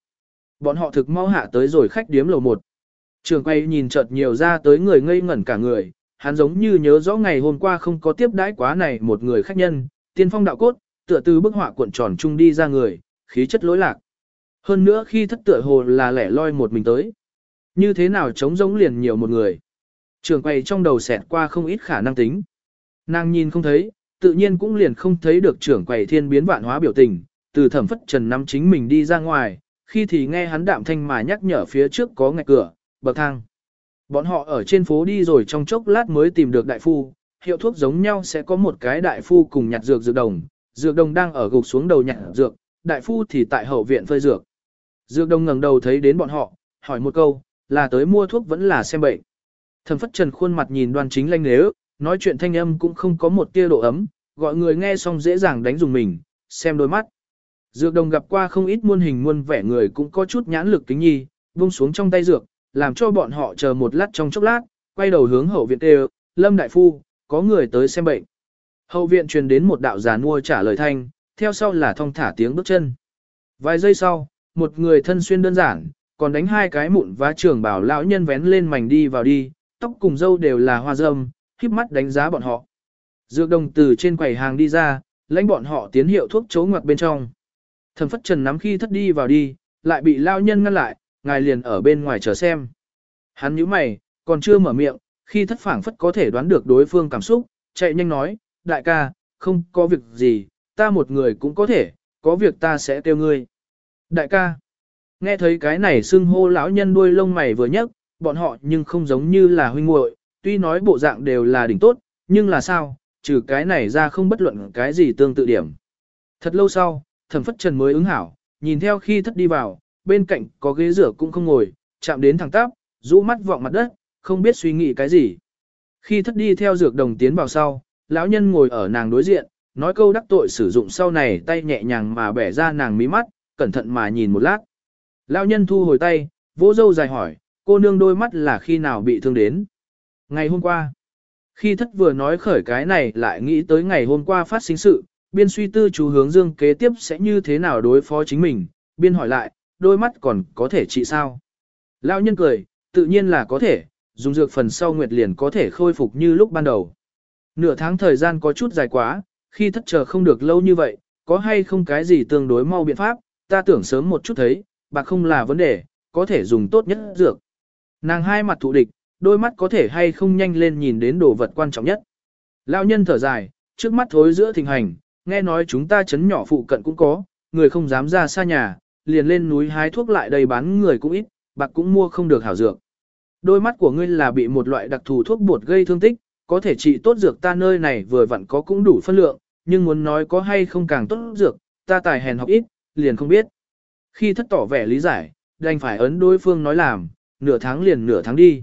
Bọn họ thực mau hạ tới rồi khách điếm lầu một. Trường quay nhìn chợt nhiều ra tới người ngây ngẩn cả người, hắn giống như nhớ rõ ngày hôm qua không có tiếp đãi quá này một người khách nhân, tiên phong đạo cốt, tựa từ bức họa cuộn tròn chung đi ra người, khí chất lối lạc. Hơn nữa khi thất tựa hồ là lẻ loi một mình tới. Như thế nào chống giống liền nhiều một người. Trường quay trong đầu xẹt qua không ít khả năng tính. Nàng nhìn không thấy, tự nhiên cũng liền không thấy được trưởng quầy thiên biến vạn hóa biểu tình, từ thẩm phất trần nắm chính mình đi ra ngoài, khi thì nghe hắn đạm thanh mà nhắc nhở phía trước có ngạch cửa, bậc thang. Bọn họ ở trên phố đi rồi trong chốc lát mới tìm được đại phu, hiệu thuốc giống nhau sẽ có một cái đại phu cùng nhặt dược dược đồng, dược đồng đang ở gục xuống đầu nhặt dược, đại phu thì tại hậu viện phơi dược. Dược đồng ngẩng đầu thấy đến bọn họ, hỏi một câu, là tới mua thuốc vẫn là xem bệnh. Thẩm phất trần khuôn mặt nhìn đoan chính lanh nếu, nói chuyện thanh âm cũng không có một tia độ ấm, gọi người nghe xong dễ dàng đánh dùng mình, xem đôi mắt. Dược đồng gặp qua không ít muôn hình muôn vẻ người cũng có chút nhãn lực kính nhi, buông xuống trong tay dược, làm cho bọn họ chờ một lát trong chốc lát, quay đầu hướng hậu viện đều, Lâm Đại Phu, có người tới xem bệnh. Hậu viện truyền đến một đạo già mua trả lời thanh, theo sau là thong thả tiếng bước chân. Vài giây sau, một người thân xuyên đơn giản, còn đánh hai cái mụn vá trưởng bảo lão nhân vén lên mảnh đi vào đi, tóc cùng dâu đều là hoa râm, khiếp mắt đánh giá bọn họ. Dược đồng từ trên quầy hàng đi ra, lãnh bọn họ tiến hiệu thuốc chấu ngoặc bên trong. Thẩm phất trần nắm khi thất đi vào đi, lại bị lao nhân ngăn lại, ngài liền ở bên ngoài chờ xem. Hắn nhíu mày, còn chưa mở miệng, khi thất phảng phất có thể đoán được đối phương cảm xúc, chạy nhanh nói, đại ca, không có việc gì, ta một người cũng có thể, có việc ta sẽ kêu ngươi. Đại ca, nghe thấy cái này xưng hô lão nhân đuôi lông mày vừa nhấc, bọn họ nhưng không giống như là huynh muội, tuy nói bộ dạng đều là đỉnh tốt, nhưng là sao, trừ cái này ra không bất luận cái gì tương tự điểm. Thật lâu sau, thẩm phất trần mới ứng hảo, nhìn theo khi thất đi vào, bên cạnh có ghế rửa cũng không ngồi, chạm đến thẳng tắp, rũ mắt vọng mặt đất, không biết suy nghĩ cái gì. Khi thất đi theo dược đồng tiến vào sau, lão nhân ngồi ở nàng đối diện, nói câu đắc tội sử dụng sau này tay nhẹ nhàng mà bẻ ra nàng mí mắt, cẩn thận mà nhìn một lát. Lão nhân thu hồi tay, vỗ dâu dài hỏi, cô nương đôi mắt là khi nào bị thương đến. Ngày hôm qua, khi thất vừa nói khởi cái này lại nghĩ tới ngày hôm qua phát sinh sự, biên suy tư chú hướng dương kế tiếp sẽ như thế nào đối phó chính mình, biên hỏi lại, đôi mắt còn có thể trị sao? Lão nhân cười, tự nhiên là có thể, dùng dược phần sau nguyệt liền có thể khôi phục như lúc ban đầu. Nửa tháng thời gian có chút dài quá, khi thất chờ không được lâu như vậy, có hay không cái gì tương đối mau biện pháp, ta tưởng sớm một chút thấy, bạc không là vấn đề, có thể dùng tốt nhất dược. Nàng hai mặt thụ địch, đôi mắt có thể hay không nhanh lên nhìn đến đồ vật quan trọng nhất. Lão nhân thở dài, trước mắt thối giữa thình hành, nghe nói chúng ta chấn nhỏ phụ cận cũng có, người không dám ra xa nhà, liền lên núi hái thuốc lại đây bán người cũng ít, bạc cũng mua không được hảo dược. Đôi mắt của ngươi là bị một loại đặc thù thuốc bột gây thương tích, có thể trị tốt dược ta nơi này vừa vặn có cũng đủ phân lượng, nhưng muốn nói có hay không càng tốt dược, ta tài hèn học ít, liền không biết. Khi thất tỏ vẻ lý giải, đành phải ấn đối phương nói làm, nửa tháng liền nửa tháng đi.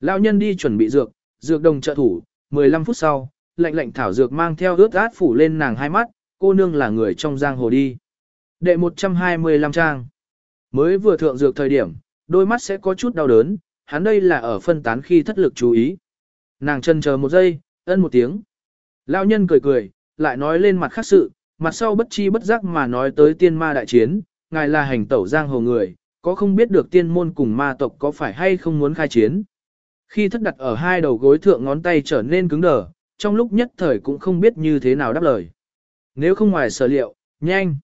Lão nhân đi chuẩn bị dược, dược đồng trợ thủ, 15 phút sau, lệnh lệnh thảo dược mang theo ướt át phủ lên nàng hai mắt, cô nương là người trong giang hồ đi. Đệ 125 trang. Mới vừa thượng dược thời điểm, đôi mắt sẽ có chút đau đớn, hắn đây là ở phân tán khi thất lực chú ý. Nàng chân chờ một giây, ân một tiếng. Lão nhân cười cười, lại nói lên mặt khác sự, mặt sau bất chi bất giác mà nói tới tiên ma đại chiến, ngài là hành tẩu giang hồ người, có không biết được tiên môn cùng ma tộc có phải hay không muốn khai chiến. Khi thất đặt ở hai đầu gối thượng ngón tay trở nên cứng đờ, trong lúc nhất thời cũng không biết như thế nào đáp lời. Nếu không ngoài sở liệu, nhanh.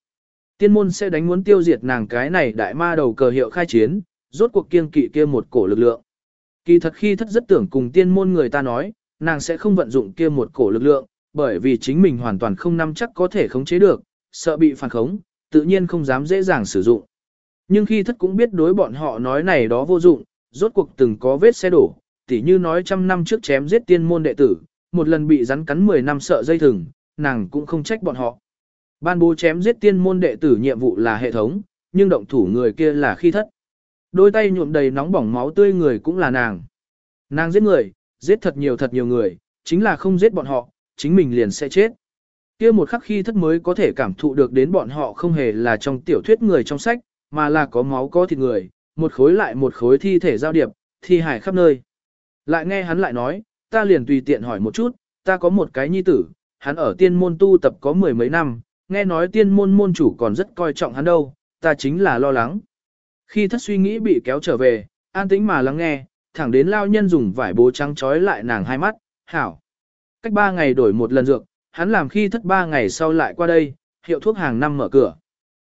Tiên môn sẽ đánh muốn tiêu diệt nàng cái này đại ma đầu cờ hiệu khai chiến, rốt cuộc kiên kỵ kia một cổ lực lượng. Kỳ thật khi thất rất tưởng cùng tiên môn người ta nói, nàng sẽ không vận dụng kia một cổ lực lượng, bởi vì chính mình hoàn toàn không nắm chắc có thể khống chế được, sợ bị phản khống, tự nhiên không dám dễ dàng sử dụng. Nhưng khi thất cũng biết đối bọn họ nói này đó vô dụng, rốt cuộc từng có vết xe đổ, tỉ như nói trăm năm trước chém giết tiên môn đệ tử, một lần bị rắn cắn 10 năm sợ dây thừng, nàng cũng không trách bọn họ. Ban bố chém giết tiên môn đệ tử nhiệm vụ là hệ thống, nhưng động thủ người kia là khi thất. Đôi tay nhuộm đầy nóng bỏng máu tươi người cũng là nàng. Nàng giết người, giết thật nhiều thật nhiều người, chính là không giết bọn họ, chính mình liền sẽ chết. Kia một khắc khi thất mới có thể cảm thụ được đến bọn họ không hề là trong tiểu thuyết người trong sách, mà là có máu có thịt người, một khối lại một khối thi thể giao điệp, thi hải khắp nơi. Lại nghe hắn lại nói, ta liền tùy tiện hỏi một chút, ta có một cái nhi tử, hắn ở tiên môn tu tập có mười mấy năm, nghe nói tiên môn môn chủ còn rất coi trọng hắn đâu, ta chính là lo lắng. Khi thất suy nghĩ bị kéo trở về, an tĩnh mà lắng nghe, thẳng đến lao nhân dùng vải bố trắng trói lại nàng hai mắt, hảo. Cách ba ngày đổi một lần dược, hắn làm khi thất ba ngày sau lại qua đây, hiệu thuốc hàng năm mở cửa.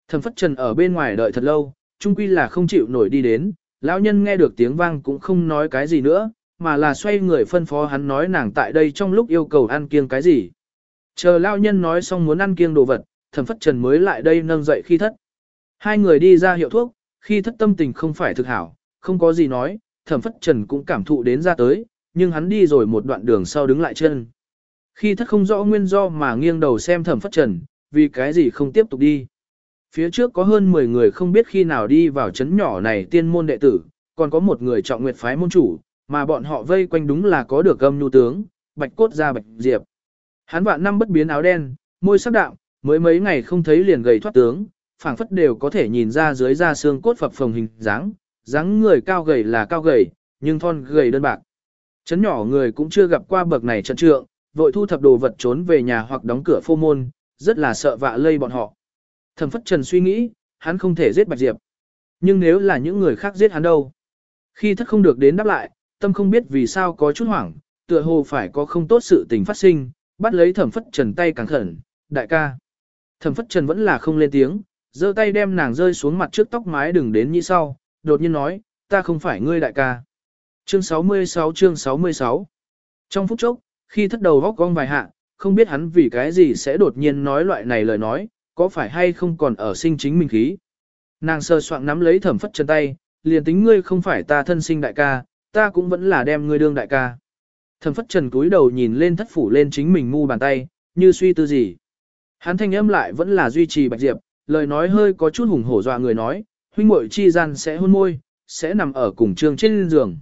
Thẩm phất trần ở bên ngoài đợi thật lâu, trung quy là không chịu nổi đi đến, lão nhân nghe được tiếng vang cũng không nói cái gì nữa, mà là xoay người phân phó hắn nói nàng tại đây trong lúc yêu cầu ăn kiêng cái gì. Chờ lão nhân nói xong muốn ăn kiêng đồ vật, thẩm phất trần mới lại đây nâng dậy khi thất. Hai người đi ra hiệu thuốc, khi thất tâm tình không phải thực hảo, không có gì nói, thẩm phất trần cũng cảm thụ đến ra tới, nhưng hắn đi rồi một đoạn đường sau đứng lại chân. Khi thất không rõ nguyên do mà nghiêng đầu xem thẩm phất trần, vì cái gì không tiếp tục đi. Phía trước có hơn 10 người không biết khi nào đi vào chấn nhỏ này tiên môn đệ tử, còn có một người trọng nguyệt phái môn chủ, mà bọn họ vây quanh đúng là có được âm nhu tướng, bạch cốt ra bạch diệp. Hắn vạn năm bất biến áo đen, môi sắc đạm, mới mấy ngày không thấy liền gầy thoát tướng, phảng phất đều có thể nhìn ra dưới da xương cốt phập phồng hình dáng, dáng người cao gầy là cao gầy, nhưng thon gầy đơn bạc. Chấn nhỏ người cũng chưa gặp qua bậc này trận trượng, vội thu thập đồ vật trốn về nhà hoặc đóng cửa phô môn, rất là sợ vạ lây bọn họ. Thẩm phất trần suy nghĩ, hắn không thể giết Bạch Diệp. Nhưng nếu là những người khác giết hắn đâu? Khi thất không được đến đáp lại, tâm không biết vì sao có chút hoảng, tựa hồ phải có không tốt sự tình phát sinh, bắt lấy thẩm phất trần tay càng khẩn, đại ca. Thẩm phất trần vẫn là không lên tiếng, giơ tay đem nàng rơi xuống mặt trước tóc mái đừng đến như sau, đột nhiên nói, ta không phải ngươi đại ca. Chương 66 chương 66 Trong phút chốc, khi thất đầu góc cong vài hạ, không biết hắn vì cái gì sẽ đột nhiên nói loại này lời nói, có phải hay không còn ở sinh chính mình khí. Nàng sơ soạn nắm lấy thẩm phất chân tay, liền tính ngươi không phải ta thân sinh đại ca, ta cũng vẫn là đem ngươi đương đại ca. Thẩm phất trần cúi đầu nhìn lên thất phủ lên chính mình ngu bàn tay, như suy tư gì. Hắn thanh âm lại vẫn là duy trì bạch diệp, lời nói hơi có chút hùng hổ dọa người nói, huynh muội chi gian sẽ hôn môi, sẽ nằm ở cùng trường trên giường.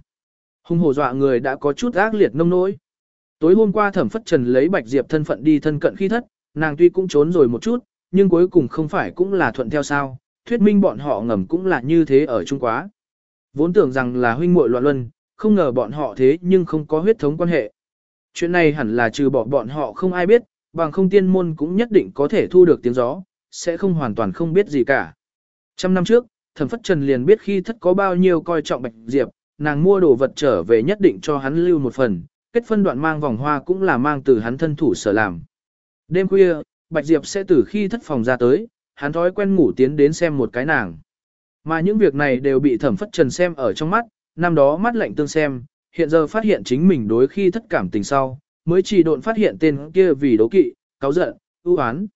Hùng hổ dọa người đã có chút ác liệt nông nỗi. Tối hôm qua thẩm phất trần lấy bạch diệp thân phận đi thân cận khi thất, nàng tuy cũng trốn rồi một chút, nhưng cuối cùng không phải cũng là thuận theo sao, thuyết minh bọn họ ngầm cũng là như thế ở Trung Quá. Vốn tưởng rằng là huynh muội loạn luân, không ngờ bọn họ thế nhưng không có huyết thống quan hệ. Chuyện này hẳn là trừ bỏ bọn họ không ai biết, bằng không tiên môn cũng nhất định có thể thu được tiếng gió, sẽ không hoàn toàn không biết gì cả. Trăm năm trước, thẩm phất trần liền biết khi thất có bao nhiêu coi trọng bạch diệp, nàng mua đồ vật trở về nhất định cho hắn lưu một phần, kết phân đoạn mang vòng hoa cũng là mang từ hắn thân thủ sở làm. Đêm khuya, Bạch Diệp sẽ từ khi thất phòng ra tới, hắn thói quen ngủ tiến đến xem một cái nàng. Mà những việc này đều bị thẩm phất trần xem ở trong mắt, năm đó mắt lạnh tương xem, hiện giờ phát hiện chính mình đối khi thất cảm tình sau, mới chỉ độn phát hiện tên kia vì đấu kỵ, cáo giận, ưu oán.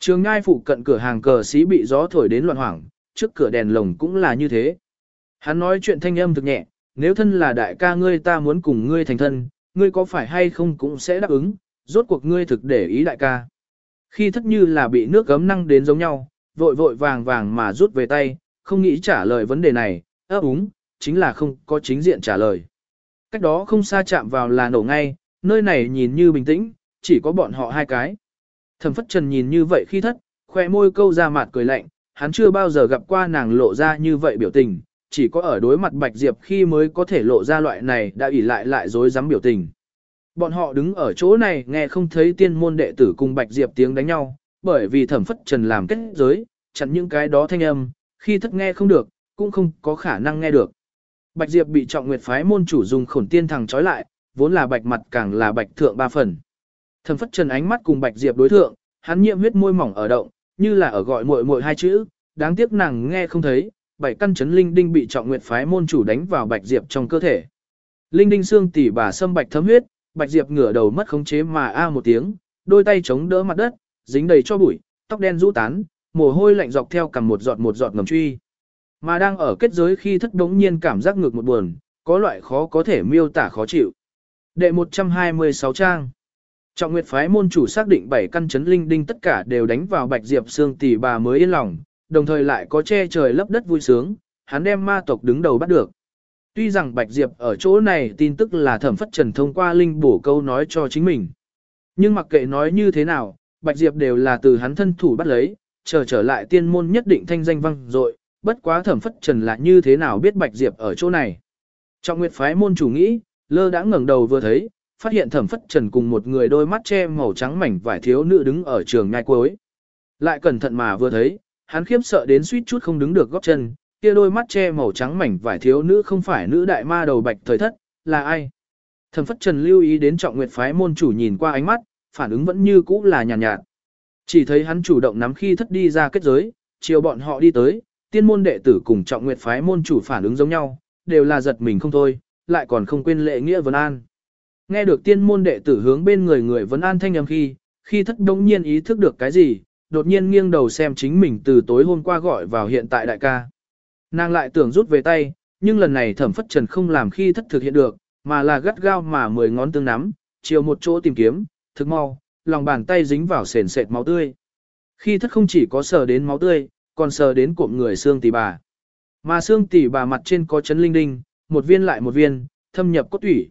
Trường ngai phụ cận cửa hàng cờ xí bị gió thổi đến loạn hoảng, trước cửa đèn lồng cũng là như thế. Hắn nói chuyện thanh âm thực nhẹ, nếu thân là đại ca ngươi ta muốn cùng ngươi thành thân, ngươi có phải hay không cũng sẽ đáp ứng, rốt cuộc ngươi thực để ý đại ca. Khi thất như là bị nước gấm năng đến giống nhau, vội vội vàng vàng mà rút về tay, không nghĩ trả lời vấn đề này, ấp úng, chính là không có chính diện trả lời. Cách đó không xa chạm vào là nổ ngay, nơi này nhìn như bình tĩnh, chỉ có bọn họ hai cái. Thẩm phất trần nhìn như vậy khi thất, khoe môi câu ra mặt cười lạnh, hắn chưa bao giờ gặp qua nàng lộ ra như vậy biểu tình, chỉ có ở đối mặt Bạch Diệp khi mới có thể lộ ra loại này đã ủy lại lại dối dám biểu tình. Bọn họ đứng ở chỗ này nghe không thấy tiên môn đệ tử cùng Bạch Diệp tiếng đánh nhau, bởi vì thẩm phất trần làm kết giới, chặn những cái đó thanh âm, khi thất nghe không được, cũng không có khả năng nghe được. Bạch Diệp bị trọng nguyệt phái môn chủ dùng khổn tiên thằng trói lại, vốn là bạch mặt càng là bạch thượng ba phần. Thẩm phất trần ánh mắt cùng Bạch Diệp đối thượng, hắn nhiệm huyết môi mỏng ở động, như là ở gọi muội muội hai chữ, đáng tiếc nàng nghe không thấy, bảy căn chấn linh đinh bị trọng nguyệt phái môn chủ đánh vào Bạch Diệp trong cơ thể. Linh đinh xương tỉ bà xâm bạch thấm huyết, Bạch Diệp ngửa đầu mất khống chế mà a một tiếng, đôi tay chống đỡ mặt đất, dính đầy cho bụi, tóc đen rũ tán, mồ hôi lạnh dọc theo cầm một giọt một giọt ngầm truy. Mà đang ở kết giới khi thất đống nhiên cảm giác ngược một buồn, có loại khó có thể miêu tả khó chịu. Đệ 126 trang. Trọng Nguyệt phái môn chủ xác định bảy căn chấn linh đinh tất cả đều đánh vào Bạch Diệp xương tỷ bà mới yên lòng, đồng thời lại có che trời lấp đất vui sướng, hắn đem ma tộc đứng đầu bắt được. Tuy rằng Bạch Diệp ở chỗ này tin tức là thẩm phất trần thông qua linh bổ câu nói cho chính mình. Nhưng mặc kệ nói như thế nào, Bạch Diệp đều là từ hắn thân thủ bắt lấy, chờ trở lại tiên môn nhất định thanh danh vang dội bất quá thẩm phất trần là như thế nào biết Bạch Diệp ở chỗ này. Trọng nguyệt phái môn chủ nghĩ, lơ đã ngẩng đầu vừa thấy, phát hiện thẩm phất trần cùng một người đôi mắt che màu trắng mảnh vải thiếu nữ đứng ở trường nhai cuối. Lại cẩn thận mà vừa thấy, hắn khiếp sợ đến suýt chút không đứng được góp chân, kia đôi mắt che màu trắng mảnh vải thiếu nữ không phải nữ đại ma đầu bạch thời thất, là ai? Thẩm phất trần lưu ý đến trọng nguyệt phái môn chủ nhìn qua ánh mắt, phản ứng vẫn như cũ là nhàn nhạt, nhạt. Chỉ thấy hắn chủ động nắm khi thất đi ra kết giới, chiều bọn họ đi tới, tiên môn đệ tử cùng trọng nguyệt phái môn chủ phản ứng giống nhau, đều là giật mình không thôi, lại còn không quên lệ nghĩa vấn an. Nghe được tiên môn đệ tử hướng bên người người vấn an thanh âm khi, khi thất đông nhiên ý thức được cái gì, đột nhiên nghiêng đầu xem chính mình từ tối hôm qua gọi vào hiện tại đại ca. Nàng lại tưởng rút về tay, nhưng lần này thẩm phất trần không làm khi thất thực hiện được, mà là gắt gao mà mười ngón tương nắm, chiều một chỗ tìm kiếm, thực mau, lòng bàn tay dính vào sền sệt máu tươi. Khi thất không chỉ có sờ đến máu tươi, còn sờ đến cụm người xương tỷ bà. Mà xương tỷ bà mặt trên có chấn linh đinh, một viên lại một viên, thâm nhập cốt tủy.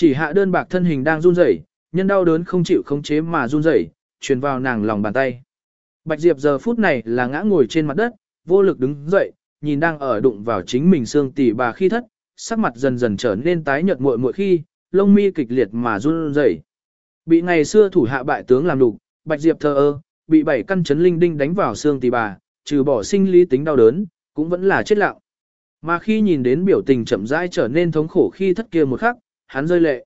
Chỉ hạ đơn bạc thân hình đang run rẩy, nhân đau đớn không chịu khống chế mà run rẩy, truyền vào nàng lòng bàn tay. Bạch Diệp giờ phút này là ngã ngồi trên mặt đất, vô lực đứng dậy, nhìn đang ở đụng vào chính mình xương tỷ bà khi thất, sắc mặt dần dần trở nên tái nhợt muội muội khi, lông mi kịch liệt mà run rẩy. Bị ngày xưa thủ hạ bại tướng làm lục, Bạch Diệp thờ ơ, bị bảy căn chấn linh đinh đánh vào xương tỷ bà, trừ bỏ sinh lý tính đau đớn, cũng vẫn là chết lặng. Mà khi nhìn đến biểu tình chậm rãi trở nên thống khổ khi thất kia một khắc, hắn rơi lệ.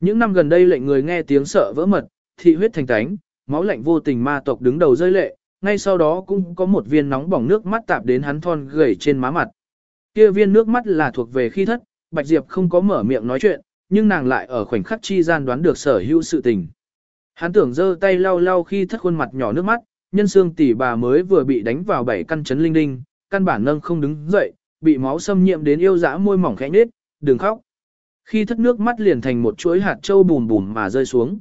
Những năm gần đây lệnh người nghe tiếng sợ vỡ mật, thị huyết thành tánh, máu lạnh vô tình ma tộc đứng đầu rơi lệ, ngay sau đó cũng có một viên nóng bỏng nước mắt tạp đến hắn thon gầy trên má mặt. Kia viên nước mắt là thuộc về khi thất, Bạch Diệp không có mở miệng nói chuyện, nhưng nàng lại ở khoảnh khắc chi gian đoán được sở hữu sự tình. Hắn tưởng giơ tay lau lau khi thất khuôn mặt nhỏ nước mắt, nhân xương tỷ bà mới vừa bị đánh vào bảy căn chấn linh đinh, căn bản nâng không đứng dậy, bị máu xâm nhiễm đến yêu dã môi mỏng khẽ nết, đừng khóc. Khi thất nước mắt liền thành một chuỗi hạt châu bùn bùn mà rơi xuống.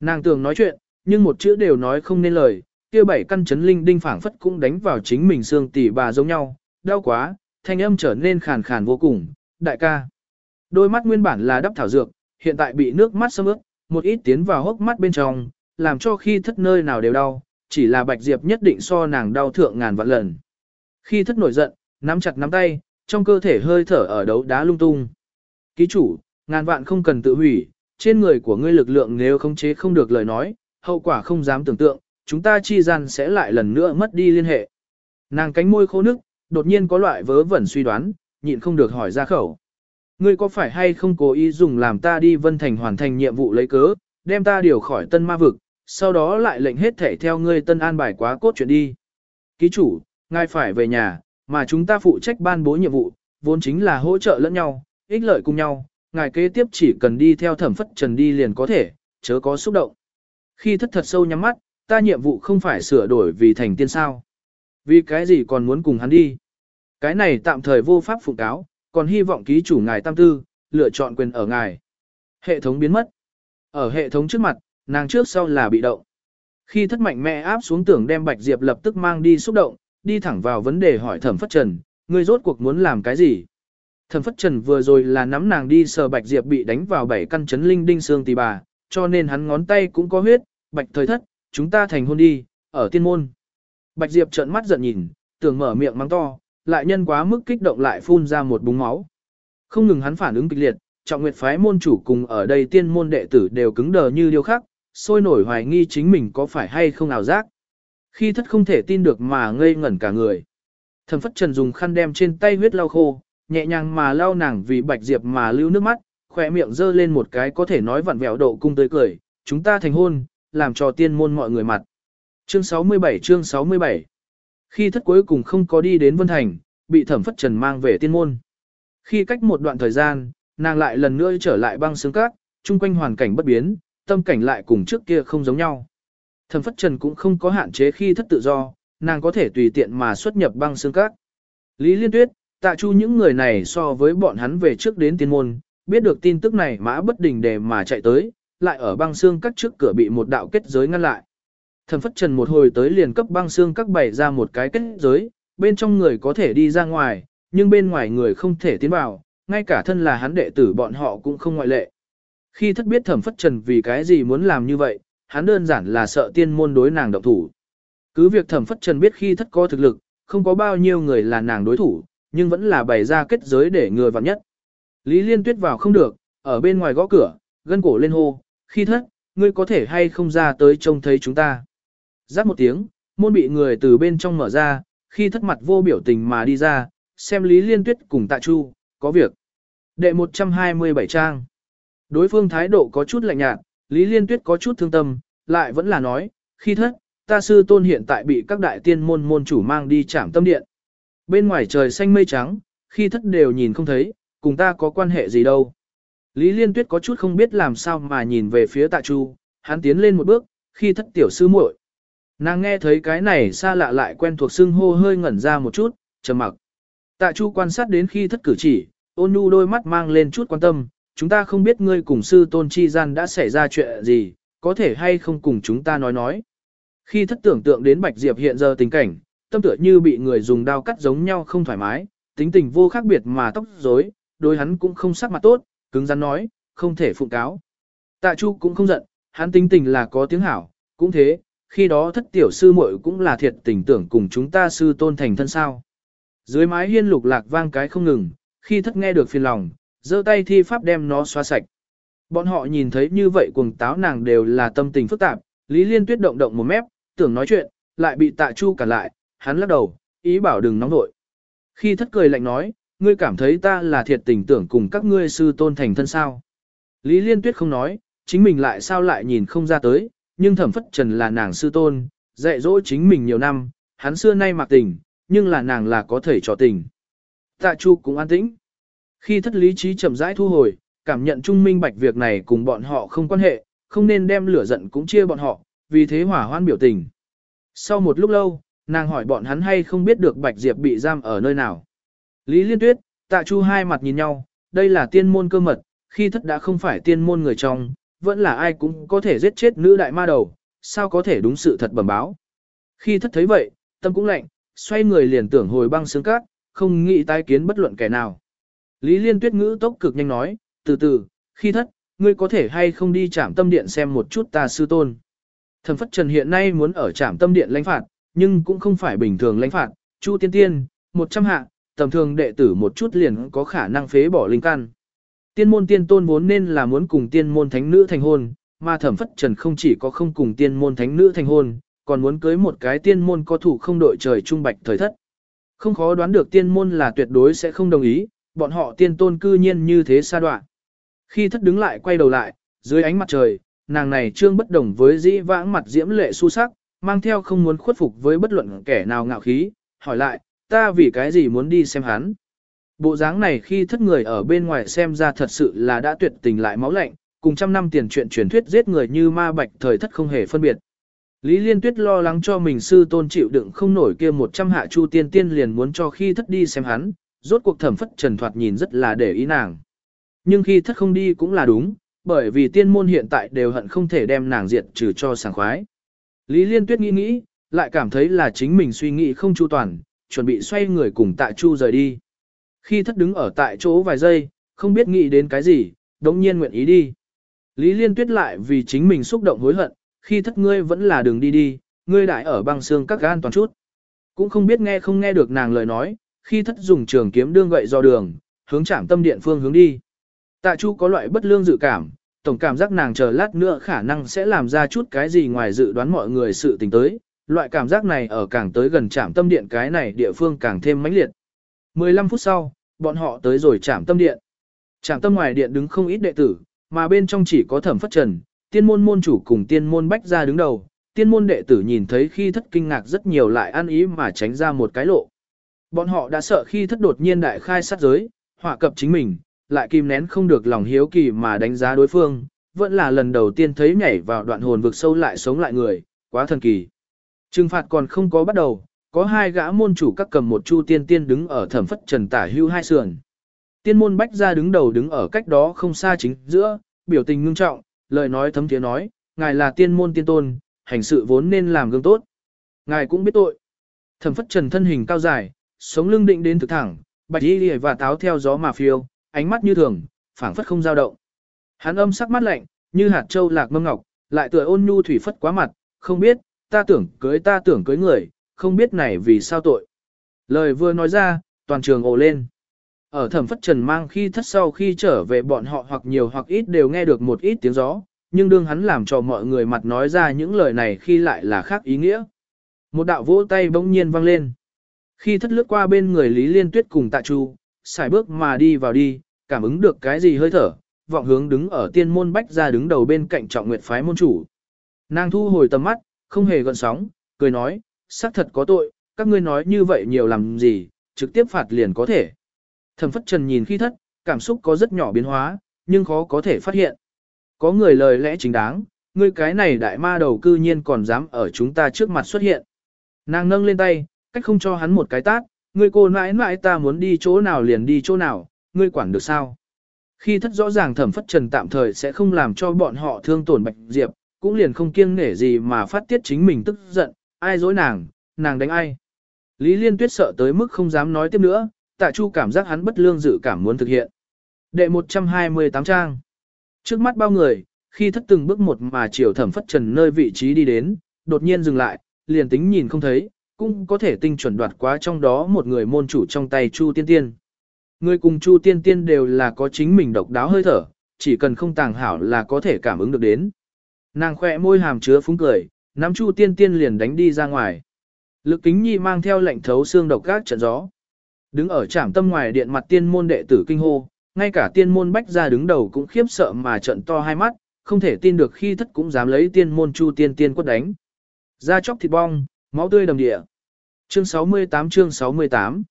Nàng tưởng nói chuyện, nhưng một chữ đều nói không nên lời, kia bảy căn chấn linh đinh phảng phất cũng đánh vào chính mình xương tỷ bà giống nhau, đau quá, thanh âm trở nên khàn khàn vô cùng, đại ca. Đôi mắt nguyên bản là đắp thảo dược, hiện tại bị nước mắt xâm ướt, một ít tiến vào hốc mắt bên trong, làm cho khi thất nơi nào đều đau, chỉ là bạch diệp nhất định so nàng đau thượng ngàn vạn lần. Khi thất nổi giận, nắm chặt nắm tay, trong cơ thể hơi thở ở đấu đá lung tung. Ký chủ, ngàn vạn không cần tự hủy, trên người của ngươi lực lượng nếu không chế không được lời nói, hậu quả không dám tưởng tượng, chúng ta chi gian sẽ lại lần nữa mất đi liên hệ. Nàng cánh môi khô nước, đột nhiên có loại vớ vẩn suy đoán, nhịn không được hỏi ra khẩu. Ngươi có phải hay không cố ý dùng làm ta đi Vân Thành hoàn thành nhiệm vụ lấy cớ, đem ta điều khỏi tân ma vực, sau đó lại lệnh hết thể theo ngươi tân an bài quá cốt chuyện đi. Ký chủ, ngài phải về nhà, mà chúng ta phụ trách ban bố nhiệm vụ, vốn chính là hỗ trợ lẫn nhau, ích lợi cùng nhau, ngài kế tiếp chỉ cần đi theo thẩm phất trần đi liền có thể, chớ có xúc động. Khi thất thật sâu nhắm mắt, ta nhiệm vụ không phải sửa đổi vì thành tiên sao. Vì cái gì còn muốn cùng hắn đi? Cái này tạm thời vô pháp phụ cáo, còn hy vọng ký chủ ngài tam tư, lựa chọn quyền ở ngài. Hệ thống biến mất. Ở hệ thống trước mặt, nàng trước sau là bị động. Khi thất mạnh mẽ áp xuống tưởng đem Bạch Diệp lập tức mang đi xúc động, đi thẳng vào vấn đề hỏi Thẩm Phất Trần, ngươi rốt cuộc muốn làm cái gì? Thẩm Phất Trần vừa rồi là nắm nàng đi sờ Bạch Diệp bị đánh vào bảy căn chấn linh đinh xương tỳ bà, cho nên hắn ngón tay cũng có huyết, Bạch thời thất, chúng ta thành hôn đi, ở tiên môn. Bạch Diệp trợn mắt giận nhìn, tưởng mở miệng mắng to, lại nhân quá mức kích động lại phun ra một búng máu. Không ngừng hắn phản ứng kịch liệt, trọng nguyệt phái môn chủ cùng ở đây tiên môn đệ tử đều cứng đờ như điêu khắc, sôi nổi hoài nghi chính mình có phải hay không ảo giác. Khi thất không thể tin được mà ngây ngẩn cả người. Thẩm phất trần dùng khăn đem trên tay huyết lau khô, nhẹ nhàng mà lau nàng vì bạch diệp mà lưu nước mắt, khỏe miệng dơ lên một cái có thể nói vặn vẹo độ cung tươi cười, chúng ta thành hôn, làm cho tiên môn mọi người mặt. Chương 67 chương 67 Khi thất cuối cùng không có đi đến Vân Thành, bị thẩm phất trần mang về tiên môn. Khi cách một đoạn thời gian, nàng lại lần nữa trở lại băng xương cát, chung quanh hoàn cảnh bất biến, tâm cảnh lại cùng trước kia không giống nhau. Thẩm phất trần cũng không có hạn chế khi thất tự do, nàng có thể tùy tiện mà xuất nhập băng xương cát. Lý Liên Tuyết, tạ chu những người này so với bọn hắn về trước đến tiên môn, biết được tin tức này mã bất đình để mà chạy tới, lại ở băng xương cắt trước cửa bị một đạo kết giới ngăn lại. Thẩm phất trần một hồi tới liền cấp băng xương các bày ra một cái kết giới, bên trong người có thể đi ra ngoài, nhưng bên ngoài người không thể tiến vào, ngay cả thân là hắn đệ tử bọn họ cũng không ngoại lệ. Khi thất biết thẩm phất trần vì cái gì muốn làm như vậy, hắn đơn giản là sợ tiên môn đối nàng động thủ. Cứ việc thẩm phất trần biết khi thất có thực lực, không có bao nhiêu người là nàng đối thủ, nhưng vẫn là bày ra kết giới để người vào nhất. Lý liên tuyết vào không được, ở bên ngoài gõ cửa, gân cổ lên hô, khi thất, ngươi có thể hay không ra tới trông thấy chúng ta. Giáp một tiếng, môn bị người từ bên trong mở ra, khi thất mặt vô biểu tình mà đi ra, xem Lý Liên Tuyết cùng Tạ Chu, có việc. Đệ 127 trang. Đối phương thái độ có chút lạnh nhạt, Lý Liên Tuyết có chút thương tâm, lại vẫn là nói, khi thất, ta sư tôn hiện tại bị các đại tiên môn môn chủ mang đi trảm tâm điện. Bên ngoài trời xanh mây trắng, khi thất đều nhìn không thấy, cùng ta có quan hệ gì đâu. Lý Liên Tuyết có chút không biết làm sao mà nhìn về phía tạ chu, hắn tiến lên một bước, khi thất tiểu sư muội. Nàng nghe thấy cái này xa lạ lại quen thuộc xưng hô hơi ngẩn ra một chút, trầm mặc. Tạ chu quan sát đến khi thất cử chỉ, ôn nhu đôi mắt mang lên chút quan tâm, chúng ta không biết ngươi cùng sư tôn chi gian đã xảy ra chuyện gì, có thể hay không cùng chúng ta nói nói. Khi thất tưởng tượng đến Bạch Diệp hiện giờ tình cảnh, tâm tựa như bị người dùng đao cắt giống nhau không thoải mái, tính tình vô khác biệt mà tóc rối, đối hắn cũng không sắc mặt tốt, cứng rắn nói, không thể phụng cáo. Tạ Chu cũng không giận, hắn tính tình là có tiếng hảo, cũng thế, khi đó thất tiểu sư muội cũng là thiệt tình tưởng cùng chúng ta sư tôn thành thân sao. Dưới mái hiên lục lạc vang cái không ngừng, khi thất nghe được phiền lòng, giơ tay thi pháp đem nó xóa sạch. Bọn họ nhìn thấy như vậy cuồng táo nàng đều là tâm tình phức tạp, Lý Liên Tuyết động động một mép, tưởng nói chuyện, lại bị tạ chu cản lại, hắn lắc đầu, ý bảo đừng nóng nội. Khi thất cười lạnh nói, ngươi cảm thấy ta là thiệt tình tưởng cùng các ngươi sư tôn thành thân sao. Lý Liên Tuyết không nói, chính mình lại sao lại nhìn không ra tới, nhưng thẩm phất trần là nàng sư tôn, dạy dỗ chính mình nhiều năm, hắn xưa nay mặc tình, nhưng là nàng là có thể trò tình. Tạ Chu cũng an tĩnh. Khi thất lý trí chậm rãi thu hồi, cảm nhận trung minh bạch việc này cùng bọn họ không quan hệ, không nên đem lửa giận cũng chia bọn họ, vì thế hỏa hoan biểu tình. Sau một lúc lâu, nàng hỏi bọn hắn hay không biết được Bạch Diệp bị giam ở nơi nào. Lý Liên Tuyết, Tạ Chu hai mặt nhìn nhau, đây là tiên môn cơ mật, khi thất đã không phải tiên môn người trong, vẫn là ai cũng có thể giết chết nữ đại ma đầu, sao có thể đúng sự thật bẩm báo. Khi thất thấy vậy, tâm cũng lạnh, xoay người liền tưởng hồi băng sướng cát, không nghĩ tái kiến bất luận kẻ nào. Lý Liên Tuyết ngữ tốc cực nhanh nói, từ từ, khi thất, ngươi có thể hay không đi trạm tâm điện xem một chút ta sư tôn. Thần Phất Trần hiện nay muốn ở trạm tâm điện lãnh phạt, nhưng cũng không phải bình thường lãnh phạt, Chu Tiên Tiên, 100 hạ, tầm thường đệ tử một chút liền có khả năng phế bỏ linh căn. Tiên môn tiên tôn vốn nên là muốn cùng tiên môn thánh nữ thành hôn, mà thẩm phất trần không chỉ có không cùng tiên môn thánh nữ thành hôn, còn muốn cưới một cái tiên môn có thủ không đội trời trung bạch thời thất. Không khó đoán được tiên môn là tuyệt đối sẽ không đồng ý, bọn họ tiên tôn cư nhiên như thế xa đoạn. Khi thất đứng lại quay đầu lại, dưới ánh mặt trời, nàng này trương bất đồng với dĩ vãng mặt diễm lệ su sắc, mang theo không muốn khuất phục với bất luận kẻ nào ngạo khí, hỏi lại, ta vì cái gì muốn đi xem hắn. Bộ dáng này khi thất người ở bên ngoài xem ra thật sự là đã tuyệt tình lại máu lạnh, cùng trăm năm tiền chuyện truyền thuyết giết người như ma bạch thời thất không hề phân biệt. Lý Liên Tuyết lo lắng cho mình sư tôn chịu đựng không nổi kia một trăm hạ chu tiên tiên liền muốn cho khi thất đi xem hắn, rốt cuộc thẩm phất trần thoạt nhìn rất là để ý nàng. Nhưng khi thất không đi cũng là đúng, bởi vì tiên môn hiện tại đều hận không thể đem nàng diệt trừ cho sảng khoái. Lý Liên Tuyết nghĩ nghĩ, lại cảm thấy là chính mình suy nghĩ không chu toàn, chuẩn bị xoay người cùng tạ chu rời đi. Khi thất đứng ở tại chỗ vài giây, không biết nghĩ đến cái gì, đống nhiên nguyện ý đi. Lý Liên Tuyết lại vì chính mình xúc động hối hận, khi thất ngươi vẫn là đường đi đi, ngươi đại ở băng xương các gan toàn chút. Cũng không biết nghe không nghe được nàng lời nói, khi thất dùng trường kiếm đương gậy do đường, hướng chạm tâm điện phương hướng đi. Tạ Chu có loại bất lương dự cảm, tổng cảm giác nàng chờ lát nữa khả năng sẽ làm ra chút cái gì ngoài dự đoán mọi người sự tình tới, loại cảm giác này ở càng tới gần trạm tâm điện cái này địa phương càng thêm mãnh liệt. 15 phút sau, bọn họ tới rồi trạm tâm điện. Trạm tâm ngoài điện đứng không ít đệ tử, mà bên trong chỉ có thẩm phất trần, tiên môn môn chủ cùng tiên môn bách ra đứng đầu. Tiên môn đệ tử nhìn thấy khi thất kinh ngạc rất nhiều lại ăn ý mà tránh ra một cái lộ. Bọn họ đã sợ khi thất đột nhiên đại khai sát giới, hỏa cập chính mình, lại kìm nén không được lòng hiếu kỳ mà đánh giá đối phương, vẫn là lần đầu tiên thấy nhảy vào đoạn hồn vực sâu lại sống lại người, quá thần kỳ. Trừng phạt còn không có bắt đầu, có hai gã môn chủ các cầm một chu tiên tiên đứng ở thẩm phất trần tả hưu hai sườn. Tiên môn bách ra đứng đầu đứng ở cách đó không xa chính giữa, biểu tình ngưng trọng, lời nói thấm tiếng nói, ngài là tiên môn tiên tôn, hành sự vốn nên làm gương tốt. Ngài cũng biết tội. Thẩm phất trần thân hình cao dài, sống lưng định đến thực thẳng, bạch y và táo theo gió mà phiêu, ánh mắt như thường, phảng phất không dao động. Hắn âm sắc mắt lạnh, như hạt châu lạc mâm ngọc, lại tựa ôn nhu thủy phất quá mặt, không biết, ta tưởng cưới ta tưởng cưới người, không biết này vì sao tội. Lời vừa nói ra, toàn trường ồ lên. Ở thẩm phất trần mang khi thất sau khi trở về bọn họ hoặc nhiều hoặc ít đều nghe được một ít tiếng gió, nhưng đương hắn làm cho mọi người mặt nói ra những lời này khi lại là khác ý nghĩa. Một đạo vỗ tay bỗng nhiên vang lên. Khi thất lướt qua bên người Lý Liên Tuyết cùng tạ chu, xài bước mà đi vào đi, cảm ứng được cái gì hơi thở, vọng hướng đứng ở tiên môn bách ra đứng đầu bên cạnh trọng nguyệt phái môn chủ. Nàng thu hồi tầm mắt, không hề gợn sóng, cười nói, xác thật có tội, các ngươi nói như vậy nhiều làm gì, trực tiếp phạt liền có thể. Thẩm phất trần nhìn khi thất, cảm xúc có rất nhỏ biến hóa, nhưng khó có thể phát hiện. Có người lời lẽ chính đáng, ngươi cái này đại ma đầu cư nhiên còn dám ở chúng ta trước mặt xuất hiện. Nàng nâng lên tay, cách không cho hắn một cái tát, ngươi cô nãi nãi ta muốn đi chỗ nào liền đi chỗ nào, ngươi quản được sao. Khi thất rõ ràng thẩm phất trần tạm thời sẽ không làm cho bọn họ thương tổn bạch diệp, cũng liền không kiêng nể gì mà phát tiết chính mình tức giận, ai dối nàng, nàng đánh ai. Lý Liên Tuyết sợ tới mức không dám nói tiếp nữa, tạ chu cảm giác hắn bất lương dự cảm muốn thực hiện. Đệ 128 trang. Trước mắt bao người, khi thất từng bước một mà chiều thẩm phất trần nơi vị trí đi đến, đột nhiên dừng lại, liền tính nhìn không thấy, cũng có thể tinh chuẩn đoạt quá trong đó một người môn chủ trong tay Chu Tiên Tiên. Người cùng Chu Tiên Tiên đều là có chính mình độc đáo hơi thở, chỉ cần không tàng hảo là có thể cảm ứng được đến. Nàng khỏe môi hàm chứa phúng cười, nắm Chu Tiên Tiên liền đánh đi ra ngoài. Lực kính nhi mang theo lệnh thấu xương độc các trận gió. Đứng ở trạm tâm ngoài điện mặt tiên môn đệ tử kinh hô, ngay cả tiên môn bách ra đứng đầu cũng khiếp sợ mà trận to hai mắt, không thể tin được khi thất cũng dám lấy tiên môn chu tiên tiên quất đánh. Ra chóc thịt bong, máu tươi đầm địa. Chương 68 chương 68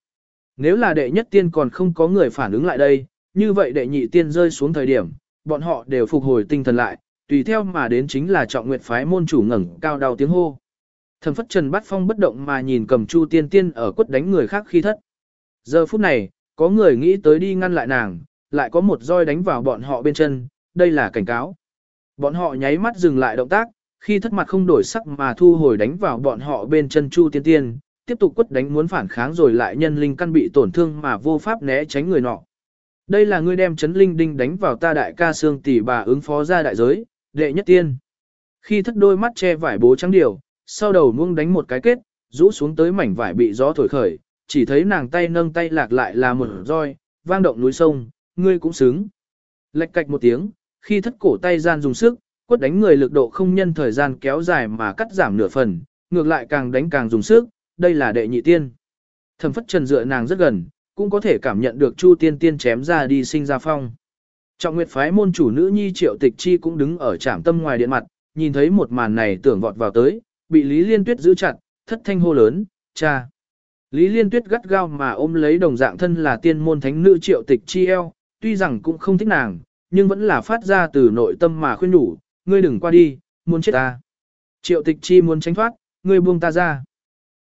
nếu là đệ nhất tiên còn không có người phản ứng lại đây, như vậy đệ nhị tiên rơi xuống thời điểm, bọn họ đều phục hồi tinh thần lại, tùy theo mà đến chính là trọng nguyệt phái môn chủ ngẩng cao đau tiếng hô. Thần phất trần bắt phong bất động mà nhìn cầm chu tiên tiên ở quất đánh người khác khi thất. Giờ phút này, có người nghĩ tới đi ngăn lại nàng, lại có một roi đánh vào bọn họ bên chân, đây là cảnh cáo. Bọn họ nháy mắt dừng lại động tác, khi thất mặt không đổi sắc mà thu hồi đánh vào bọn họ bên chân Chu Tiên Tiên, tiếp tục quất đánh muốn phản kháng rồi lại nhân linh căn bị tổn thương mà vô pháp né tránh người nọ. Đây là ngươi đem chấn linh đinh đánh vào ta đại ca xương tỷ bà ứng phó ra đại giới, đệ nhất tiên. Khi thất đôi mắt che vải bố trắng điều, sau đầu muông đánh một cái kết, rũ xuống tới mảnh vải bị gió thổi khởi, chỉ thấy nàng tay nâng tay lạc lại là một roi, vang động núi sông, ngươi cũng xứng. Lệch cạch một tiếng, khi thất cổ tay gian dùng sức, quất đánh người lực độ không nhân thời gian kéo dài mà cắt giảm nửa phần, ngược lại càng đánh càng dùng sức, đây là đệ nhị tiên. Thẩm phất trần dựa nàng rất gần, cũng có thể cảm nhận được Chu tiên tiên chém ra đi sinh ra phong. Trọng nguyệt phái môn chủ nữ nhi triệu tịch chi cũng đứng ở trạm tâm ngoài điện mặt, nhìn thấy một màn này tưởng vọt vào tới, bị Lý Liên Tuyết giữ chặt, thất thanh hô lớn, cha. Lý Liên Tuyết gắt gao mà ôm lấy đồng dạng thân là tiên môn thánh nữ triệu tịch chi eo, tuy rằng cũng không thích nàng, nhưng vẫn là phát ra từ nội tâm mà khuyên nhủ, ngươi đừng qua đi, muốn chết ta. Triệu tịch chi muốn tránh thoát, ngươi buông ta ra.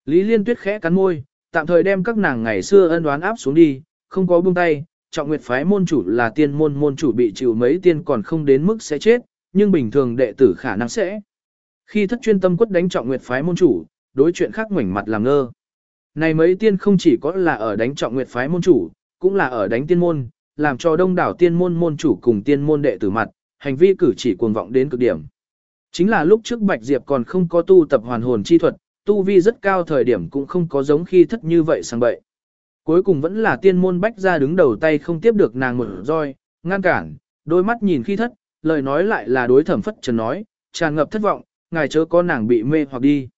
Lý Liên Tuyết khẽ cắn môi, tạm thời đem các nàng ngày xưa ân đoán áp xuống đi, không có buông tay, trọng nguyệt phái môn chủ là tiên môn môn chủ bị chịu mấy tiên còn không đến mức sẽ chết, nhưng bình thường đệ tử khả năng sẽ. Khi thất chuyên tâm quất đánh trọng nguyệt phái môn chủ, đối chuyện khác ngoảnh mặt làm ngơ. Này mấy tiên không chỉ có là ở đánh trọng nguyệt phái môn chủ, cũng là ở đánh tiên môn, làm cho đông đảo tiên môn môn chủ cùng tiên môn đệ tử mặt, hành vi cử chỉ cuồng vọng đến cực điểm. Chính là lúc trước Bạch Diệp còn không có tu tập hoàn hồn chi thuật, tu vi rất cao thời điểm cũng không có giống khi thất như vậy sang bậy. Cuối cùng vẫn là tiên môn bách ra đứng đầu tay không tiếp được nàng một roi, ngăn cản, đôi mắt nhìn khi thất, lời nói lại là đối thẩm phất trần nói, tràn ngập thất vọng, ngài chớ có nàng bị mê hoặc đi.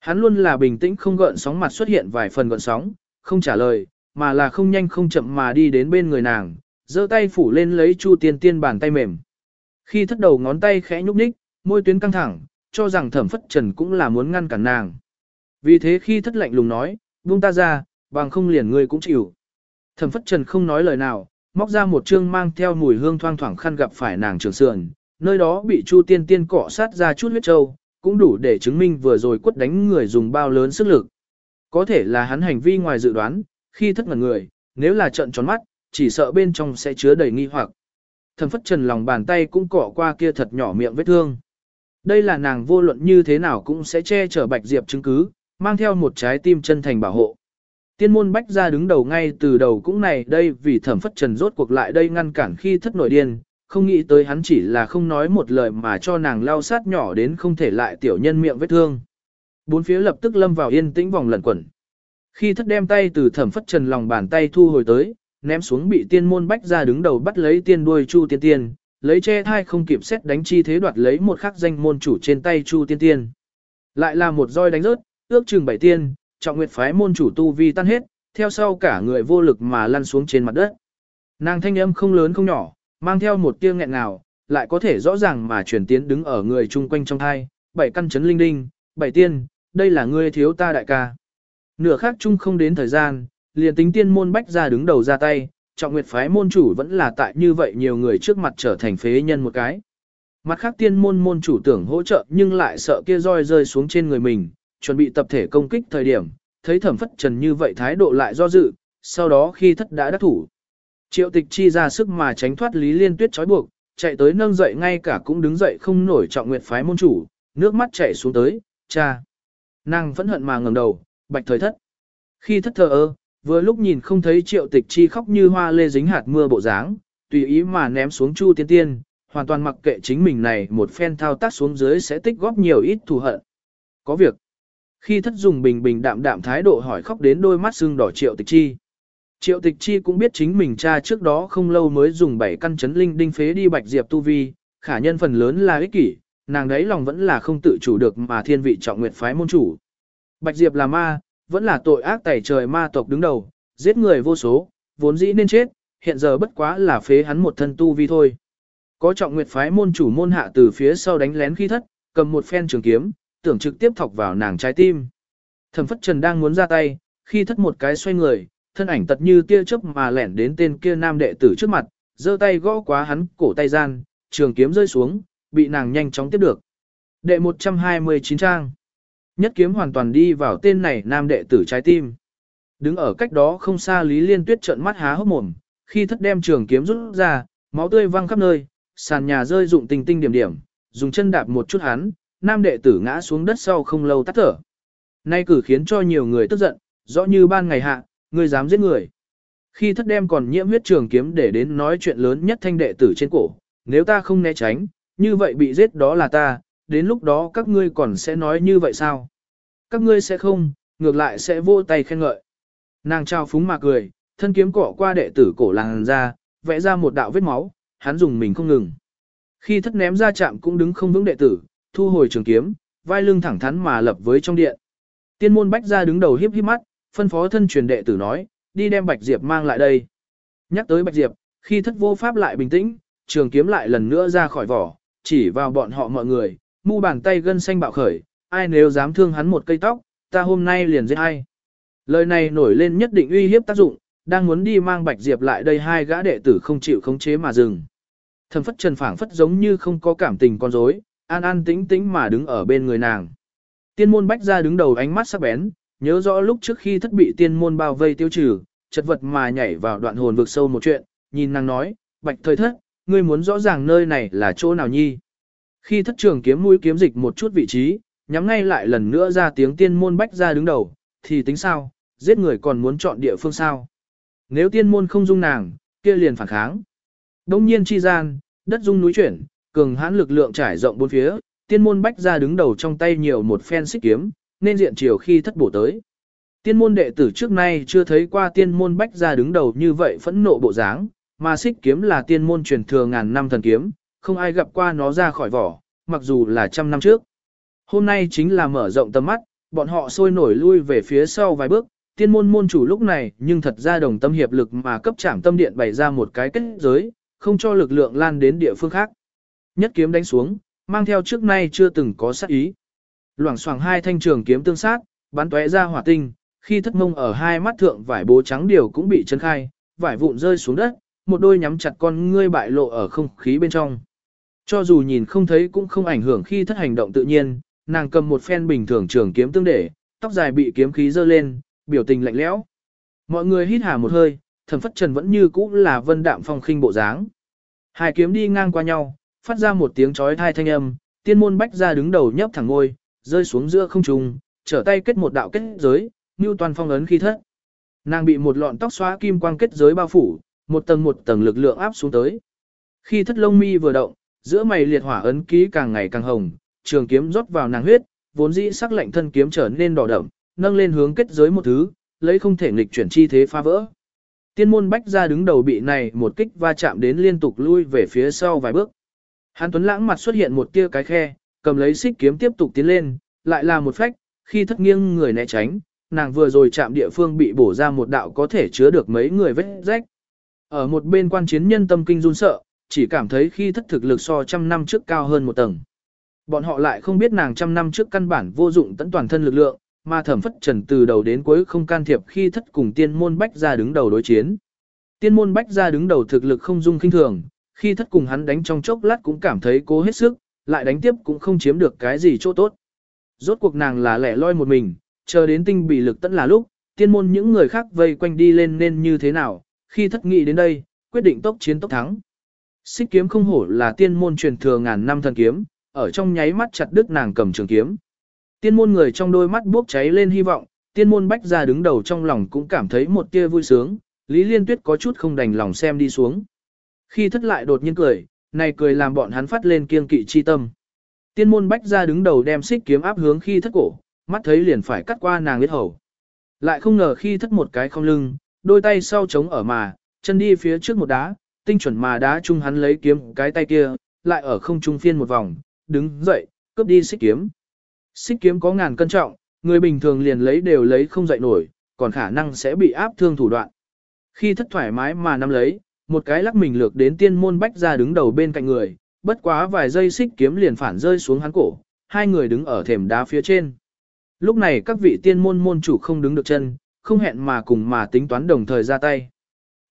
Hắn luôn là bình tĩnh không gợn sóng mặt xuất hiện vài phần gợn sóng, không trả lời, mà là không nhanh không chậm mà đi đến bên người nàng, giơ tay phủ lên lấy Chu Tiên Tiên bàn tay mềm. Khi thất đầu ngón tay khẽ nhúc nhích, môi tuyến căng thẳng, cho rằng Thẩm Phất Trần cũng là muốn ngăn cản nàng. Vì thế khi thất lạnh lùng nói, buông ta ra, bằng không liền ngươi cũng chịu. Thẩm Phất Trần không nói lời nào, móc ra một chương mang theo mùi hương thoang thoảng khăn gặp phải nàng trường sườn, nơi đó bị Chu Tiên Tiên cọ sát ra chút huyết trâu, cũng đủ để chứng minh vừa rồi quất đánh người dùng bao lớn sức lực. Có thể là hắn hành vi ngoài dự đoán, khi thất ngần người, nếu là trận tròn mắt, chỉ sợ bên trong sẽ chứa đầy nghi hoặc. Thẩm phất trần lòng bàn tay cũng cọ qua kia thật nhỏ miệng vết thương. Đây là nàng vô luận như thế nào cũng sẽ che chở Bạch Diệp chứng cứ, mang theo một trái tim chân thành bảo hộ. Tiên môn bách ra đứng đầu ngay từ đầu cũng này đây vì thẩm phất trần rốt cuộc lại đây ngăn cản khi thất nội điên, không nghĩ tới hắn chỉ là không nói một lời mà cho nàng lao sát nhỏ đến không thể lại tiểu nhân miệng vết thương. Bốn phía lập tức lâm vào yên tĩnh vòng lẩn quẩn. Khi thất đem tay từ thẩm phất trần lòng bàn tay thu hồi tới, ném xuống bị tiên môn bách ra đứng đầu bắt lấy tiên đuôi chu tiên tiên, lấy che thai không kịp xét đánh chi thế đoạt lấy một khắc danh môn chủ trên tay chu tiên tiên. Lại là một roi đánh rớt, ước chừng bảy tiên, trọng nguyệt phái môn chủ tu vi tan hết, theo sau cả người vô lực mà lăn xuống trên mặt đất. Nàng thanh âm không lớn không nhỏ, mang theo một tia nghẹn nào, lại có thể rõ ràng mà truyền tiến đứng ở người chung quanh trong thai, bảy căn chấn linh đinh, bảy tiên, đây là ngươi thiếu ta đại ca. Nửa khác chung không đến thời gian, liền tính tiên môn bách ra đứng đầu ra tay, trọng nguyệt phái môn chủ vẫn là tại như vậy nhiều người trước mặt trở thành phế nhân một cái. Mặt khác tiên môn môn chủ tưởng hỗ trợ nhưng lại sợ kia roi rơi xuống trên người mình, chuẩn bị tập thể công kích thời điểm, thấy thẩm phất trần như vậy thái độ lại do dự, sau đó khi thất đã đắc thủ. Triệu tịch chi ra sức mà tránh thoát lý liên tuyết trói buộc, chạy tới nâng dậy ngay cả cũng đứng dậy không nổi trọng nguyệt phái môn chủ, nước mắt chảy xuống tới, cha. Nàng vẫn hận mà ngẩng đầu, bạch thời thất. Khi thất thờ ơ, vừa lúc nhìn không thấy triệu tịch chi khóc như hoa lê dính hạt mưa bộ dáng, tùy ý mà ném xuống chu tiên tiên, hoàn toàn mặc kệ chính mình này một phen thao tác xuống dưới sẽ tích góp nhiều ít thù hận. Có việc. Khi thất dùng bình bình đạm đạm thái độ hỏi khóc đến đôi mắt sưng đỏ triệu tịch chi. Triệu tịch chi cũng biết chính mình cha trước đó không lâu mới dùng bảy căn chấn linh đinh phế đi bạch diệp tu vi, khả nhân phần lớn là ích kỷ, nàng đấy lòng vẫn là không tự chủ được mà thiên vị trọng nguyệt phái môn chủ. Bạch diệp là ma, vẫn là tội ác tẩy trời ma tộc đứng đầu, giết người vô số, vốn dĩ nên chết, hiện giờ bất quá là phế hắn một thân tu vi thôi. Có trọng nguyệt phái môn chủ môn hạ từ phía sau đánh lén khi thất, cầm một phen trường kiếm, tưởng trực tiếp thọc vào nàng trái tim. Thẩm phất trần đang muốn ra tay, khi thất một cái xoay người, thân ảnh tật như tia chớp mà lẻn đến tên kia nam đệ tử trước mặt, giơ tay gõ quá hắn cổ tay gian, trường kiếm rơi xuống, bị nàng nhanh chóng tiếp được. Đệ 129 trang. Nhất kiếm hoàn toàn đi vào tên này nam đệ tử trái tim. Đứng ở cách đó không xa Lý Liên Tuyết trợn mắt há hốc mồm, khi thất đem trường kiếm rút ra, máu tươi văng khắp nơi, sàn nhà rơi rụng tình tinh điểm điểm, dùng chân đạp một chút hắn, nam đệ tử ngã xuống đất sau không lâu tắt thở. Nay cử khiến cho nhiều người tức giận, rõ như ban ngày hạ, ngươi dám giết người. Khi thất đem còn nhiễm huyết trường kiếm để đến nói chuyện lớn nhất thanh đệ tử trên cổ, nếu ta không né tránh, như vậy bị giết đó là ta, đến lúc đó các ngươi còn sẽ nói như vậy sao? Các ngươi sẽ không, ngược lại sẽ vô tay khen ngợi. Nàng trao phúng mà cười, thân kiếm cỏ qua đệ tử cổ làng ra, vẽ ra một đạo vết máu, hắn dùng mình không ngừng. Khi thất ném ra chạm cũng đứng không vững đệ tử, thu hồi trường kiếm, vai lưng thẳng thắn mà lập với trong điện. Tiên môn bách ra đứng đầu hiếp hiếp mắt, phân phó thân truyền đệ tử nói, đi đem Bạch Diệp mang lại đây. Nhắc tới Bạch Diệp, khi thất vô pháp lại bình tĩnh, trường kiếm lại lần nữa ra khỏi vỏ, chỉ vào bọn họ mọi người, mu bàn tay gân xanh bạo khởi, ai nếu dám thương hắn một cây tóc, ta hôm nay liền giết ai. Lời này nổi lên nhất định uy hiếp tác dụng, đang muốn đi mang Bạch Diệp lại đây hai gã đệ tử không chịu khống chế mà dừng. Thẩm phất trần phảng phất giống như không có cảm tình con rối, an an tĩnh tĩnh mà đứng ở bên người nàng. Tiên môn bách ra đứng đầu ánh mắt sắc bén, nhớ rõ lúc trước khi thất bị tiên môn bao vây tiêu trừ, chật vật mà nhảy vào đoạn hồn vực sâu một chuyện, nhìn nàng nói, bạch thời thất, ngươi muốn rõ ràng nơi này là chỗ nào nhi. Khi thất trường kiếm mũi kiếm dịch một chút vị trí, nhắm ngay lại lần nữa ra tiếng tiên môn bách ra đứng đầu, thì tính sao, giết người còn muốn chọn địa phương sao. Nếu tiên môn không dung nàng, kia liền phản kháng. Đông nhiên chi gian, đất dung núi chuyển, cường hãn lực lượng trải rộng bốn phía, tiên môn bách ra đứng đầu trong tay nhiều một phen xích kiếm, nên diện chiều khi thất bổ tới. Tiên môn đệ tử trước nay chưa thấy qua tiên môn bách ra đứng đầu như vậy phẫn nộ bộ dáng, mà xích kiếm là tiên môn truyền thừa ngàn năm thần kiếm, không ai gặp qua nó ra khỏi vỏ, mặc dù là trăm năm trước. Hôm nay chính là mở rộng tầm mắt, bọn họ sôi nổi lui về phía sau vài bước, tiên môn môn chủ lúc này nhưng thật ra đồng tâm hiệp lực mà cấp trảm tâm điện bày ra một cái kết giới, không cho lực lượng lan đến địa phương khác. Nhất kiếm đánh xuống, mang theo trước nay chưa từng có sát ý. Loảng xoảng hai thanh trường kiếm tương sát, bắn tóe ra hỏa tinh, khi thất mông ở hai mắt thượng vải bố trắng điều cũng bị chấn khai, vải vụn rơi xuống đất, một đôi nhắm chặt con ngươi bại lộ ở không khí bên trong. Cho dù nhìn không thấy cũng không ảnh hưởng khi thất hành động tự nhiên, nàng cầm một phen bình thường trường kiếm tương để, tóc dài bị kiếm khí dơ lên, biểu tình lạnh lẽo. Mọi người hít hà một hơi, thần phất trần vẫn như cũ là vân đạm phong khinh bộ dáng. Hai kiếm đi ngang qua nhau, phát ra một tiếng chói thai thanh âm, tiên môn bách ra đứng đầu nhấp thẳng ngôi, rơi xuống giữa không trung, trở tay kết một đạo kết giới, như toàn phong ấn khi thất. Nàng bị một lọn tóc xóa kim quang kết giới bao phủ, một tầng một tầng lực lượng áp xuống tới. Khi thất lông mi vừa động, giữa mày liệt hỏa ấn ký càng ngày càng hồng, trường kiếm rót vào nàng huyết, vốn dĩ sắc lạnh thân kiếm trở nên đỏ đậm, nâng lên hướng kết giới một thứ, lấy không thể nghịch chuyển chi thế phá vỡ. Tiên môn bách ra đứng đầu bị này một kích va chạm đến liên tục lui về phía sau vài bước. Hàn Tuấn lãng mặt xuất hiện một tia cái khe, cầm lấy xích kiếm tiếp tục tiến lên, lại là một phách, khi thất nghiêng người né tránh, nàng vừa rồi chạm địa phương bị bổ ra một đạo có thể chứa được mấy người vết rách. Ở một bên quan chiến nhân tâm kinh run sợ, chỉ cảm thấy khi thất thực lực so trăm năm trước cao hơn một tầng. Bọn họ lại không biết nàng trăm năm trước căn bản vô dụng tận toàn thân lực lượng, mà thẩm phất trần từ đầu đến cuối không can thiệp khi thất cùng tiên môn bách ra đứng đầu đối chiến. Tiên môn bách ra đứng đầu thực lực không dung kinh thường, khi thất cùng hắn đánh trong chốc lát cũng cảm thấy cố hết sức, lại đánh tiếp cũng không chiếm được cái gì chỗ tốt. Rốt cuộc nàng là lẻ loi một mình, chờ đến tinh bị lực tận là lúc, tiên môn những người khác vây quanh đi lên nên như thế nào, khi thất nghị đến đây, quyết định tốc chiến tốc thắng. Xích kiếm không hổ là tiên môn truyền thừa ngàn năm thần kiếm, ở trong nháy mắt chặt đứt nàng cầm trường kiếm. Tiên môn người trong đôi mắt bốc cháy lên hy vọng, tiên môn bách ra đứng đầu trong lòng cũng cảm thấy một tia vui sướng, Lý Liên Tuyết có chút không đành lòng xem đi xuống. Khi thất lại đột nhiên cười, này cười làm bọn hắn phát lên kiên kỵ chi tâm. Tiên môn bách ra đứng đầu đem xích kiếm áp hướng khi thất cổ, mắt thấy liền phải cắt qua nàng huyết hầu. Lại không ngờ khi thất một cái không lưng, đôi tay sau chống ở mà, chân đi phía trước một đá, tinh chuẩn mà đá chung hắn lấy kiếm cái tay kia, lại ở không trung phiên một vòng, đứng dậy, cướp đi xích kiếm. Xích kiếm có ngàn cân trọng, người bình thường liền lấy đều lấy không dậy nổi, còn khả năng sẽ bị áp thương thủ đoạn. Khi thất thoải mái mà nắm lấy, một cái lắc mình lược đến tiên môn bách ra đứng đầu bên cạnh người, bất quá vài giây xích kiếm liền phản rơi xuống hắn cổ, hai người đứng ở thềm đá phía trên. Lúc này các vị tiên môn môn chủ không đứng được chân, không hẹn mà cùng mà tính toán đồng thời ra tay.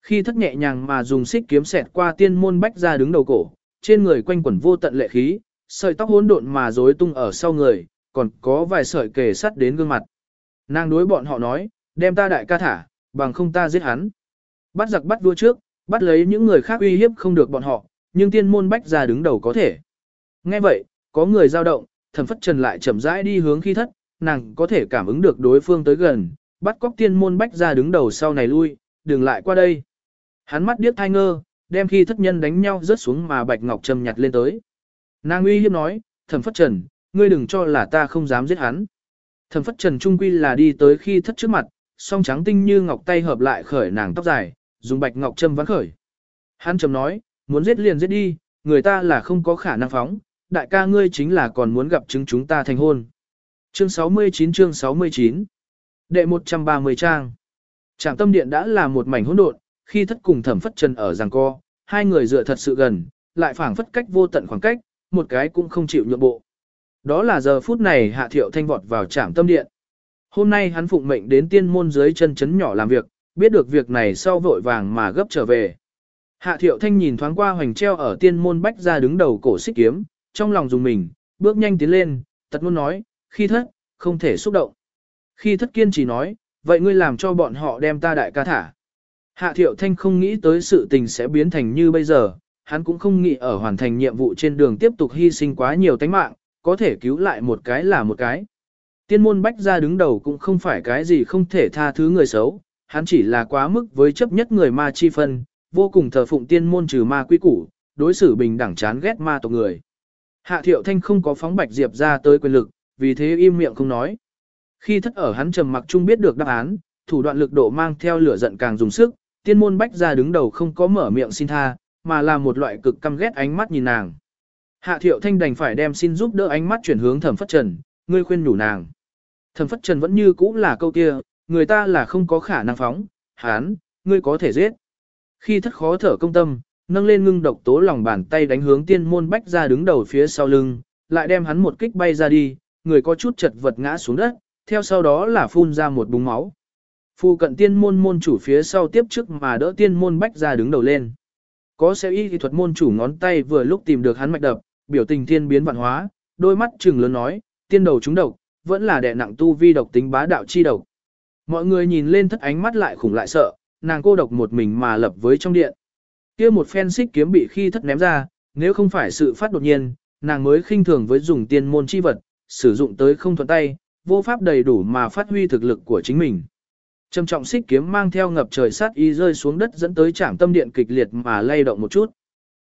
Khi thất nhẹ nhàng mà dùng xích kiếm xẹt qua tiên môn bách ra đứng đầu cổ, trên người quanh quẩn vô tận lệ khí, sợi tóc hỗn độn mà rối tung ở sau người, còn có vài sợi kề sắt đến gương mặt. Nàng đối bọn họ nói, đem ta đại ca thả, bằng không ta giết hắn. Bắt giặc bắt vua trước, bắt lấy những người khác uy hiếp không được bọn họ, nhưng tiên môn bách ra đứng đầu có thể. Nghe vậy, có người dao động, thần phất trần lại chậm rãi đi hướng khi thất, nàng có thể cảm ứng được đối phương tới gần, bắt cóc tiên môn bách ra đứng đầu sau này lui, đừng lại qua đây. Hắn mắt điếc thai ngơ, đem khi thất nhân đánh nhau rớt xuống mà bạch ngọc trầm nhặt lên tới. Nàng uy hiếp nói, thẩm phất trần, ngươi đừng cho là ta không dám giết hắn. Thẩm phất trần trung quy là đi tới khi thất trước mặt, song trắng tinh như ngọc tay hợp lại khởi nàng tóc dài, dùng bạch ngọc châm vắn khởi. Hắn trầm nói, muốn giết liền giết đi, người ta là không có khả năng phóng, đại ca ngươi chính là còn muốn gặp chứng chúng ta thành hôn. Chương 69 chương 69 Đệ 130 trang Trạm tâm điện đã là một mảnh hỗn độn, khi thất cùng thẩm phất trần ở giằng co, hai người dựa thật sự gần, lại phảng phất cách vô tận khoảng cách, một cái cũng không chịu nhượng bộ. Đó là giờ phút này hạ thiệu thanh vọt vào trạm tâm điện. Hôm nay hắn phụng mệnh đến tiên môn dưới chân chấn nhỏ làm việc, biết được việc này sau vội vàng mà gấp trở về. Hạ thiệu thanh nhìn thoáng qua hoành treo ở tiên môn bách ra đứng đầu cổ xích kiếm, trong lòng dùng mình, bước nhanh tiến lên, tật muốn nói, khi thất, không thể xúc động. Khi thất kiên chỉ nói, vậy ngươi làm cho bọn họ đem ta đại ca thả. Hạ thiệu thanh không nghĩ tới sự tình sẽ biến thành như bây giờ, hắn cũng không nghĩ ở hoàn thành nhiệm vụ trên đường tiếp tục hy sinh quá nhiều tánh mạng, có thể cứu lại một cái là một cái. Tiên môn bách ra đứng đầu cũng không phải cái gì không thể tha thứ người xấu, hắn chỉ là quá mức với chấp nhất người ma chi phân, vô cùng thờ phụng tiên môn trừ ma quy củ, đối xử bình đẳng chán ghét ma tộc người. Hạ thiệu thanh không có phóng bạch diệp ra tới quyền lực, vì thế im miệng không nói. Khi thất ở hắn trầm mặc chung biết được đáp án, thủ đoạn lực độ mang theo lửa giận càng dùng sức, tiên môn bách ra đứng đầu không có mở miệng xin tha, mà là một loại cực căm ghét ánh mắt nhìn nàng. Hạ thiệu thanh đành phải đem xin giúp đỡ ánh mắt chuyển hướng thẩm phất trần, ngươi khuyên nhủ nàng. Thẩm phất trần vẫn như cũ là câu kia, người ta là không có khả năng phóng, hán, ngươi có thể giết. Khi thất khó thở công tâm, nâng lên ngưng độc tố lòng bàn tay đánh hướng tiên môn bách ra đứng đầu phía sau lưng, lại đem hắn một kích bay ra đi, người có chút chật vật ngã xuống đất, theo sau đó là phun ra một búng máu. Phu cận tiên môn môn chủ phía sau tiếp trước mà đỡ tiên môn bách ra đứng đầu lên. Có xe y kỹ thuật môn chủ ngón tay vừa lúc tìm được hắn mạch đập, biểu tình thiên biến vạn hóa, đôi mắt trừng lớn nói, tiên đầu chúng độc, vẫn là đệ nặng tu vi độc tính bá đạo chi độc. Mọi người nhìn lên thất ánh mắt lại khủng lại sợ, nàng cô độc một mình mà lập với trong điện. kia một phen xích kiếm bị khi thất ném ra, nếu không phải sự phát đột nhiên, nàng mới khinh thường với dùng tiên môn chi vật, sử dụng tới không thuận tay, vô pháp đầy đủ mà phát huy thực lực của chính mình. Trầm trọng xích kiếm mang theo ngập trời sát y rơi xuống đất dẫn tới trạm tâm điện kịch liệt mà lay động một chút.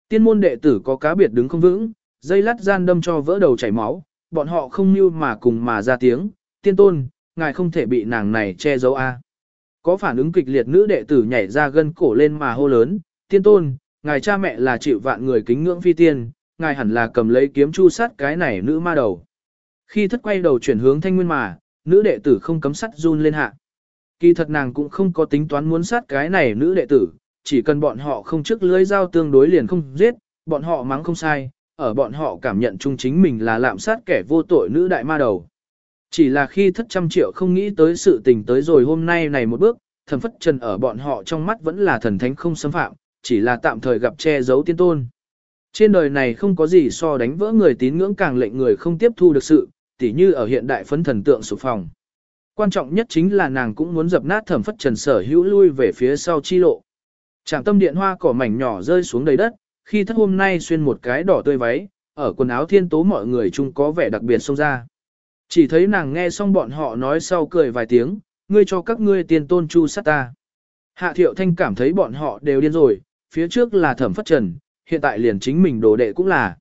Tiên môn đệ tử có cá biệt đứng không vững, dây lát gian đâm cho vỡ đầu chảy máu, bọn họ không như mà cùng mà ra tiếng, tiên tôn, ngài không thể bị nàng này che giấu a. Có phản ứng kịch liệt nữ đệ tử nhảy ra gân cổ lên mà hô lớn, tiên tôn, ngài cha mẹ là chịu vạn người kính ngưỡng phi tiên, ngài hẳn là cầm lấy kiếm chu sát cái này nữ ma đầu. Khi thất quay đầu chuyển hướng thanh nguyên mà, nữ đệ tử không cấm sắt run lên hạ. Kỳ thật nàng cũng không có tính toán muốn sát cái này nữ đệ tử, chỉ cần bọn họ không trước lưới dao tương đối liền không giết, bọn họ mắng không sai, ở bọn họ cảm nhận chung chính mình là lạm sát kẻ vô tội nữ đại ma đầu. Chỉ là khi thất trăm triệu không nghĩ tới sự tình tới rồi hôm nay này một bước, thần phất trần ở bọn họ trong mắt vẫn là thần thánh không xâm phạm, chỉ là tạm thời gặp che giấu tiên tôn. Trên đời này không có gì so đánh vỡ người tín ngưỡng càng lệnh người không tiếp thu được sự, tỉ như ở hiện đại phấn thần tượng sụp phòng. Quan trọng nhất chính là nàng cũng muốn dập nát thẩm phất trần sở hữu lui về phía sau chi lộ. trạng tâm điện hoa cỏ mảnh nhỏ rơi xuống đầy đất, khi thất hôm nay xuyên một cái đỏ tươi váy, ở quần áo thiên tố mọi người chung có vẻ đặc biệt xông ra. Chỉ thấy nàng nghe xong bọn họ nói sau cười vài tiếng, ngươi cho các ngươi tiền tôn chu sát ta. Hạ thiệu thanh cảm thấy bọn họ đều điên rồi, phía trước là thẩm phất trần, hiện tại liền chính mình đồ đệ cũng là.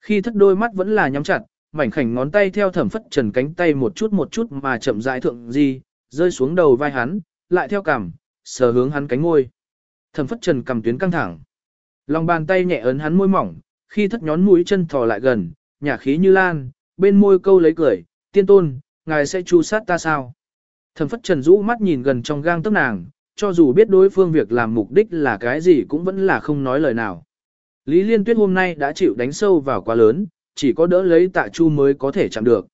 Khi thất đôi mắt vẫn là nhắm chặt, mảnh khảnh ngón tay theo thẩm phất trần cánh tay một chút một chút mà chậm rãi thượng di, rơi xuống đầu vai hắn, lại theo cằm, sờ hướng hắn cánh ngôi. Thẩm phất trần cầm tuyến căng thẳng. Lòng bàn tay nhẹ ấn hắn môi mỏng, khi thất nhón mũi chân thò lại gần, nhả khí như lan, bên môi câu lấy cười, tiên tôn, ngài sẽ chu sát ta sao? Thẩm phất trần rũ mắt nhìn gần trong gang tấc nàng, cho dù biết đối phương việc làm mục đích là cái gì cũng vẫn là không nói lời nào. Lý Liên Tuyết hôm nay đã chịu đánh sâu vào quá lớn, chỉ có đỡ lấy tạ chu mới có thể chạm được.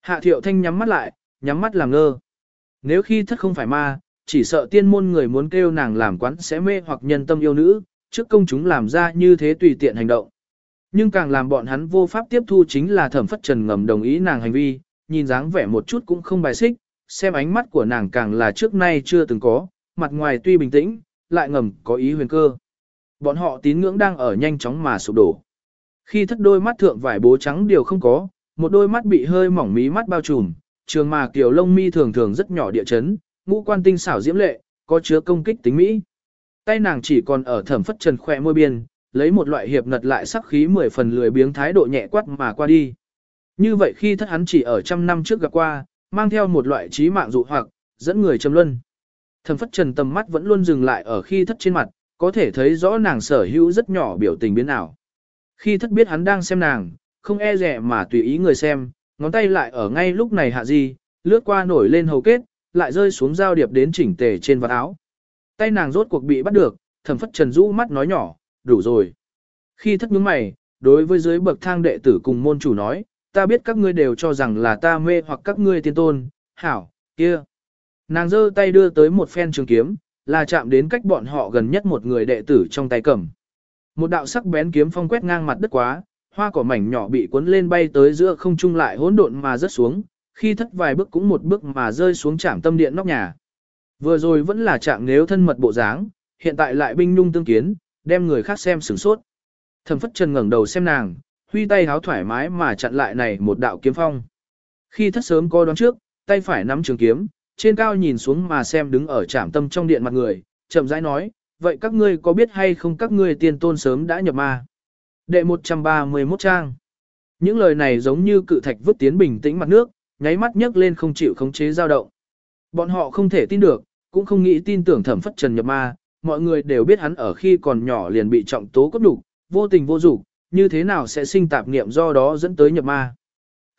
Hạ thiệu thanh nhắm mắt lại, nhắm mắt làm ngơ. Nếu khi thất không phải ma, chỉ sợ tiên môn người muốn kêu nàng làm quán sẽ mê hoặc nhân tâm yêu nữ, trước công chúng làm ra như thế tùy tiện hành động. Nhưng càng làm bọn hắn vô pháp tiếp thu chính là thẩm phất trần ngầm đồng ý nàng hành vi, nhìn dáng vẻ một chút cũng không bài xích, xem ánh mắt của nàng càng là trước nay chưa từng có, mặt ngoài tuy bình tĩnh, lại ngầm có ý huyền cơ. Bọn họ tín ngưỡng đang ở nhanh chóng mà sụp đổ. Khi thất đôi mắt thượng vải bố trắng điều không có, một đôi mắt bị hơi mỏng mí mắt bao trùm, trường mà kiểu lông mi thường thường rất nhỏ địa chấn, ngũ quan tinh xảo diễm lệ, có chứa công kích tính mỹ. Tay nàng chỉ còn ở thẩm phất trần khỏe môi biên, lấy một loại hiệp ngật lại sắc khí mười phần lười biếng thái độ nhẹ quát mà qua đi. Như vậy khi thất hắn chỉ ở trăm năm trước gặp qua, mang theo một loại trí mạng dụ hoặc, dẫn người châm luân. Thẩm phất trần tầm mắt vẫn luôn dừng lại ở khi thất trên mặt, có thể thấy rõ nàng sở hữu rất nhỏ biểu tình biến ảo. Khi thất biết hắn đang xem nàng, không e rẻ mà tùy ý người xem, ngón tay lại ở ngay lúc này hạ gì, lướt qua nổi lên hầu kết, lại rơi xuống giao điệp đến chỉnh tề trên vạt áo. Tay nàng rốt cuộc bị bắt được, thẩm phất trần rũ mắt nói nhỏ, đủ rồi. Khi thất nhướng mày, đối với dưới bậc thang đệ tử cùng môn chủ nói, ta biết các ngươi đều cho rằng là ta mê hoặc các ngươi tiên tôn, hảo, kia. Nàng giơ tay đưa tới một phen trường kiếm, là chạm đến cách bọn họ gần nhất một người đệ tử trong tay cầm. Một đạo sắc bén kiếm phong quét ngang mặt đất quá, hoa cỏ mảnh nhỏ bị cuốn lên bay tới giữa không trung lại hỗn độn mà rớt xuống, khi thất vài bước cũng một bước mà rơi xuống chạm tâm điện nóc nhà. Vừa rồi vẫn là chạm nếu thân mật bộ dáng, hiện tại lại binh nhung tương kiến, đem người khác xem sửng sốt. Thẩm phất trần ngẩng đầu xem nàng, huy tay háo thoải mái mà chặn lại này một đạo kiếm phong. Khi thất sớm co đoán trước, tay phải nắm trường kiếm, trên cao nhìn xuống mà xem đứng ở trạm tâm trong điện mặt người, chậm rãi nói, vậy các ngươi có biết hay không các ngươi tiên tôn sớm đã nhập ma? Đệ 131 trang. Những lời này giống như cự thạch vứt tiến bình tĩnh mặt nước, nháy mắt nhấc lên không chịu khống chế dao động. Bọn họ không thể tin được, cũng không nghĩ tin tưởng thẩm phất trần nhập ma, mọi người đều biết hắn ở khi còn nhỏ liền bị trọng tố cốt đục, vô tình vô dục, như thế nào sẽ sinh tạp niệm do đó dẫn tới nhập ma.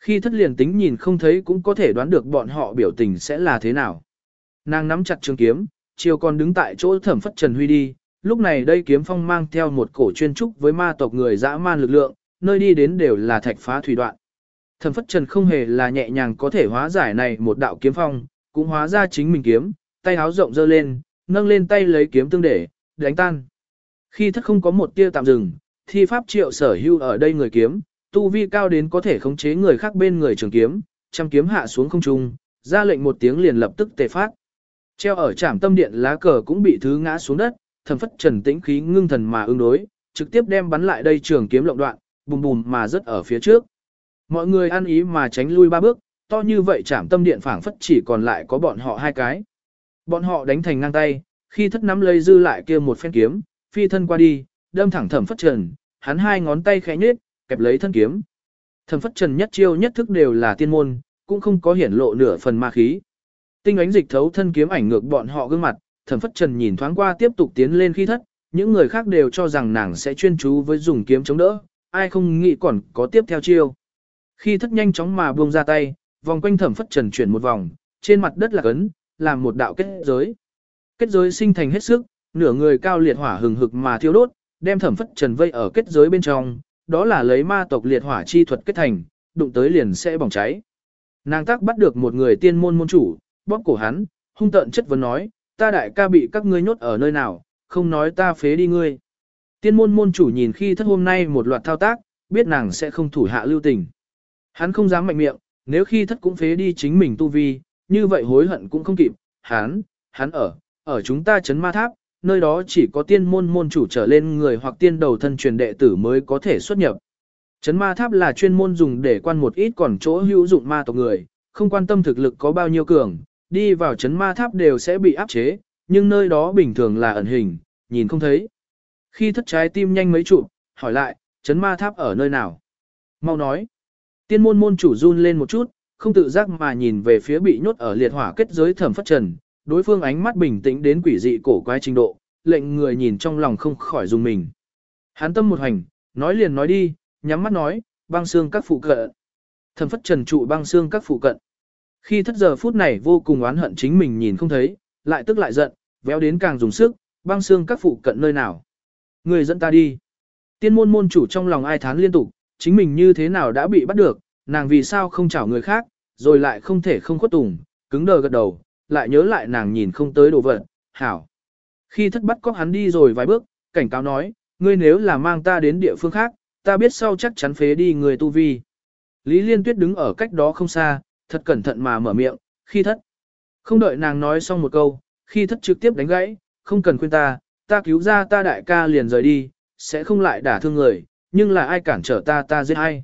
Khi thất liền tính nhìn không thấy cũng có thể đoán được bọn họ biểu tình sẽ là thế nào. Nàng nắm chặt trường kiếm, chiều còn đứng tại chỗ thẩm phất Trần Huy đi, lúc này đây kiếm phong mang theo một cổ chuyên trúc với ma tộc người dã man lực lượng, nơi đi đến đều là thạch phá thủy đoạn. Thẩm phất Trần không hề là nhẹ nhàng có thể hóa giải này một đạo kiếm phong, cũng hóa ra chính mình kiếm, tay háo rộng dơ lên, nâng lên tay lấy kiếm tương để, đánh tan. Khi thất không có một tia tạm dừng, thi pháp triệu sở hưu ở đây người kiếm, tu vi cao đến có thể khống chế người khác bên người trường kiếm, trăm kiếm hạ xuống không trung, ra lệnh một tiếng liền lập tức tề phát. Treo ở trạm tâm điện lá cờ cũng bị thứ ngã xuống đất, thẩm phất trần tĩnh khí ngưng thần mà ứng đối, trực tiếp đem bắn lại đây trường kiếm lộng đoạn, bùm bùm mà rất ở phía trước. Mọi người ăn ý mà tránh lui ba bước, to như vậy trạm tâm điện phảng phất chỉ còn lại có bọn họ hai cái. Bọn họ đánh thành ngang tay, khi thất nắm lấy dư lại kia một phen kiếm, phi thân qua đi, đâm thẳng thẩm phất trần, hắn hai ngón tay khẽ nhếch, kẹp lấy thân kiếm. Thẩm phất trần nhất chiêu nhất thức đều là tiên môn, cũng không có hiển lộ nửa phần ma khí. Tinh ánh dịch thấu thân kiếm ảnh ngược bọn họ gương mặt, thẩm phất trần nhìn thoáng qua tiếp tục tiến lên khi thất, những người khác đều cho rằng nàng sẽ chuyên chú với dùng kiếm chống đỡ, ai không nghĩ còn có tiếp theo chiêu. Khi thất nhanh chóng mà buông ra tay, vòng quanh thẩm phất trần chuyển một vòng, trên mặt đất là cấn, làm một đạo kết giới. Kết giới sinh thành hết sức, nửa người cao liệt hỏa hừng hực mà thiêu đốt, đem thẩm phất trần vây ở kết giới bên trong, đó là lấy ma tộc liệt hỏa chi thuật kết thành, đụng tới liền sẽ bỏng cháy. Nàng tác bắt được một người tiên môn môn chủ, bóp cổ hắn, hung tợn chất vấn nói, ta đại ca bị các ngươi nhốt ở nơi nào, không nói ta phế đi ngươi. Tiên môn môn chủ nhìn khi thất hôm nay một loạt thao tác, biết nàng sẽ không thủ hạ lưu tình. Hắn không dám mạnh miệng, nếu khi thất cũng phế đi chính mình tu vi, như vậy hối hận cũng không kịp, hắn, hắn ở, ở chúng ta chấn ma tháp, nơi đó chỉ có tiên môn môn chủ trở lên người hoặc tiên đầu thân truyền đệ tử mới có thể xuất nhập. Chấn ma tháp là chuyên môn dùng để quan một ít còn chỗ hữu dụng ma tộc người, không quan tâm thực lực có bao nhiêu cường, đi vào chấn ma tháp đều sẽ bị áp chế, nhưng nơi đó bình thường là ẩn hình, nhìn không thấy. Khi thất trái tim nhanh mấy chụp, hỏi lại, chấn ma tháp ở nơi nào? Mau nói. Tiên môn môn chủ run lên một chút, không tự giác mà nhìn về phía bị nhốt ở liệt hỏa kết giới thẩm phất trần, đối phương ánh mắt bình tĩnh đến quỷ dị cổ quái trình độ, lệnh người nhìn trong lòng không khỏi dùng mình. Hắn tâm một hành, nói liền nói đi, nhắm mắt nói, băng xương các phụ cận. Thẩm phất trần trụ băng xương các phụ cận. Khi thất giờ phút này vô cùng oán hận chính mình nhìn không thấy, lại tức lại giận, véo đến càng dùng sức, băng xương các phụ cận nơi nào. Người dẫn ta đi. Tiên môn môn chủ trong lòng ai thán liên tục, chính mình như thế nào đã bị bắt được, nàng vì sao không chảo người khác, rồi lại không thể không khuất tùng, cứng đờ gật đầu, lại nhớ lại nàng nhìn không tới đồ vật, hảo. Khi thất bắt cóc hắn đi rồi vài bước, cảnh cáo nói, ngươi nếu là mang ta đến địa phương khác, ta biết sau chắc chắn phế đi người tu vi. Lý Liên Tuyết đứng ở cách đó không xa, thật cẩn thận mà mở miệng, khi thất. Không đợi nàng nói xong một câu, khi thất trực tiếp đánh gãy, không cần khuyên ta, ta cứu ra ta đại ca liền rời đi, sẽ không lại đả thương người, nhưng là ai cản trở ta ta giết ai.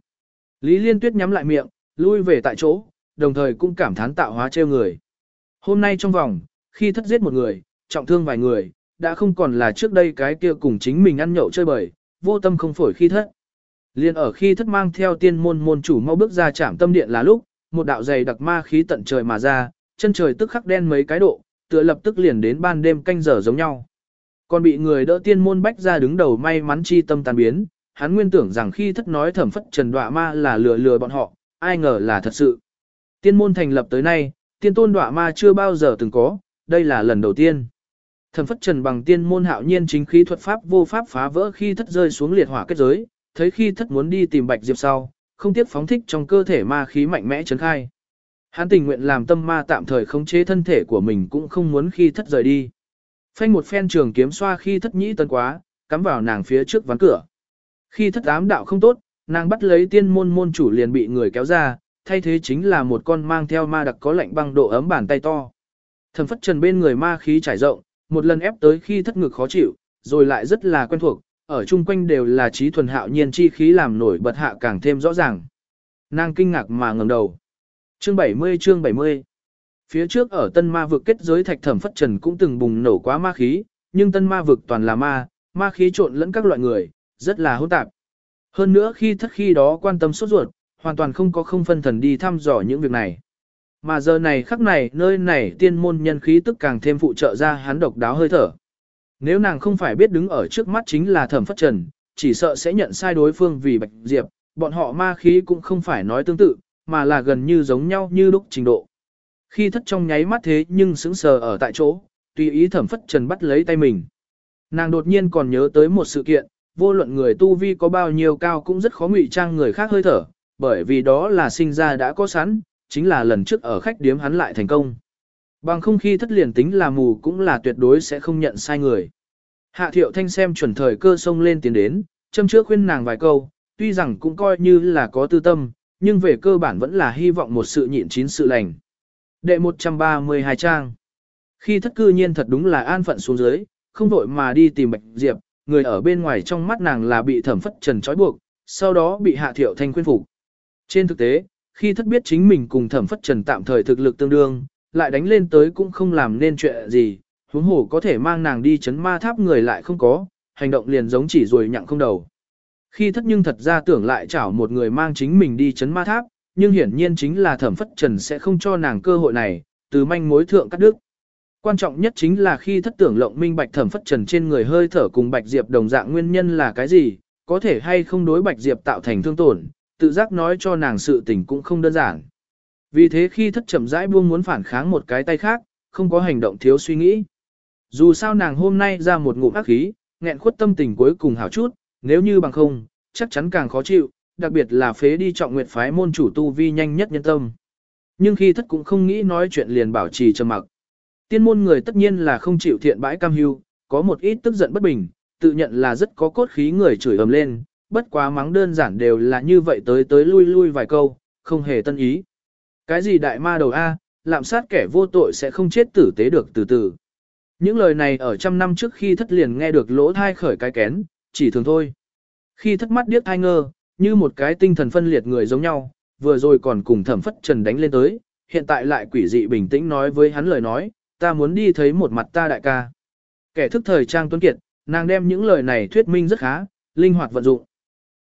Lý Liên Tuyết nhắm lại miệng, lui về tại chỗ, đồng thời cũng cảm thán tạo hóa trêu người. Hôm nay trong vòng, khi thất giết một người, trọng thương vài người, đã không còn là trước đây cái kia cùng chính mình ăn nhậu chơi bời, vô tâm không phổi khi thất. Liên ở khi thất mang theo tiên môn môn chủ mau bước ra chạm tâm điện là lúc, một đạo dày đặc ma khí tận trời mà ra, chân trời tức khắc đen mấy cái độ, tựa lập tức liền đến ban đêm canh giờ giống nhau. Còn bị người đỡ tiên môn bách ra đứng đầu may mắn chi tâm tàn biến, hắn nguyên tưởng rằng khi thất nói thẩm phất trần đọa ma là lừa lừa bọn họ, ai ngờ là thật sự. Tiên môn thành lập tới nay, tiên tôn đọa ma chưa bao giờ từng có, đây là lần đầu tiên. Thẩm phất trần bằng tiên môn hạo nhiên chính khí thuật pháp vô pháp phá vỡ khi thất rơi xuống liệt hỏa kết giới, thấy khi thất muốn đi tìm bạch diệp sau, không tiếc phóng thích trong cơ thể ma khí mạnh mẽ chấn khai. Hắn tình nguyện làm tâm ma tạm thời khống chế thân thể của mình cũng không muốn khi thất rời đi. Phanh một phen trường kiếm xoa khi thất nhĩ tân quá, cắm vào nàng phía trước ván cửa. Khi thất ám đạo không tốt, nàng bắt lấy tiên môn môn chủ liền bị người kéo ra, thay thế chính là một con mang theo ma đặc có lạnh băng độ ấm bàn tay to. Thẩm phất trần bên người ma khí trải rộng, một lần ép tới khi thất ngực khó chịu, rồi lại rất là quen thuộc, ở chung quanh đều là trí thuần hạo nhiên chi khí làm nổi bật hạ càng thêm rõ ràng. Nàng kinh ngạc mà ngẩng đầu. Chương 70 chương 70 Phía trước ở tân ma vực kết giới thạch thẩm phất trần cũng từng bùng nổ quá ma khí, nhưng tân ma vực toàn là ma, ma khí trộn lẫn các loại người, rất là hỗn tạp. Hơn nữa khi thất khi đó quan tâm sốt ruột, hoàn toàn không có không phân thần đi thăm dò những việc này. Mà giờ này khắc này nơi này tiên môn nhân khí tức càng thêm phụ trợ ra hắn độc đáo hơi thở. Nếu nàng không phải biết đứng ở trước mắt chính là thẩm phất trần, chỉ sợ sẽ nhận sai đối phương vì bạch diệp, bọn họ ma khí cũng không phải nói tương tự, mà là gần như giống nhau như lúc trình độ. Khi thất trong nháy mắt thế nhưng sững sờ ở tại chỗ, tùy ý thẩm phất trần bắt lấy tay mình. Nàng đột nhiên còn nhớ tới một sự kiện, vô luận người tu vi có bao nhiêu cao cũng rất khó ngụy trang người khác hơi thở, bởi vì đó là sinh ra đã có sẵn, chính là lần trước ở khách điếm hắn lại thành công. Bằng không khi thất liền tính là mù cũng là tuyệt đối sẽ không nhận sai người. Hạ thiệu thanh xem chuẩn thời cơ sông lên tiến đến, châm trước khuyên nàng vài câu, tuy rằng cũng coi như là có tư tâm, nhưng về cơ bản vẫn là hy vọng một sự nhịn chín sự lành. Đệ 132 trang Khi thất cư nhiên thật đúng là an phận xuống dưới, không vội mà đi tìm Bạch Diệp, người ở bên ngoài trong mắt nàng là bị thẩm phất trần trói buộc, sau đó bị hạ thiệu thanh khuyên phục. Trên thực tế, khi thất biết chính mình cùng thẩm phất trần tạm thời thực lực tương đương, lại đánh lên tới cũng không làm nên chuyện gì, huống hồ có thể mang nàng đi chấn ma tháp người lại không có, hành động liền giống chỉ rồi nhặng không đầu. Khi thất nhưng thật ra tưởng lại chảo một người mang chính mình đi chấn ma tháp, nhưng hiển nhiên chính là thẩm phất trần sẽ không cho nàng cơ hội này, từ manh mối thượng cắt đứt. Quan trọng nhất chính là khi thất tưởng lộng minh bạch thẩm phất trần trên người hơi thở cùng bạch diệp đồng dạng nguyên nhân là cái gì, có thể hay không đối bạch diệp tạo thành thương tổn, tự giác nói cho nàng sự tình cũng không đơn giản. Vì thế khi thất chậm rãi buông muốn phản kháng một cái tay khác, không có hành động thiếu suy nghĩ. Dù sao nàng hôm nay ra một ngụm ác khí, nghẹn khuất tâm tình cuối cùng hảo chút, nếu như bằng không, chắc chắn càng khó chịu, đặc biệt là phế đi trọng nguyệt phái môn chủ tu vi nhanh nhất nhân tâm. Nhưng khi thất cũng không nghĩ nói chuyện liền bảo trì trầm mặc. Tiên môn người tất nhiên là không chịu thiện bãi cam hưu, có một ít tức giận bất bình, tự nhận là rất có cốt khí người chửi ầm lên, bất quá mắng đơn giản đều là như vậy tới tới lui lui vài câu, không hề tân ý. Cái gì đại ma đầu A, lạm sát kẻ vô tội sẽ không chết tử tế được từ từ. Những lời này ở trăm năm trước khi thất liền nghe được lỗ thai khởi cái kén, chỉ thường thôi. Khi thất mắt điếc thai ngơ, như một cái tinh thần phân liệt người giống nhau, vừa rồi còn cùng thẩm phất trần đánh lên tới, hiện tại lại quỷ dị bình tĩnh nói với hắn lời nói, ta muốn đi thấy một mặt ta đại ca. Kẻ thức thời trang tuấn kiệt, nàng đem những lời này thuyết minh rất khá, linh hoạt vận dụng.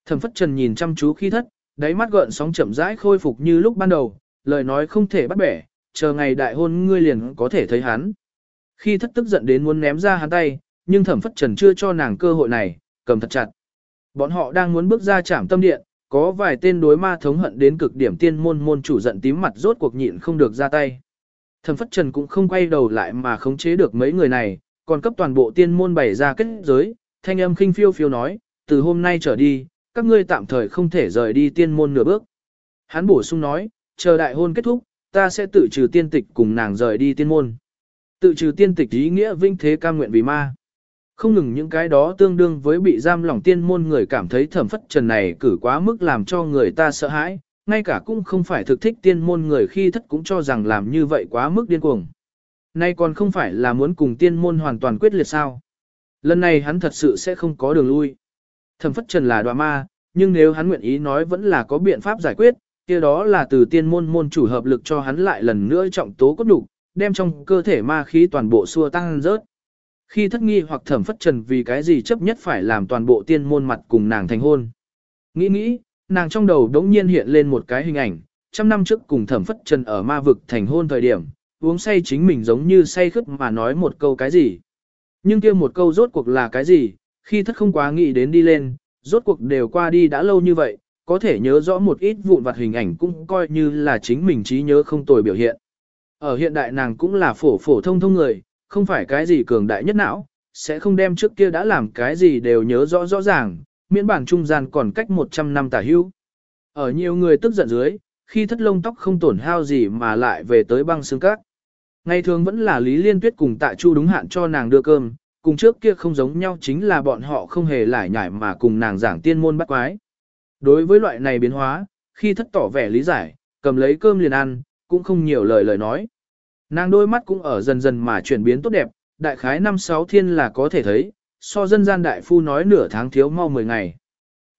Thẩm phất trần nhìn chăm chú khi thất, đáy mắt gợn sóng chậm rãi khôi phục như lúc ban đầu, lời nói không thể bắt bẻ, chờ ngày đại hôn ngươi liền có thể thấy hắn. Khi thất tức giận đến muốn ném ra hắn tay, nhưng thẩm phất trần chưa cho nàng cơ hội này, cầm thật chặt. Bọn họ đang muốn bước ra chạm tâm điện, có vài tên đối ma thống hận đến cực điểm tiên môn môn chủ giận tím mặt rốt cuộc nhịn không được ra tay. Thẩm phất trần cũng không quay đầu lại mà khống chế được mấy người này, còn cấp toàn bộ tiên môn bày ra kết giới, thanh âm khinh phiêu phiêu nói, từ hôm nay trở đi, các ngươi tạm thời không thể rời đi tiên môn nửa bước. Hắn bổ sung nói, chờ đại hôn kết thúc, ta sẽ tự trừ tiên tịch cùng nàng rời đi tiên môn. Tự trừ tiên tịch ý nghĩa vinh thế cam nguyện vì ma. Không ngừng những cái đó tương đương với bị giam lỏng tiên môn người cảm thấy thẩm phất trần này cử quá mức làm cho người ta sợ hãi, ngay cả cũng không phải thực thích tiên môn người khi thất cũng cho rằng làm như vậy quá mức điên cuồng. Nay còn không phải là muốn cùng tiên môn hoàn toàn quyết liệt sao. Lần này hắn thật sự sẽ không có đường lui. Thẩm phất trần là đoạ ma, nhưng nếu hắn nguyện ý nói vẫn là có biện pháp giải quyết, kia đó là từ tiên môn môn chủ hợp lực cho hắn lại lần nữa trọng tố cốt đủ, đem trong cơ thể ma khí toàn bộ xua tăng rớt. Khi thất nghi hoặc thẩm phất trần vì cái gì chấp nhất phải làm toàn bộ tiên môn mặt cùng nàng thành hôn. Nghĩ nghĩ, nàng trong đầu đống nhiên hiện lên một cái hình ảnh, trăm năm trước cùng thẩm phất trần ở ma vực thành hôn thời điểm, uống say chính mình giống như say khướt mà nói một câu cái gì. Nhưng kia một câu rốt cuộc là cái gì, khi thất không quá nghĩ đến đi lên, rốt cuộc đều qua đi đã lâu như vậy, có thể nhớ rõ một ít vụn vặt hình ảnh cũng coi như là chính mình trí nhớ không tồi biểu hiện. Ở hiện đại nàng cũng là phổ phổ thông thông người, không phải cái gì cường đại nhất não, sẽ không đem trước kia đã làm cái gì đều nhớ rõ rõ ràng, miễn bản trung gian còn cách 100 năm tả hữu. Ở nhiều người tức giận dưới, khi thất lông tóc không tổn hao gì mà lại về tới băng xương cát. Ngày thường vẫn là Lý Liên Tuyết cùng Tạ Chu đúng hạn cho nàng đưa cơm, cùng trước kia không giống nhau chính là bọn họ không hề lải nhải mà cùng nàng giảng tiên môn bắt quái. Đối với loại này biến hóa, khi thất tỏ vẻ lý giải, cầm lấy cơm liền ăn, cũng không nhiều lời lời nói. Nàng đôi mắt cũng ở dần dần mà chuyển biến tốt đẹp, đại khái năm sáu thiên là có thể thấy, so dân gian đại phu nói nửa tháng thiếu mau 10 ngày.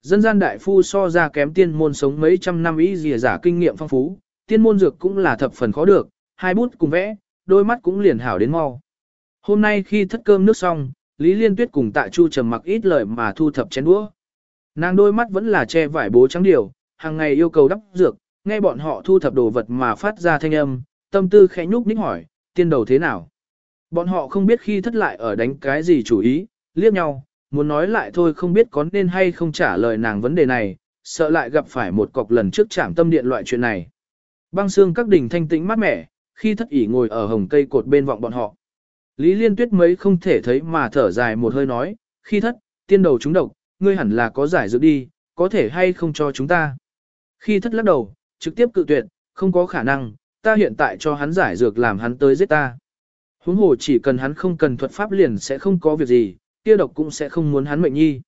Dân gian đại phu so ra kém tiên môn sống mấy trăm năm ý dìa giả kinh nghiệm phong phú, tiên môn dược cũng là thập phần khó được, hai bút cùng vẽ, đôi mắt cũng liền hảo đến mau. Hôm nay khi thất cơm nước xong, Lý Liên Tuyết cùng Tạ Chu trầm mặc ít lời mà thu thập chén đũa. Nàng đôi mắt vẫn là che vải bố trắng điều, hàng ngày yêu cầu đắp dược, nghe bọn họ thu thập đồ vật mà phát ra thanh âm, tâm tư khẽ nhúc nhích hỏi, tiên đầu thế nào? Bọn họ không biết khi thất lại ở đánh cái gì chủ ý, liếc nhau, muốn nói lại thôi không biết có nên hay không trả lời nàng vấn đề này, sợ lại gặp phải một cọc lần trước chạm tâm điện loại chuyện này. Băng xương các đỉnh thanh tĩnh mát mẻ, khi thất ỉ ngồi ở hồng cây cột bên vọng bọn họ. Lý liên tuyết mấy không thể thấy mà thở dài một hơi nói, khi thất, tiên đầu chúng độc, ngươi hẳn là có giải dược đi, có thể hay không cho chúng ta. Khi thất lắc đầu, trực tiếp cự tuyệt, không có khả năng, ta hiện tại cho hắn giải dược làm hắn tới giết ta. Huống hồ chỉ cần hắn không cần thuật pháp liền sẽ không có việc gì, Tiêu độc cũng sẽ không muốn hắn mệnh nhi.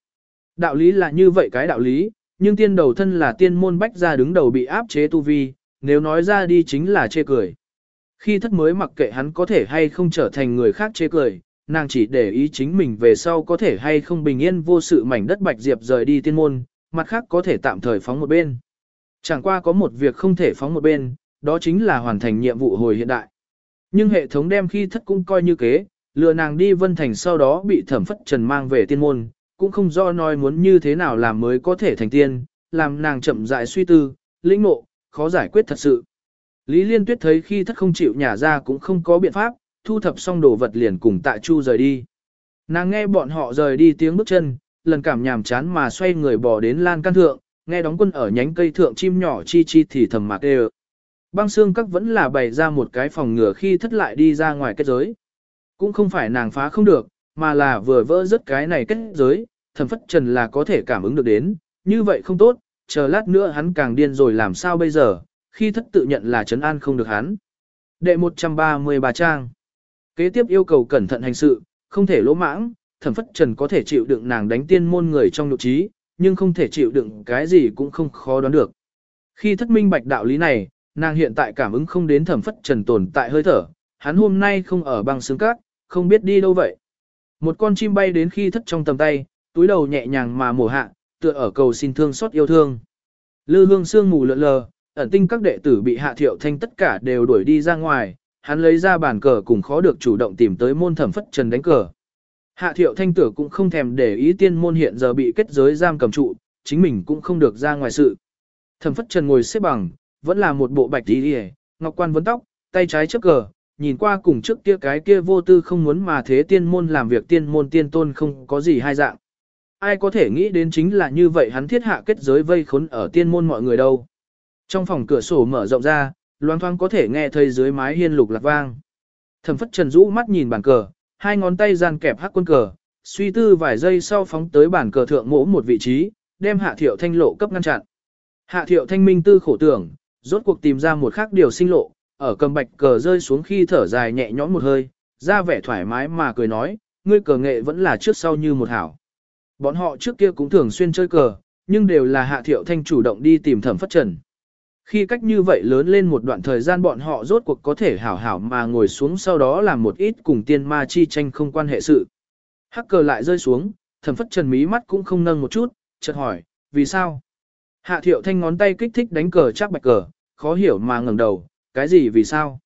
Đạo lý là như vậy cái đạo lý, nhưng tiên đầu thân là tiên môn bách ra đứng đầu bị áp chế tu vi, nếu nói ra đi chính là chê cười. Khi thất mới mặc kệ hắn có thể hay không trở thành người khác chế cười, nàng chỉ để ý chính mình về sau có thể hay không bình yên vô sự mảnh đất bạch diệp rời đi tiên môn, mặt khác có thể tạm thời phóng một bên. Chẳng qua có một việc không thể phóng một bên, đó chính là hoàn thành nhiệm vụ hồi hiện đại. Nhưng hệ thống đem khi thất cũng coi như kế, lừa nàng đi vân thành sau đó bị thẩm phất trần mang về tiên môn, cũng không do nói muốn như thế nào làm mới có thể thành tiên, làm nàng chậm dại suy tư, lĩnh ngộ, khó giải quyết thật sự. Lý Liên Tuyết thấy khi thất không chịu nhả ra cũng không có biện pháp, thu thập xong đồ vật liền cùng tạ chu rời đi. Nàng nghe bọn họ rời đi tiếng bước chân, lần cảm nhàm chán mà xoay người bò đến lan can thượng, nghe đóng quân ở nhánh cây thượng chim nhỏ chi chi thì thầm mạc đều. Băng xương các vẫn là bày ra một cái phòng ngừa khi thất lại đi ra ngoài kết giới. Cũng không phải nàng phá không được, mà là vừa vỡ rất cái này kết giới, thẩm phất trần là có thể cảm ứng được đến, như vậy không tốt, chờ lát nữa hắn càng điên rồi làm sao bây giờ, khi thất tự nhận là trấn an không được hắn. Đệ 133 trang. Kế tiếp yêu cầu cẩn thận hành sự, không thể lỗ mãng, thẩm phất trần có thể chịu đựng nàng đánh tiên môn người trong nội trí, nhưng không thể chịu đựng cái gì cũng không khó đoán được. Khi thất minh bạch đạo lý này, nàng hiện tại cảm ứng không đến thẩm phất trần tồn tại hơi thở, hắn hôm nay không ở băng xương cát, không biết đi đâu vậy. Một con chim bay đến khi thất trong tầm tay, túi đầu nhẹ nhàng mà mổ hạ, tựa ở cầu xin thương xót yêu thương. Lư hương sương mù lượn lờ, ẩn tinh các đệ tử bị hạ thiệu thanh tất cả đều đuổi đi ra ngoài, hắn lấy ra bàn cờ cùng khó được chủ động tìm tới môn thẩm phất trần đánh cờ. Hạ thiệu thanh tử cũng không thèm để ý tiên môn hiện giờ bị kết giới giam cầm trụ, chính mình cũng không được ra ngoài sự. Thẩm phất trần ngồi xếp bằng, vẫn là một bộ bạch tí hề, ngọc quan vấn tóc, tay trái chấp cờ, nhìn qua cùng trước kia cái kia vô tư không muốn mà thế tiên môn làm việc tiên môn tiên tôn không có gì hai dạng. Ai có thể nghĩ đến chính là như vậy hắn thiết hạ kết giới vây khốn ở tiên môn mọi người đâu. Trong phòng cửa sổ mở rộng ra, loang thoáng có thể nghe thấy dưới mái hiên lục lạc vang. Thẩm phất trần rũ mắt nhìn bàn cờ, hai ngón tay gian kẹp hắc quân cờ, suy tư vài giây sau phóng tới bàn cờ thượng mỗ một vị trí, đem hạ thiệu thanh lộ cấp ngăn chặn. Hạ thiệu thanh minh tư khổ tưởng, rốt cuộc tìm ra một khác điều sinh lộ, ở cầm bạch cờ rơi xuống khi thở dài nhẹ nhõm một hơi, ra vẻ thoải mái mà cười nói, ngươi cờ nghệ vẫn là trước sau như một hảo. Bọn họ trước kia cũng thường xuyên chơi cờ, nhưng đều là hạ thiệu thanh chủ động đi tìm thẩm phất trần. Khi cách như vậy lớn lên một đoạn thời gian bọn họ rốt cuộc có thể hảo hảo mà ngồi xuống sau đó làm một ít cùng tiên ma chi tranh không quan hệ sự. Hắc cờ lại rơi xuống, thẩm phất trần mí mắt cũng không nâng một chút, chợt hỏi, vì sao? Hạ thiệu thanh ngón tay kích thích đánh cờ chắc bạch cờ, khó hiểu mà ngẩng đầu, cái gì vì sao?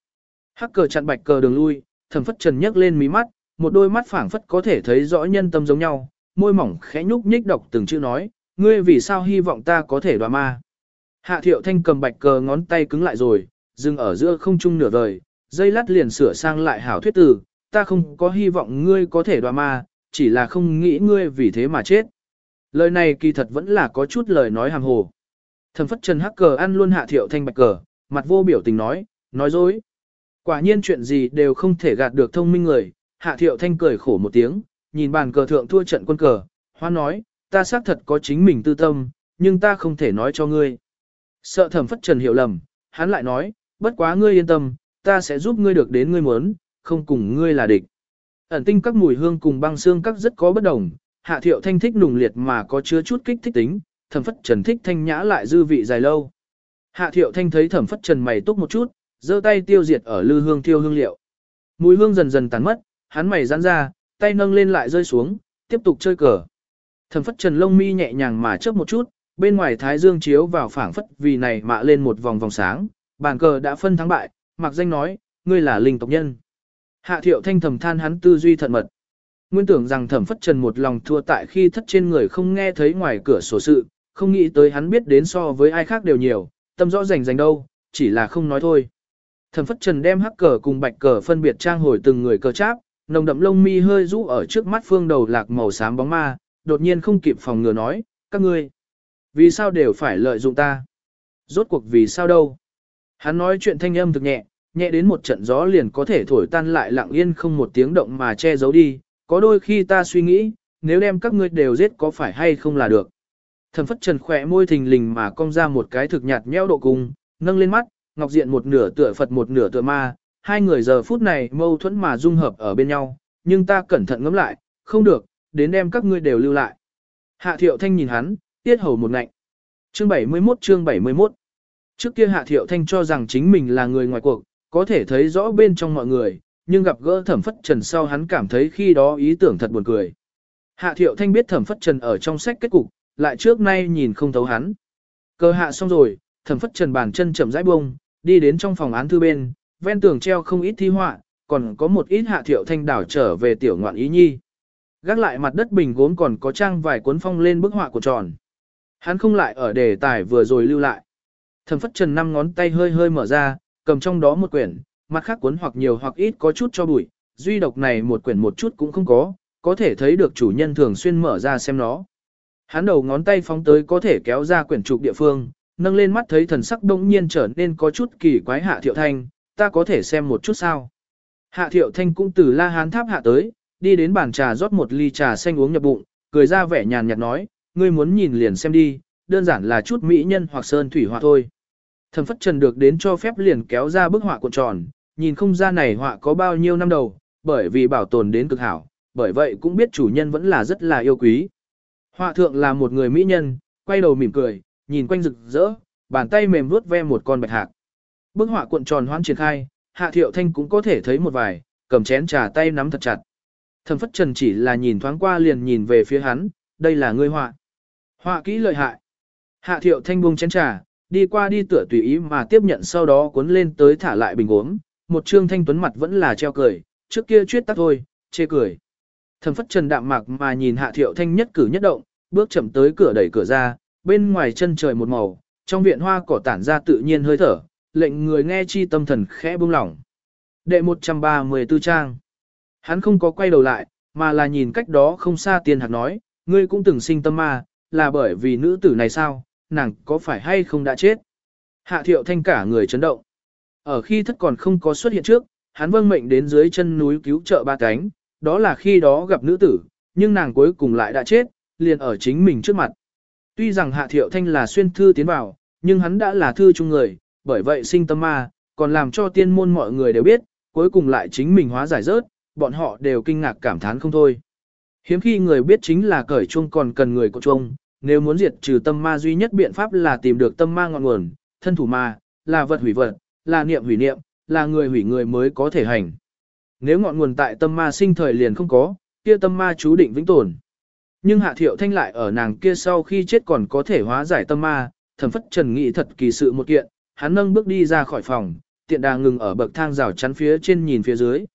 Hắc cờ chặn bạch cờ đường lui, thẩm phất trần nhấc lên mí mắt, một đôi mắt phảng phất có thể thấy rõ nhân tâm giống nhau, môi mỏng khẽ nhúc nhích đọc từng chữ nói, ngươi vì sao hy vọng ta có thể đoạt ma? Hạ thiệu thanh cầm bạch cờ ngón tay cứng lại rồi, dừng ở giữa không trung nửa vời, dây lát liền sửa sang lại hảo thuyết từ, ta không có hy vọng ngươi có thể đoạt ma, chỉ là không nghĩ ngươi vì thế mà chết. Lời này kỳ thật vẫn là có chút lời nói hàng hồ. Thẩm phất trần hắc cờ ăn luôn hạ thiệu thanh bạch cờ, mặt vô biểu tình nói, nói dối. Quả nhiên chuyện gì đều không thể gạt được thông minh người, hạ thiệu thanh cười khổ một tiếng, nhìn bàn cờ thượng thua trận quân cờ, hoa nói, ta xác thật có chính mình tư tâm, nhưng ta không thể nói cho ngươi. Sợ thẩm phất trần hiểu lầm, hắn lại nói, bất quá ngươi yên tâm, ta sẽ giúp ngươi được đến ngươi muốn, không cùng ngươi là địch. Ẩn tinh các mùi hương cùng băng xương các rất có bất đồng, hạ thiệu thanh thích nùng liệt mà có chứa chút kích thích tính, thẩm phất trần thích thanh nhã lại dư vị dài lâu. Hạ thiệu thanh thấy thẩm phất trần mày túc một chút, giơ tay tiêu diệt ở lư hương thiêu hương liệu. Mùi hương dần dần tán mất, hắn mày giãn ra, tay nâng lên lại rơi xuống, tiếp tục chơi cờ. Thẩm phất trần lông mi nhẹ nhàng mà chớp một chút, bên ngoài thái dương chiếu vào phảng phất vì này mạ lên một vòng vòng sáng, bàn cờ đã phân thắng bại, mặc danh nói, ngươi là linh tộc nhân. Hạ thiệu thanh thầm than hắn tư duy thận mật. Nguyên tưởng rằng thẩm phất trần một lòng thua tại khi thất trên người không nghe thấy ngoài cửa sổ sự, không nghĩ tới hắn biết đến so với ai khác đều nhiều, tâm rõ rành rành đâu, chỉ là không nói thôi. Thẩm phất trần đem hắc cờ cùng bạch cờ phân biệt trang hồi từng người cờ cháp, nồng đậm lông mi hơi rũ ở trước mắt phương đầu lạc màu xám bóng ma, đột nhiên không kịp phòng ngừa nói, các ngươi, vì sao đều phải lợi dụng ta? Rốt cuộc vì sao đâu? Hắn nói chuyện thanh âm thực nhẹ, nhẹ đến một trận gió liền có thể thổi tan lại lặng yên không một tiếng động mà che giấu đi, có đôi khi ta suy nghĩ, nếu đem các ngươi đều giết có phải hay không là được. Thẩm phất trần khỏe môi thình lình mà cong ra một cái thực nhạt nheo độ cùng nâng lên mắt, ngọc diện một nửa tựa Phật một nửa tựa ma, hai người giờ phút này mâu thuẫn mà dung hợp ở bên nhau, nhưng ta cẩn thận ngẫm lại, không được, đến đem các ngươi đều lưu lại. Hạ thiệu thanh nhìn hắn, tiết hầu một ngạnh. Chương 71 chương 71 Trước kia Hạ Thiệu Thanh cho rằng chính mình là người ngoài cuộc, có thể thấy rõ bên trong mọi người, nhưng gặp gỡ thẩm phất trần sau hắn cảm thấy khi đó ý tưởng thật buồn cười. Hạ Thiệu Thanh biết thẩm phất trần ở trong sách kết cục, lại trước nay nhìn không thấu hắn. Cơ hạ xong rồi, thẩm phất trần bàn chân chậm rãi bông, đi đến trong phòng án thư bên, ven tường treo không ít thi họa, còn có một ít Hạ Thiệu Thanh đảo trở về tiểu ngoạn ý nhi. Gác lại mặt đất bình gốm còn có trang vài cuốn phong lên bức họa của tròn. Hắn không lại ở đề tài vừa rồi lưu lại. Thẩm phất trần năm ngón tay hơi hơi mở ra, cầm trong đó một quyển, mặt khác cuốn hoặc nhiều hoặc ít có chút cho bụi, duy độc này một quyển một chút cũng không có, có thể thấy được chủ nhân thường xuyên mở ra xem nó. Hắn đầu ngón tay phóng tới có thể kéo ra quyển trục địa phương, nâng lên mắt thấy thần sắc đông nhiên trở nên có chút kỳ quái hạ thiệu thanh, ta có thể xem một chút sao. Hạ thiệu thanh cũng từ la hán tháp hạ tới, đi đến bàn trà rót một ly trà xanh uống nhập bụng, cười ra vẻ nhàn nhạt nói, ngươi muốn nhìn liền xem đi, đơn giản là chút mỹ nhân hoặc sơn thủy họa thôi. Thẩm phất trần được đến cho phép liền kéo ra bức họa cuộn tròn, nhìn không ra này họa có bao nhiêu năm đầu, bởi vì bảo tồn đến cực hảo, bởi vậy cũng biết chủ nhân vẫn là rất là yêu quý. Họa thượng là một người mỹ nhân, quay đầu mỉm cười, nhìn quanh rực rỡ, bàn tay mềm vuốt ve một con bạch hạc. Bức họa cuộn tròn hoán triển khai, Hạ Thiệu Thanh cũng có thể thấy một vài, cầm chén trà tay nắm thật chặt. Thẩm Phất Trần chỉ là nhìn thoáng qua liền nhìn về phía hắn, đây là ngươi họa. Họa kỹ lợi hại. Hạ Thiệu Thanh buông chén trà, đi qua đi tựa tùy ý mà tiếp nhận sau đó cuốn lên tới thả lại bình uống, một trương thanh tuấn mặt vẫn là treo cười, trước kia chuyết tắt thôi, chê cười. Thẩm Phất Trần đạm mạc mà nhìn Hạ Thiệu Thanh nhất cử nhất động, bước chậm tới cửa đẩy cửa ra, bên ngoài chân trời một màu, trong viện hoa cỏ tản ra tự nhiên hơi thở, lệnh người nghe chi tâm thần khẽ buông lỏng. Đệ 134 trang. Hắn không có quay đầu lại, mà là nhìn cách đó không xa tiên hạc nói, ngươi cũng từng sinh tâm ma, là bởi vì nữ tử này sao, nàng có phải hay không đã chết. Hạ thiệu thanh cả người chấn động. Ở khi thất còn không có xuất hiện trước, hắn vâng mệnh đến dưới chân núi cứu trợ ba cánh, đó là khi đó gặp nữ tử, nhưng nàng cuối cùng lại đã chết, liền ở chính mình trước mặt. Tuy rằng hạ thiệu thanh là xuyên thư tiến vào, nhưng hắn đã là thư chung người, bởi vậy sinh tâm ma, còn làm cho tiên môn mọi người đều biết, cuối cùng lại chính mình hóa giải rớt, bọn họ đều kinh ngạc cảm thán không thôi. Hiếm khi người biết chính là cởi chuông còn cần người có chuông, nếu muốn diệt trừ tâm ma duy nhất biện pháp là tìm được tâm ma ngọn nguồn, thân thủ ma, là vật hủy vật, là niệm hủy niệm, là người hủy người mới có thể hành. Nếu ngọn nguồn tại tâm ma sinh thời liền không có, kia tâm ma chú định vĩnh tồn. Nhưng hạ thiệu thanh lại ở nàng kia sau khi chết còn có thể hóa giải tâm ma, thẩm phất trần nghĩ thật kỳ sự một kiện, hắn nâng bước đi ra khỏi phòng, tiện đà ngừng ở bậc thang rào chắn phía trên nhìn phía dưới.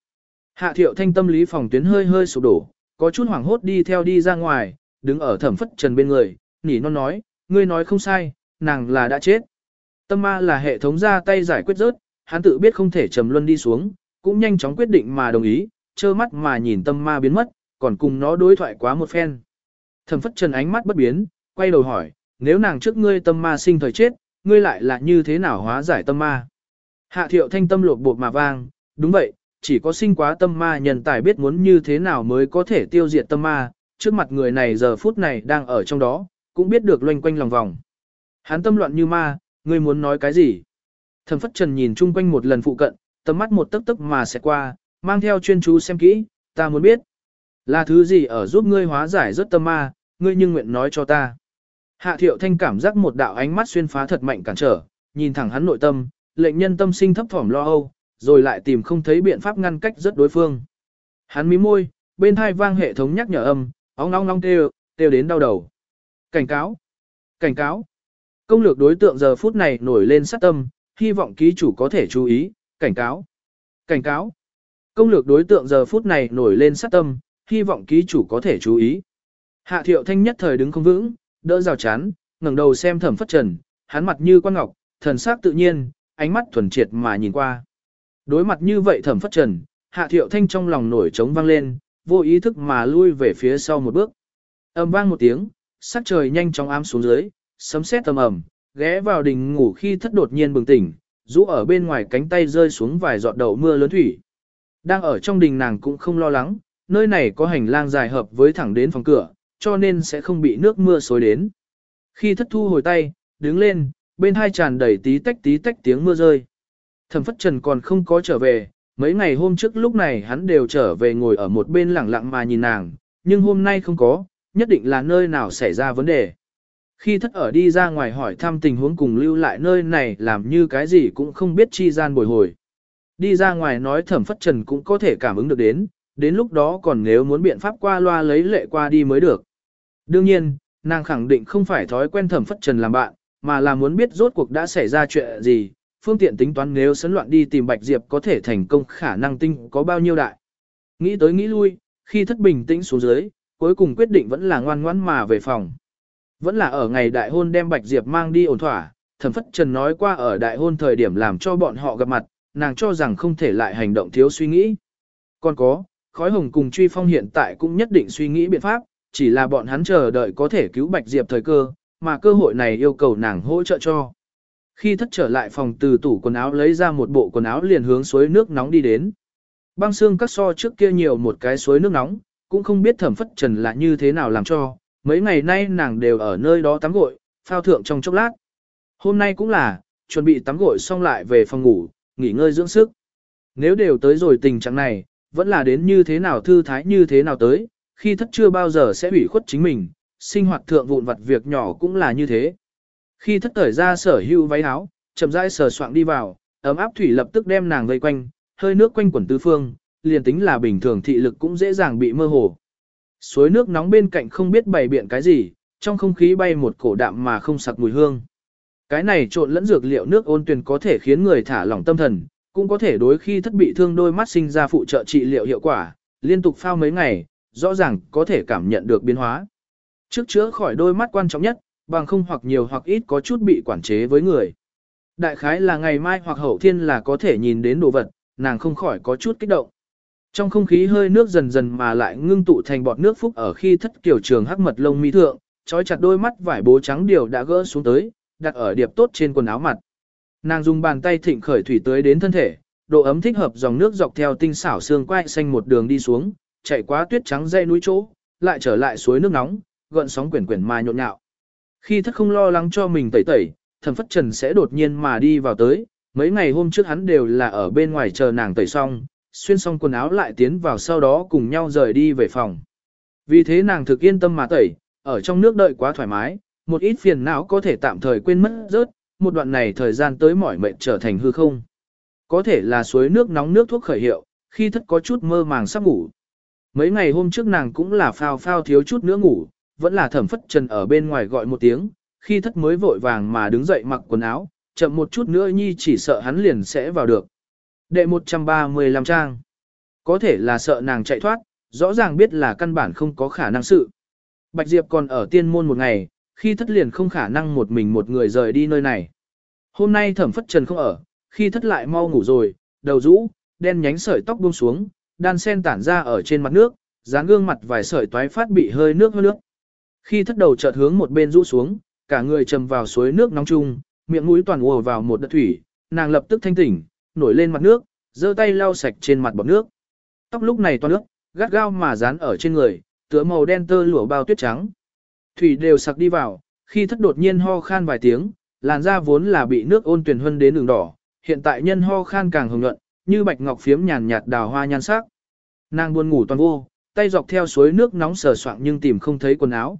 Hạ thiệu thanh tâm lý phòng tuyến hơi hơi sụp đổ, có chút hoảng hốt đi theo đi ra ngoài, đứng ở thẩm phất trần bên người, nỉ non nói, ngươi nói không sai, nàng là đã chết. Tâm ma là hệ thống ra tay giải quyết rớt, hắn tự biết không thể trầm luân đi xuống, cũng nhanh chóng quyết định mà đồng ý, trơ mắt mà nhìn tâm ma biến mất, còn cùng nó đối thoại quá một phen. Thẩm phất trần ánh mắt bất biến, quay đầu hỏi, nếu nàng trước ngươi tâm ma sinh thời chết, ngươi lại là như thế nào hóa giải tâm ma? Hạ thiệu thanh tâm lột bột mà vang, đúng vậy, chỉ có sinh quá tâm ma nhân tài biết muốn như thế nào mới có thể tiêu diệt tâm ma, trước mặt người này giờ phút này đang ở trong đó, cũng biết được loanh quanh lòng vòng. Hắn tâm loạn như ma, ngươi muốn nói cái gì? Thẩm phất trần nhìn chung quanh một lần phụ cận, tầm mắt một tấc tấc mà sẽ qua, mang theo chuyên chú xem kỹ, ta muốn biết. Là thứ gì ở giúp ngươi hóa giải rất tâm ma, ngươi nhưng nguyện nói cho ta. Hạ thiệu thanh cảm giác một đạo ánh mắt xuyên phá thật mạnh cản trở, nhìn thẳng hắn nội tâm, lệnh nhân tâm sinh thấp thỏm lo âu, rồi lại tìm không thấy biện pháp ngăn cách rất đối phương. Hắn mí môi, bên hai vang hệ thống nhắc nhở âm, ong ong ong kêu, kêu đến đau đầu. Cảnh cáo! Cảnh cáo! Công lược đối tượng giờ phút này nổi lên sát tâm, hy vọng ký chủ có thể chú ý, cảnh cáo! Cảnh cáo! Công lược đối tượng giờ phút này nổi lên sát tâm, hy vọng ký chủ có thể chú ý. Hạ thiệu thanh nhất thời đứng không vững, đỡ rào chắn, ngẩng đầu xem thẩm phất trần, hắn mặt như quan ngọc, thần sắc tự nhiên, ánh mắt thuần triệt mà nhìn qua. Đối mặt như vậy thẩm phất trần, hạ thiệu thanh trong lòng nổi trống vang lên, vô ý thức mà lui về phía sau một bước. Âm vang một tiếng, sắc trời nhanh chóng ám xuống dưới, sấm sét tầm ầm, ghé vào đình ngủ khi thất đột nhiên bừng tỉnh, rũ ở bên ngoài cánh tay rơi xuống vài giọt đậu mưa lớn thủy. Đang ở trong đình nàng cũng không lo lắng, nơi này có hành lang dài hợp với thẳng đến phòng cửa, cho nên sẽ không bị nước mưa xối đến. Khi thất thu hồi tay, đứng lên, bên hai tràn đầy tí tách tí tách tiếng mưa rơi. Thẩm phất trần còn không có trở về, mấy ngày hôm trước lúc này hắn đều trở về ngồi ở một bên lẳng lặng mà nhìn nàng, nhưng hôm nay không có, nhất định là nơi nào xảy ra vấn đề. Khi thất ở đi ra ngoài hỏi thăm tình huống cùng lưu lại nơi này làm như cái gì cũng không biết chi gian bồi hồi. Đi ra ngoài nói thẩm phất trần cũng có thể cảm ứng được đến, đến lúc đó còn nếu muốn biện pháp qua loa lấy lệ qua đi mới được. Đương nhiên, nàng khẳng định không phải thói quen thẩm phất trần làm bạn, mà là muốn biết rốt cuộc đã xảy ra chuyện gì, phương tiện tính toán nếu sấn loạn đi tìm Bạch Diệp có thể thành công khả năng tinh có bao nhiêu đại. Nghĩ tới nghĩ lui, khi thất bình tĩnh xuống dưới, cuối cùng quyết định vẫn là ngoan ngoãn mà về phòng. Vẫn là ở ngày đại hôn đem Bạch Diệp mang đi ổn thỏa, thẩm phất trần nói qua ở đại hôn thời điểm làm cho bọn họ gặp mặt, nàng cho rằng không thể lại hành động thiếu suy nghĩ. Còn có, khói hồng cùng truy phong hiện tại cũng nhất định suy nghĩ biện pháp, chỉ là bọn hắn chờ đợi có thể cứu Bạch Diệp thời cơ, mà cơ hội này yêu cầu nàng hỗ trợ cho. Khi thất trở lại phòng từ tủ quần áo lấy ra một bộ quần áo liền hướng suối nước nóng đi đến. Băng xương cắt so trước kia nhiều một cái suối nước nóng, cũng không biết thẩm phất trần là như thế nào làm cho, mấy ngày nay nàng đều ở nơi đó tắm gội, phao thượng trong chốc lát. Hôm nay cũng là, chuẩn bị tắm gội xong lại về phòng ngủ, nghỉ ngơi dưỡng sức. Nếu đều tới rồi tình trạng này, vẫn là đến như thế nào thư thái như thế nào tới, khi thất chưa bao giờ sẽ ủy khuất chính mình, sinh hoạt thượng vụn vặt việc nhỏ cũng là như thế. Khi thất thời ra sở hữu váy áo, chậm rãi sờ soạng đi vào, ấm áp thủy lập tức đem nàng vây quanh, hơi nước quanh quẩn tứ phương, liền tính là bình thường thị lực cũng dễ dàng bị mơ hồ. Suối nước nóng bên cạnh không biết bày biện cái gì, trong không khí bay một cổ đạm mà không sặc mùi hương. Cái này trộn lẫn dược liệu nước ôn tuyền có thể khiến người thả lỏng tâm thần, cũng có thể đối khi thất bị thương đôi mắt sinh ra phụ trợ trị liệu hiệu quả, liên tục phao mấy ngày, rõ ràng có thể cảm nhận được biến hóa. Trước chữa khỏi đôi mắt quan trọng nhất, bằng không hoặc nhiều hoặc ít có chút bị quản chế với người. Đại khái là ngày mai hoặc hậu thiên là có thể nhìn đến đồ vật, nàng không khỏi có chút kích động. Trong không khí hơi nước dần dần mà lại ngưng tụ thành bọt nước phúc ở khi thất kiểu trường hắc mật lông mi thượng, trói chặt đôi mắt vải bố trắng điều đã gỡ xuống tới, đặt ở điệp tốt trên quần áo mặt. Nàng dùng bàn tay thịnh khởi thủy tới đến thân thể, độ ấm thích hợp dòng nước dọc theo tinh xảo xương quai xanh một đường đi xuống, chạy qua tuyết trắng dây núi chỗ, lại trở lại suối nước nóng, gợn sóng quyển quyển mà nhộn nhạo. Khi thất không lo lắng cho mình tẩy tẩy, thẩm phất trần sẽ đột nhiên mà đi vào tới, mấy ngày hôm trước hắn đều là ở bên ngoài chờ nàng tẩy xong, xuyên xong quần áo lại tiến vào sau đó cùng nhau rời đi về phòng. Vì thế nàng thực yên tâm mà tẩy, ở trong nước đợi quá thoải mái, một ít phiền não có thể tạm thời quên mất rớt, một đoạn này thời gian tới mỏi mệt trở thành hư không. Có thể là suối nước nóng nước thuốc khởi hiệu, khi thất có chút mơ màng sắp ngủ. Mấy ngày hôm trước nàng cũng là phao phao thiếu chút nữa ngủ, vẫn là thẩm phất trần ở bên ngoài gọi một tiếng, khi thất mới vội vàng mà đứng dậy mặc quần áo, chậm một chút nữa nhi chỉ sợ hắn liền sẽ vào được. Đệ 135 trang. Có thể là sợ nàng chạy thoát, rõ ràng biết là căn bản không có khả năng sự. Bạch Diệp còn ở tiên môn một ngày, khi thất liền không khả năng một mình một người rời đi nơi này. Hôm nay thẩm phất trần không ở, khi thất lại mau ngủ rồi, đầu rũ, đen nhánh sợi tóc buông xuống, đan sen tản ra ở trên mặt nước, dáng gương mặt vài sợi toái phát bị hơi nước hơi nước. Khi thất đầu chợt hướng một bên rũ xuống, cả người trầm vào suối nước nóng chung, miệng mũi toàn ùa vào một đợt thủy, nàng lập tức thanh tỉnh, nổi lên mặt nước, giơ tay lau sạch trên mặt bọt nước. Tóc lúc này toàn nước, gắt gao mà dán ở trên người, tựa màu đen tơ lụa bao tuyết trắng. Thủy đều sặc đi vào, khi thất đột nhiên ho khan vài tiếng, làn da vốn là bị nước ôn tuyển hơn đến đường đỏ, hiện tại nhân ho khan càng hồng nhuận, như bạch ngọc phiếm nhàn nhạt đào hoa nhan sắc. Nàng buồn ngủ toàn vô, tay dọc theo suối nước nóng sờ soạng nhưng tìm không thấy quần áo.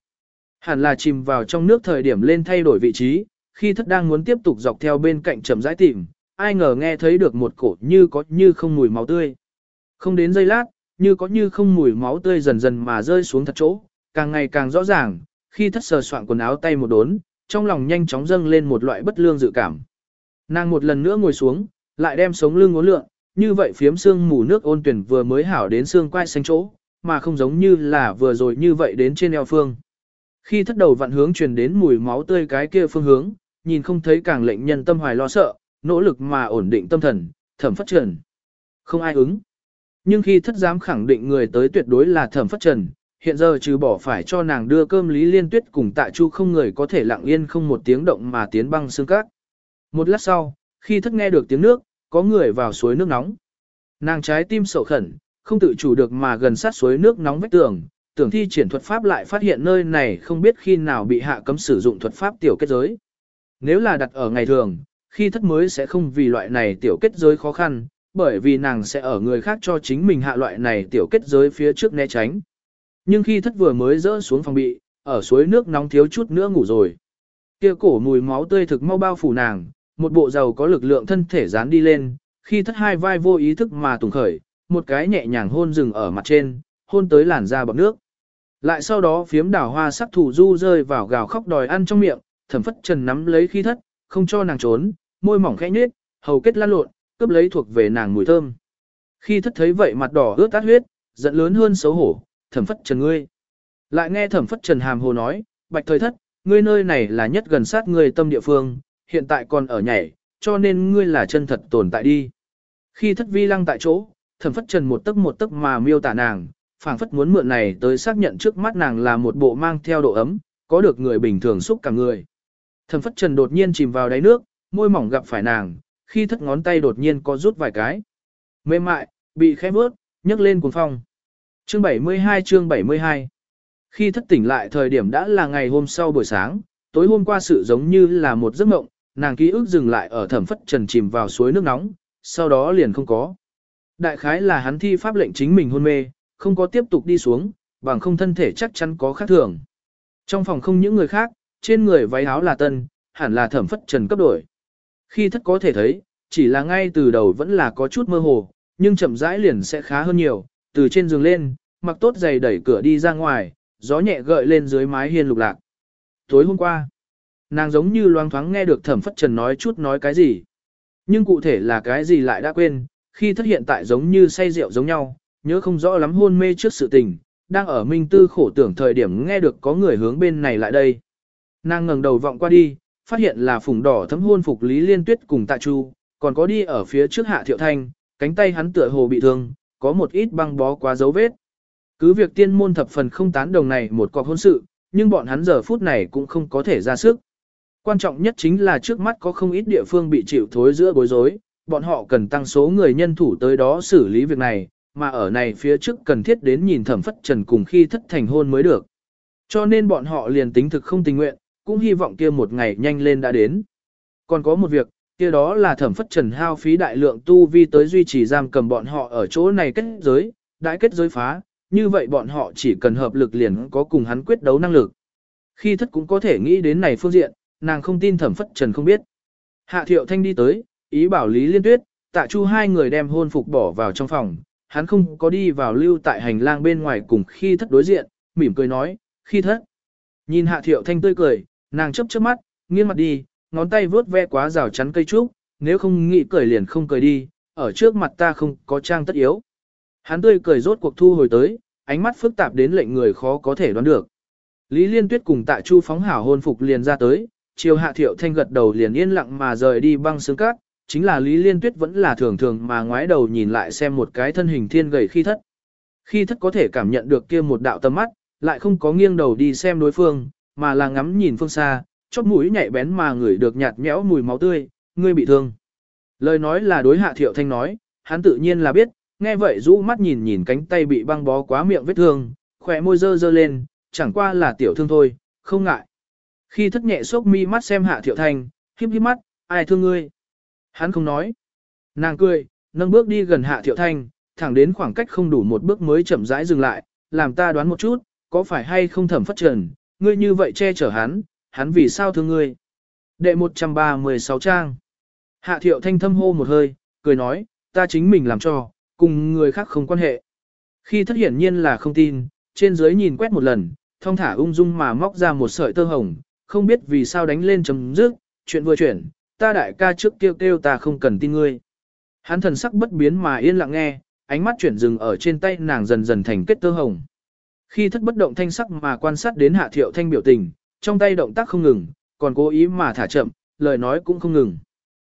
Hẳn là chìm vào trong nước thời điểm lên thay đổi vị trí, khi thất đang muốn tiếp tục dọc theo bên cạnh chậm rãi tìm, ai ngờ nghe thấy được một cổ như có như không mùi máu tươi. Không đến giây lát, như có như không mùi máu tươi dần dần mà rơi xuống thật chỗ, càng ngày càng rõ ràng, khi thất sờ soạn quần áo tay một đốn, trong lòng nhanh chóng dâng lên một loại bất lương dự cảm. Nàng một lần nữa ngồi xuống, lại đem sống lưng ngốn lượng, như vậy phiếm xương mù nước ôn tuyển vừa mới hảo đến xương quai xanh chỗ, mà không giống như là vừa rồi như vậy đến trên eo phương. Khi thất đầu vặn hướng truyền đến mùi máu tươi cái kia phương hướng, nhìn không thấy càng lệnh nhân tâm hoài lo sợ, nỗ lực mà ổn định tâm thần, thẩm phất trần. Không ai ứng. Nhưng khi thất dám khẳng định người tới tuyệt đối là thẩm phất trần, hiện giờ trừ bỏ phải cho nàng đưa cơm lý liên tuyết cùng tạ chu không người có thể lặng yên không một tiếng động mà tiến băng xương cát. Một lát sau, khi thất nghe được tiếng nước, có người vào suối nước nóng. Nàng trái tim sầu khẩn, không tự chủ được mà gần sát suối nước nóng vách tường, tưởng thi triển thuật pháp lại phát hiện nơi này không biết khi nào bị hạ cấm sử dụng thuật pháp tiểu kết giới. Nếu là đặt ở ngày thường, khi thất mới sẽ không vì loại này tiểu kết giới khó khăn, bởi vì nàng sẽ ở người khác cho chính mình hạ loại này tiểu kết giới phía trước né tránh. Nhưng khi thất vừa mới rỡ xuống phòng bị, ở suối nước nóng thiếu chút nữa ngủ rồi. Kia cổ mùi máu tươi thực mau bao phủ nàng, một bộ giàu có lực lượng thân thể dán đi lên, khi thất hai vai vô ý thức mà tùng khởi, một cái nhẹ nhàng hôn rừng ở mặt trên, hôn tới làn da bọc nước. Lại sau đó phiếm đảo hoa sắc thủ du rơi vào gào khóc đòi ăn trong miệng, thẩm phất trần nắm lấy khi thất, không cho nàng trốn, môi mỏng khẽ nhếch, hầu kết lan lộn, cướp lấy thuộc về nàng mùi thơm. Khi thất thấy vậy mặt đỏ ướt tát huyết, giận lớn hơn xấu hổ, thẩm phất trần ngươi. Lại nghe thẩm phất trần hàm hồ nói, bạch thời thất, ngươi nơi này là nhất gần sát ngươi tâm địa phương, hiện tại còn ở nhảy, cho nên ngươi là chân thật tồn tại đi. Khi thất vi lăng tại chỗ, thẩm phất trần một tấc một tấc mà miêu tả nàng, phảng phất muốn mượn này tới xác nhận trước mắt nàng là một bộ mang theo độ ấm, có được người bình thường xúc cả người. Thẩm phất trần đột nhiên chìm vào đáy nước, môi mỏng gặp phải nàng, khi thất ngón tay đột nhiên có rút vài cái. Mềm mại, bị khẽ bước, nhấc lên cuồng phong. Chương 72 chương 72 Khi thất tỉnh lại thời điểm đã là ngày hôm sau buổi sáng, tối hôm qua sự giống như là một giấc mộng, nàng ký ức dừng lại ở thẩm phất trần chìm vào suối nước nóng, sau đó liền không có. Đại khái là hắn thi pháp lệnh chính mình hôn mê, không có tiếp tục đi xuống, bằng không thân thể chắc chắn có khác thường. Trong phòng không những người khác, trên người váy áo là tân, hẳn là thẩm phất trần cấp đổi. Khi thất có thể thấy, chỉ là ngay từ đầu vẫn là có chút mơ hồ, nhưng chậm rãi liền sẽ khá hơn nhiều, từ trên giường lên, mặc tốt giày đẩy cửa đi ra ngoài, gió nhẹ gợi lên dưới mái hiên lục lạc. Tối hôm qua, nàng giống như loang thoáng nghe được thẩm phất trần nói chút nói cái gì. Nhưng cụ thể là cái gì lại đã quên, khi thất hiện tại giống như say rượu giống nhau, nhớ không rõ lắm hôn mê trước sự tình, đang ở minh tư khổ tưởng thời điểm nghe được có người hướng bên này lại đây. Nàng ngẩng đầu vọng qua đi, phát hiện là phùng đỏ thấm hôn phục Lý Liên Tuyết cùng Tạ Chu, còn có đi ở phía trước Hạ Thiệu Thanh, cánh tay hắn tựa hồ bị thương, có một ít băng bó quá dấu vết. Cứ việc tiên môn thập phần không tán đồng này một cọc hôn sự, nhưng bọn hắn giờ phút này cũng không có thể ra sức. Quan trọng nhất chính là trước mắt có không ít địa phương bị chịu thối giữa bối rối, bọn họ cần tăng số người nhân thủ tới đó xử lý việc này, mà ở này phía trước cần thiết đến nhìn thẩm phất trần cùng khi thất thành hôn mới được. Cho nên bọn họ liền tính thực không tình nguyện, cũng hy vọng kia một ngày nhanh lên đã đến. Còn có một việc, kia đó là thẩm phất trần hao phí đại lượng tu vi tới duy trì giam cầm bọn họ ở chỗ này kết giới, đại kết giới phá, như vậy bọn họ chỉ cần hợp lực liền có cùng hắn quyết đấu năng lực. Khi thất cũng có thể nghĩ đến này phương diện, nàng không tin thẩm phất trần không biết. Hạ thiệu thanh đi tới, ý bảo Lý Liên Tuyết, tạ chu hai người đem hôn phục bỏ vào trong phòng, hắn không có đi vào lưu tại hành lang bên ngoài cùng khi thất đối diện, mỉm cười nói, khi thất. Nhìn hạ thiệu thanh tươi cười, nàng chấp chớp mắt, nghiêng mặt đi, ngón tay vướt ve quá rào chắn cây trúc, nếu không nghĩ cười liền không cười đi, ở trước mặt ta không có trang tất yếu. Hắn tươi cười rốt cuộc thu hồi tới, ánh mắt phức tạp đến lệnh người khó có thể đoán được. Lý Liên Tuyết cùng Tạ Chu phóng hảo hôn phục liền ra tới, chiều hạ thiệu thanh gật đầu liền yên lặng mà rời đi băng sương cát, chính là Lý Liên Tuyết vẫn là thường thường mà ngoái đầu nhìn lại xem một cái thân hình thiên gầy khi thất. Khi thất có thể cảm nhận được kia một đạo tâm mắt, lại không có nghiêng đầu đi xem đối phương, mà là ngắm nhìn phương xa, chóp mũi nhạy bén mà ngửi được nhạt nhẽo mùi máu tươi, ngươi bị thương. Lời nói là đối hạ thiệu thanh nói, hắn tự nhiên là biết, nghe vậy rũ mắt nhìn nhìn cánh tay bị băng bó quá miệng vết thương, khỏe môi dơ dơ lên, chẳng qua là tiểu thương thôi, không ngại. Khi thất nhẹ sốc mi mắt xem hạ thiệu thanh, khiếp khiếp mắt, ai thương ngươi? Hắn không nói. Nàng cười, nâng bước đi gần hạ thiệu thanh, thẳng đến khoảng cách không đủ một bước mới chậm rãi dừng lại, làm ta đoán một chút, có phải hay không thẩm phất trần, ngươi như vậy che chở hắn, hắn vì sao thương ngươi? Đệ 136 trang. Hạ thiệu thanh thâm hô một hơi, cười nói, ta chính mình làm cho, cùng người khác không quan hệ. Khi thất hiển nhiên là không tin, trên dưới nhìn quét một lần, thông thả ung dung mà móc ra một sợi tơ hồng, không biết vì sao đánh lên chấm dứt, chuyện vừa chuyển, ta đại ca trước kêu kêu ta không cần tin ngươi. Hắn thần sắc bất biến mà yên lặng nghe, ánh mắt chuyển dừng ở trên tay nàng dần dần thành kết tơ hồng. Khi thất bất động thanh sắc mà quan sát đến hạ thiệu thanh biểu tình, trong tay động tác không ngừng, còn cố ý mà thả chậm, lời nói cũng không ngừng.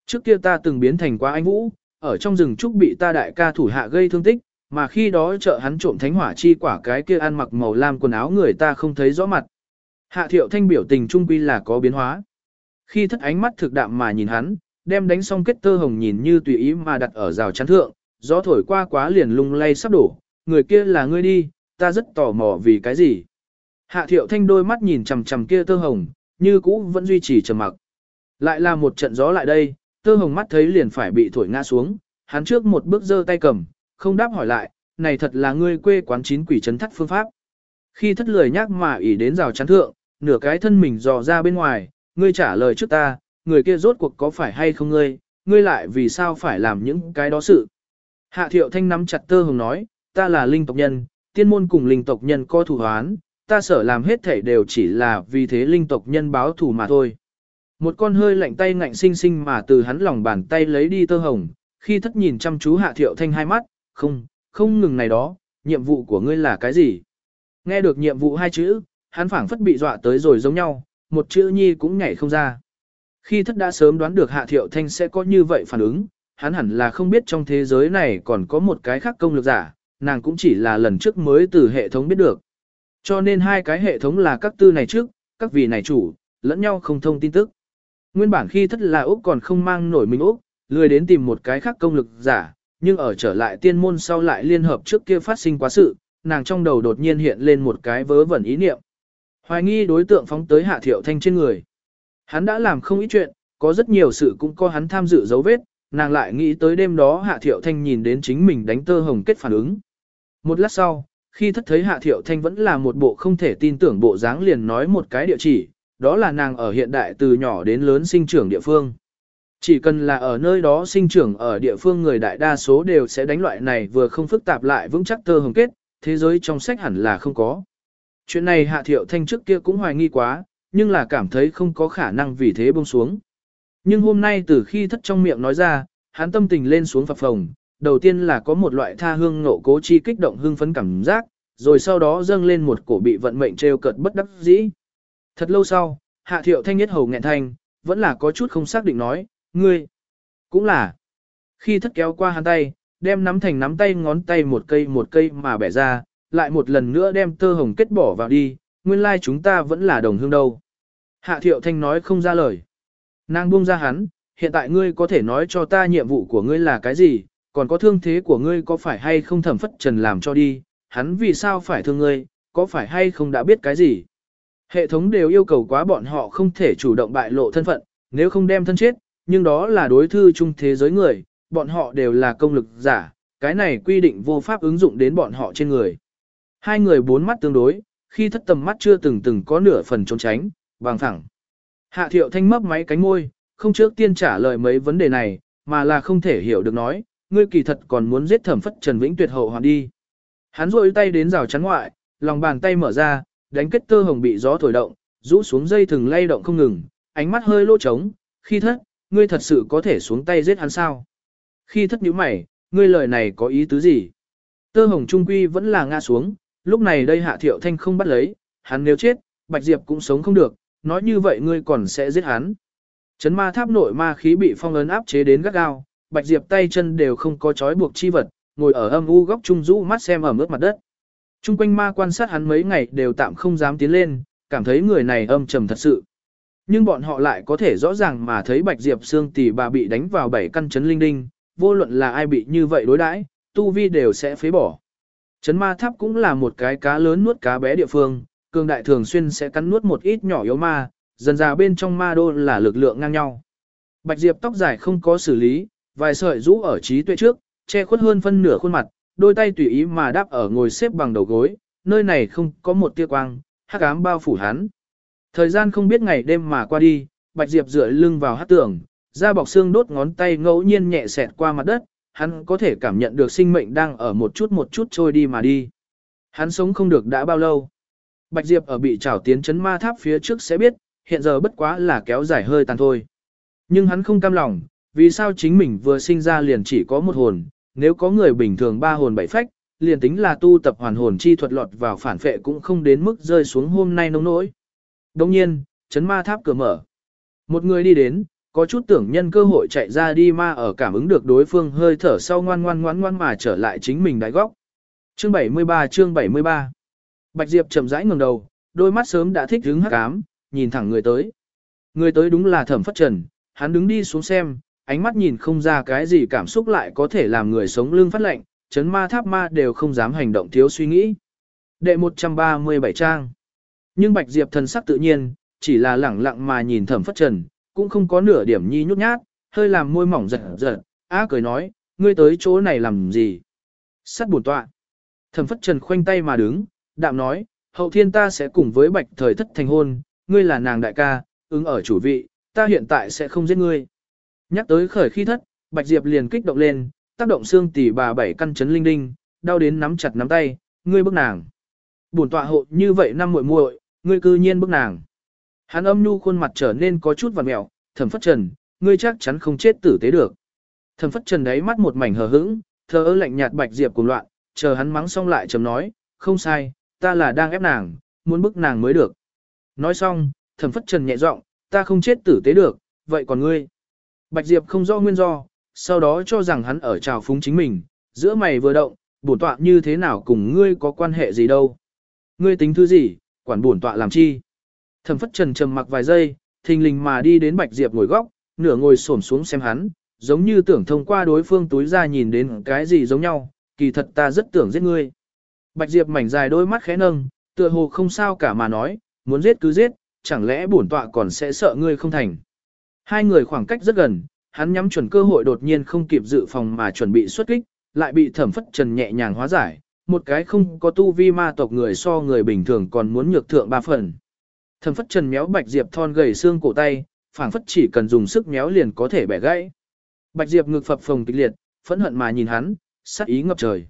Trước kia ta từng biến thành quá anh vũ, ở trong rừng trúc bị ta đại ca thủ hạ gây thương tích, mà khi đó trợ hắn trộm thánh hỏa chi quả cái kia ăn mặc màu lam quần áo người ta không thấy rõ mặt. Hạ thiệu thanh biểu tình trung quy là có biến hóa. Khi thất ánh mắt thực đạm mà nhìn hắn, đem đánh xong kết tơ hồng nhìn như tùy ý mà đặt ở rào chắn thượng, gió thổi qua quá liền lung lay sắp đổ, người kia là ngươi đi, ta rất tò mò vì cái gì. Hạ thiệu thanh đôi mắt nhìn chằm chằm kia tơ hồng, như cũ vẫn duy trì trầm mặc. Lại là một trận gió lại đây, tơ hồng mắt thấy liền phải bị thổi ngã xuống, hắn trước một bước giơ tay cầm, không đáp hỏi lại, này thật là ngươi quê quán chín quỷ chấn thắt phương pháp. Khi thất lời nhắc mà ỉ đến rào chắn thượng, nửa cái thân mình dò ra bên ngoài, ngươi trả lời trước ta, người kia rốt cuộc có phải hay không ngươi, ngươi lại vì sao phải làm những cái đó sự. Hạ thiệu thanh nắm chặt tơ hồng nói, ta là linh tộc nhân, tiên môn cùng linh tộc nhân có thủ hoán, ta sở làm hết thể đều chỉ là vì thế linh tộc nhân báo thủ mà thôi. Một con hơi lạnh tay ngạnh sinh sinh mà từ hắn lòng bàn tay lấy đi tơ hồng, khi thất nhìn chăm chú hạ thiệu thanh hai mắt, không, không ngừng này đó, nhiệm vụ của ngươi là cái gì? Nghe được nhiệm vụ hai chữ, hắn phảng phất bị dọa tới rồi giống nhau, một chữ nhi cũng nhảy không ra. Khi thất đã sớm đoán được hạ thiệu thanh sẽ có như vậy phản ứng, hắn hẳn là không biết trong thế giới này còn có một cái khác công lực giả, nàng cũng chỉ là lần trước mới từ hệ thống biết được. Cho nên hai cái hệ thống là các tư này trước, các vị này chủ, lẫn nhau không thông tin tức. Nguyên bản khi thất là Úc còn không mang nổi mình Úc, lười đến tìm một cái khác công lực giả, nhưng ở trở lại tiên môn sau lại liên hợp trước kia phát sinh quá sự, nàng trong đầu đột nhiên hiện lên một cái vớ vẩn ý niệm. Hoài nghi đối tượng phóng tới Hạ Thiệu Thanh trên người. Hắn đã làm không ít chuyện, có rất nhiều sự cũng có hắn tham dự dấu vết, nàng lại nghĩ tới đêm đó Hạ Thiệu Thanh nhìn đến chính mình đánh tơ hồng kết phản ứng. Một lát sau, khi thất thấy Hạ Thiệu Thanh vẫn là một bộ không thể tin tưởng bộ dáng liền nói một cái địa chỉ, đó là nàng ở hiện đại từ nhỏ đến lớn sinh trưởng địa phương. Chỉ cần là ở nơi đó sinh trưởng ở địa phương người đại đa số đều sẽ đánh loại này vừa không phức tạp lại vững chắc tơ hồng kết, thế giới trong sách hẳn là không có. Chuyện này Hạ Thiệu Thanh trước kia cũng hoài nghi quá, nhưng là cảm thấy không có khả năng vì thế buông xuống. Nhưng hôm nay từ khi thất trong miệng nói ra, hắn tâm tình lên xuống phập phồng, đầu tiên là có một loại tha hương ngộ cố chi kích động hưng phấn cảm giác, rồi sau đó dâng lên một cổ bị vận mệnh trêu cợt bất đắc dĩ. Thật lâu sau, Hạ Thiệu Thanh nhất hầu nghẹn thanh, vẫn là có chút không xác định nói, ngươi, cũng là. Khi thất kéo qua hắn tay, đem nắm thành nắm tay ngón tay một cây một cây mà bẻ ra, lại một lần nữa đem tơ hồng kết bỏ vào đi, nguyên lai like chúng ta vẫn là đồng hương đâu. Hạ Thiệu Thanh nói không ra lời. Nàng buông ra hắn, hiện tại ngươi có thể nói cho ta nhiệm vụ của ngươi là cái gì, còn có thương thế của ngươi có phải hay không thẩm phất trần làm cho đi, hắn vì sao phải thương ngươi, có phải hay không đã biết cái gì. Hệ thống đều yêu cầu quá bọn họ không thể chủ động bại lộ thân phận, nếu không đem thân chết, nhưng đó là đối thư chung thế giới người, bọn họ đều là công lực giả, cái này quy định vô pháp ứng dụng đến bọn họ trên người. Hai người bốn mắt tương đối, khi thất tầm mắt chưa từng từng có nửa phần trốn tránh, bằng thẳng. Hạ thiệu thanh mấp máy cánh môi, không trước tiên trả lời mấy vấn đề này, mà là không thể hiểu được nói, ngươi kỳ thật còn muốn giết thẩm phất Trần Vĩnh tuyệt hậu hoàn đi. Hắn rôi tay đến rào chắn ngoại, lòng bàn tay mở ra, đánh kết tơ hồng bị gió thổi động, rũ xuống dây thừng lay động không ngừng, ánh mắt hơi lỗ trống, khi thất, ngươi thật sự có thể xuống tay giết hắn sao? Khi thất nhíu mày, ngươi lời này có ý tứ gì? Tơ hồng trung quy vẫn là ngã xuống, lúc này đây hạ thiệu thanh không bắt lấy, hắn nếu chết, Bạch Diệp cũng sống không được, nói như vậy ngươi còn sẽ giết hắn. Chấn ma tháp nội ma khí bị phong ấn áp chế đến gắt gao, Bạch Diệp tay chân đều không có trói buộc chi vật, ngồi ở âm u góc trung rũ mắt xem ở mức mặt đất. Trung quanh ma quan sát hắn mấy ngày đều tạm không dám tiến lên, cảm thấy người này âm trầm thật sự. Nhưng bọn họ lại có thể rõ ràng mà thấy Bạch Diệp xương tỷ bà bị đánh vào bảy căn chấn linh đinh, vô luận là ai bị như vậy đối đãi, tu vi đều sẽ phế bỏ. Chấn ma tháp cũng là một cái cá lớn nuốt cá bé địa phương, cường đại thường xuyên sẽ cắn nuốt một ít nhỏ yếu ma, dần ra bên trong ma đô là lực lượng ngang nhau. Bạch Diệp tóc dài không có xử lý, vài sợi rũ ở trí tuệ trước, che khuất hơn phân nửa khuôn mặt, đôi tay tùy ý mà đáp ở ngồi xếp bằng đầu gối, nơi này không có một tia quang, hắc ám bao phủ hắn. Thời gian không biết ngày đêm mà qua đi, Bạch Diệp dựa lưng vào hát tường, da bọc xương đốt ngón tay ngẫu nhiên nhẹ xẹt qua mặt đất, hắn có thể cảm nhận được sinh mệnh đang ở một chút một chút trôi đi mà đi. Hắn sống không được đã bao lâu. Bạch Diệp ở bị trảo tiến chấn ma tháp phía trước sẽ biết, hiện giờ bất quá là kéo dài hơi tàn thôi. Nhưng hắn không cam lòng, vì sao chính mình vừa sinh ra liền chỉ có một hồn, nếu có người bình thường ba hồn bảy phách, liền tính là tu tập hoàn hồn chi thuật lọt vào phản phệ cũng không đến mức rơi xuống hôm nay nông nỗi. Đồng nhiên, chấn ma tháp cửa mở. Một người đi đến, có chút tưởng nhân cơ hội chạy ra đi ma ở cảm ứng được đối phương hơi thở sau ngoan ngoan ngoan ngoan mà trở lại chính mình đại góc. Chương 73 chương 73 Bạch Diệp chậm rãi ngẩng đầu, đôi mắt sớm đã thích hứng hắc ám, nhìn thẳng người tới. Người tới đúng là Thẩm Phất Trần, hắn đứng đi xuống xem, ánh mắt nhìn không ra cái gì cảm xúc lại có thể làm người sống lưng phát lệnh, chấn ma tháp ma đều không dám hành động thiếu suy nghĩ. Đệ 137 trang. Nhưng Bạch Diệp thần sắc tự nhiên, chỉ là lẳng lặng mà nhìn Thẩm Phất Trần, cũng không có nửa điểm nhi nhút nhát, hơi làm môi mỏng giật giật, á cười nói, ngươi tới chỗ này làm gì? Sắt buồn tọa. Thẩm Phất Trần khoanh tay mà đứng, đạm nói, hậu thiên ta sẽ cùng với bạch thời thất thành hôn, ngươi là nàng đại ca, ứng ở chủ vị, ta hiện tại sẽ không giết ngươi. Nhắc tới khởi khi thất, bạch diệp liền kích động lên, tác động xương tỷ bà bảy căn chấn linh đinh, đau đến nắm chặt nắm tay, ngươi bức nàng. Bổn tọa hộ như vậy năm muội muội, ngươi cư nhiên bức nàng. Hắn âm nhu khuôn mặt trở nên có chút vằn mẹo, thẩm phất trần, ngươi chắc chắn không chết tử tế được. Thẩm phất trần đáy mắt một mảnh hờ hững, thờ ơ lạnh nhạt bạch diệp cùng loạn, chờ hắn mắng xong lại chấm nói, không sai, ta là đang ép nàng, muốn bức nàng mới được. Nói xong, thẩm phất trần nhẹ giọng, ta không chết tử tế được, vậy còn ngươi? Bạch Diệp không rõ nguyên do, sau đó cho rằng hắn ở trào phúng chính mình, giữa mày vừa động, bổn tọa như thế nào cùng ngươi có quan hệ gì đâu? Ngươi tính thứ gì, quản bổn tọa làm chi? Thẩm phất trần trầm mặc vài giây, thình lình mà đi đến Bạch Diệp ngồi góc, nửa ngồi xổm xuống xem hắn, giống như tưởng thông qua đối phương túi ra nhìn đến cái gì giống nhau, kỳ thật ta rất tưởng giết ngươi. Bạch Diệp mảnh dài đôi mắt khẽ nâng, tựa hồ không sao cả mà nói, muốn giết cứ giết, chẳng lẽ bổn tọa còn sẽ sợ ngươi không thành. Hai người khoảng cách rất gần, hắn nhắm chuẩn cơ hội đột nhiên không kịp dự phòng mà chuẩn bị xuất kích, lại bị thẩm phất trần nhẹ nhàng hóa giải, một cái không có tu vi ma tộc người so người bình thường còn muốn nhược thượng ba phần. Thẩm phất trần méo bạch diệp thon gầy xương cổ tay, phảng phất chỉ cần dùng sức méo liền có thể bẻ gãy. Bạch diệp ngực phập phồng kịch liệt, phẫn hận mà nhìn hắn, sát ý ngập trời.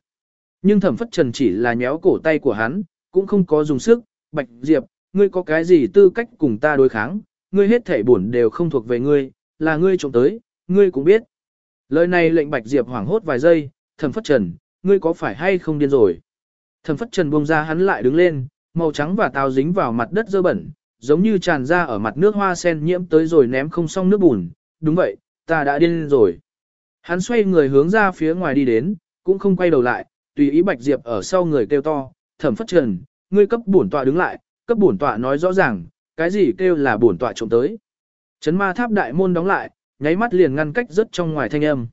Nhưng thẩm phất trần chỉ là méo cổ tay của hắn, cũng không có dùng sức, bạch diệp, ngươi có cái gì tư cách cùng ta đối kháng, ngươi hết thể bổn đều không thuộc về ngươi, là ngươi trộm tới, ngươi cũng biết. Lời này lệnh bạch diệp hoảng hốt vài giây, thẩm phất trần, ngươi có phải hay không điên rồi. Thẩm phất trần buông ra hắn lại đứng lên, màu trắng và táo dính vào mặt đất dơ bẩn, giống như tràn ra ở mặt nước hoa sen nhiễm tới rồi ném không xong nước bùn, đúng vậy, ta đã điên rồi. Hắn xoay người hướng ra phía ngoài đi đến, cũng không quay đầu lại, tùy ý Bạch Diệp ở sau người kêu to, thẩm phất trần, ngươi cấp bổn tọa đứng lại, cấp bổn tọa nói rõ ràng, cái gì kêu là bổn tọa trộm tới. Chấn ma tháp đại môn đóng lại, nháy mắt liền ngăn cách rất trong ngoài thanh âm.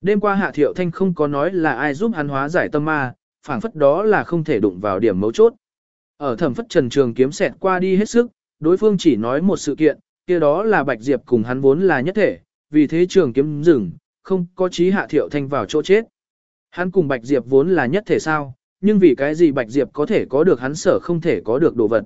Đêm qua Hạ Thiệu Thanh không có nói là ai giúp hắn hóa giải tâm ma, phảng phất đó là không thể đụng vào điểm mấu chốt. Ở thẩm phất trần trường kiếm xẹt qua đi hết sức, đối phương chỉ nói một sự kiện, kia đó là Bạch Diệp cùng hắn vốn là nhất thể, vì thế trường kiếm dừng, không có chí Hạ Thiệu Thanh vào chỗ chết. Hắn cùng Bạch Diệp vốn là nhất thể sao, nhưng vì cái gì Bạch Diệp có thể có được hắn sở không thể có được đồ vật.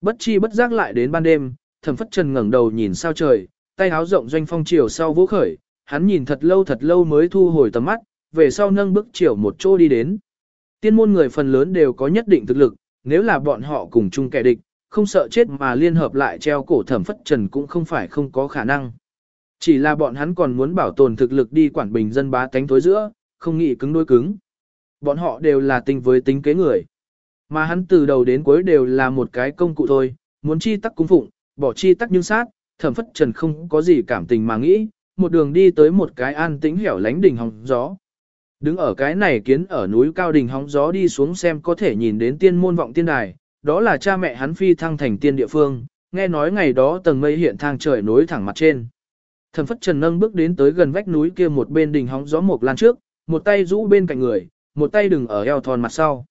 Bất chi bất giác lại đến ban đêm, thẩm phất trần ngẩng đầu nhìn sao trời, tay háo rộng doanh phong chiều sau vũ khởi, hắn nhìn thật lâu thật lâu mới thu hồi tầm mắt, về sau nâng bước chiều một chỗ đi đến. Tiên môn người phần lớn đều có nhất định thực lực, nếu là bọn họ cùng chung kẻ địch, không sợ chết mà liên hợp lại treo cổ thẩm phất trần cũng không phải không có khả năng. Chỉ là bọn hắn còn muốn bảo tồn thực lực đi quản bình dân bá tánh tối giữa, không nghĩ cứng đôi cứng. Bọn họ đều là tinh với tính kế người. Mà hắn từ đầu đến cuối đều là một cái công cụ thôi, muốn chi tắc cung phụng, bỏ chi tắc nhưng sát, thẩm phất trần không có gì cảm tình mà nghĩ, một đường đi tới một cái an tĩnh hẻo lánh đỉnh hóng gió. Đứng ở cái này kiến ở núi cao đỉnh hóng gió đi xuống xem có thể nhìn đến tiên môn vọng tiên đài, đó là cha mẹ hắn phi thăng thành tiên địa phương, nghe nói ngày đó tầng mây hiện thang trời nối thẳng mặt trên. Thẩm phất trần nâng bước đến tới gần vách núi kia một bên đỉnh hóng gió một lan trước, một tay rũ bên cạnh người, một tay đừng ở eo thon mặt sau.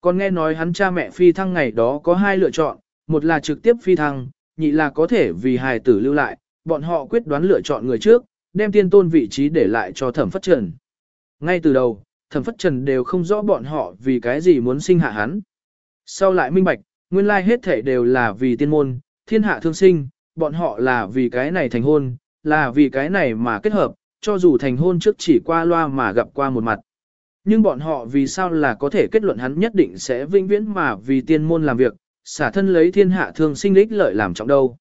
Còn nghe nói hắn cha mẹ phi thăng ngày đó có hai lựa chọn, một là trực tiếp phi thăng, nhị là có thể vì hài tử lưu lại, bọn họ quyết đoán lựa chọn người trước, đem tiên tôn vị trí để lại cho thẩm phất trần. Ngay từ đầu, thẩm phất trần đều không rõ bọn họ vì cái gì muốn sinh hạ hắn. Sau lại minh bạch, nguyên lai hết thể đều là vì tiên môn, thiên hạ thương sinh, bọn họ là vì cái này thành hôn, là vì cái này mà kết hợp, cho dù thành hôn trước chỉ qua loa mà gặp qua một mặt. Nhưng bọn họ vì sao là có thể kết luận hắn nhất định sẽ vinh viễn mà vì tiên môn làm việc, xả thân lấy thiên hạ thương sinh lích lợi làm trọng đâu.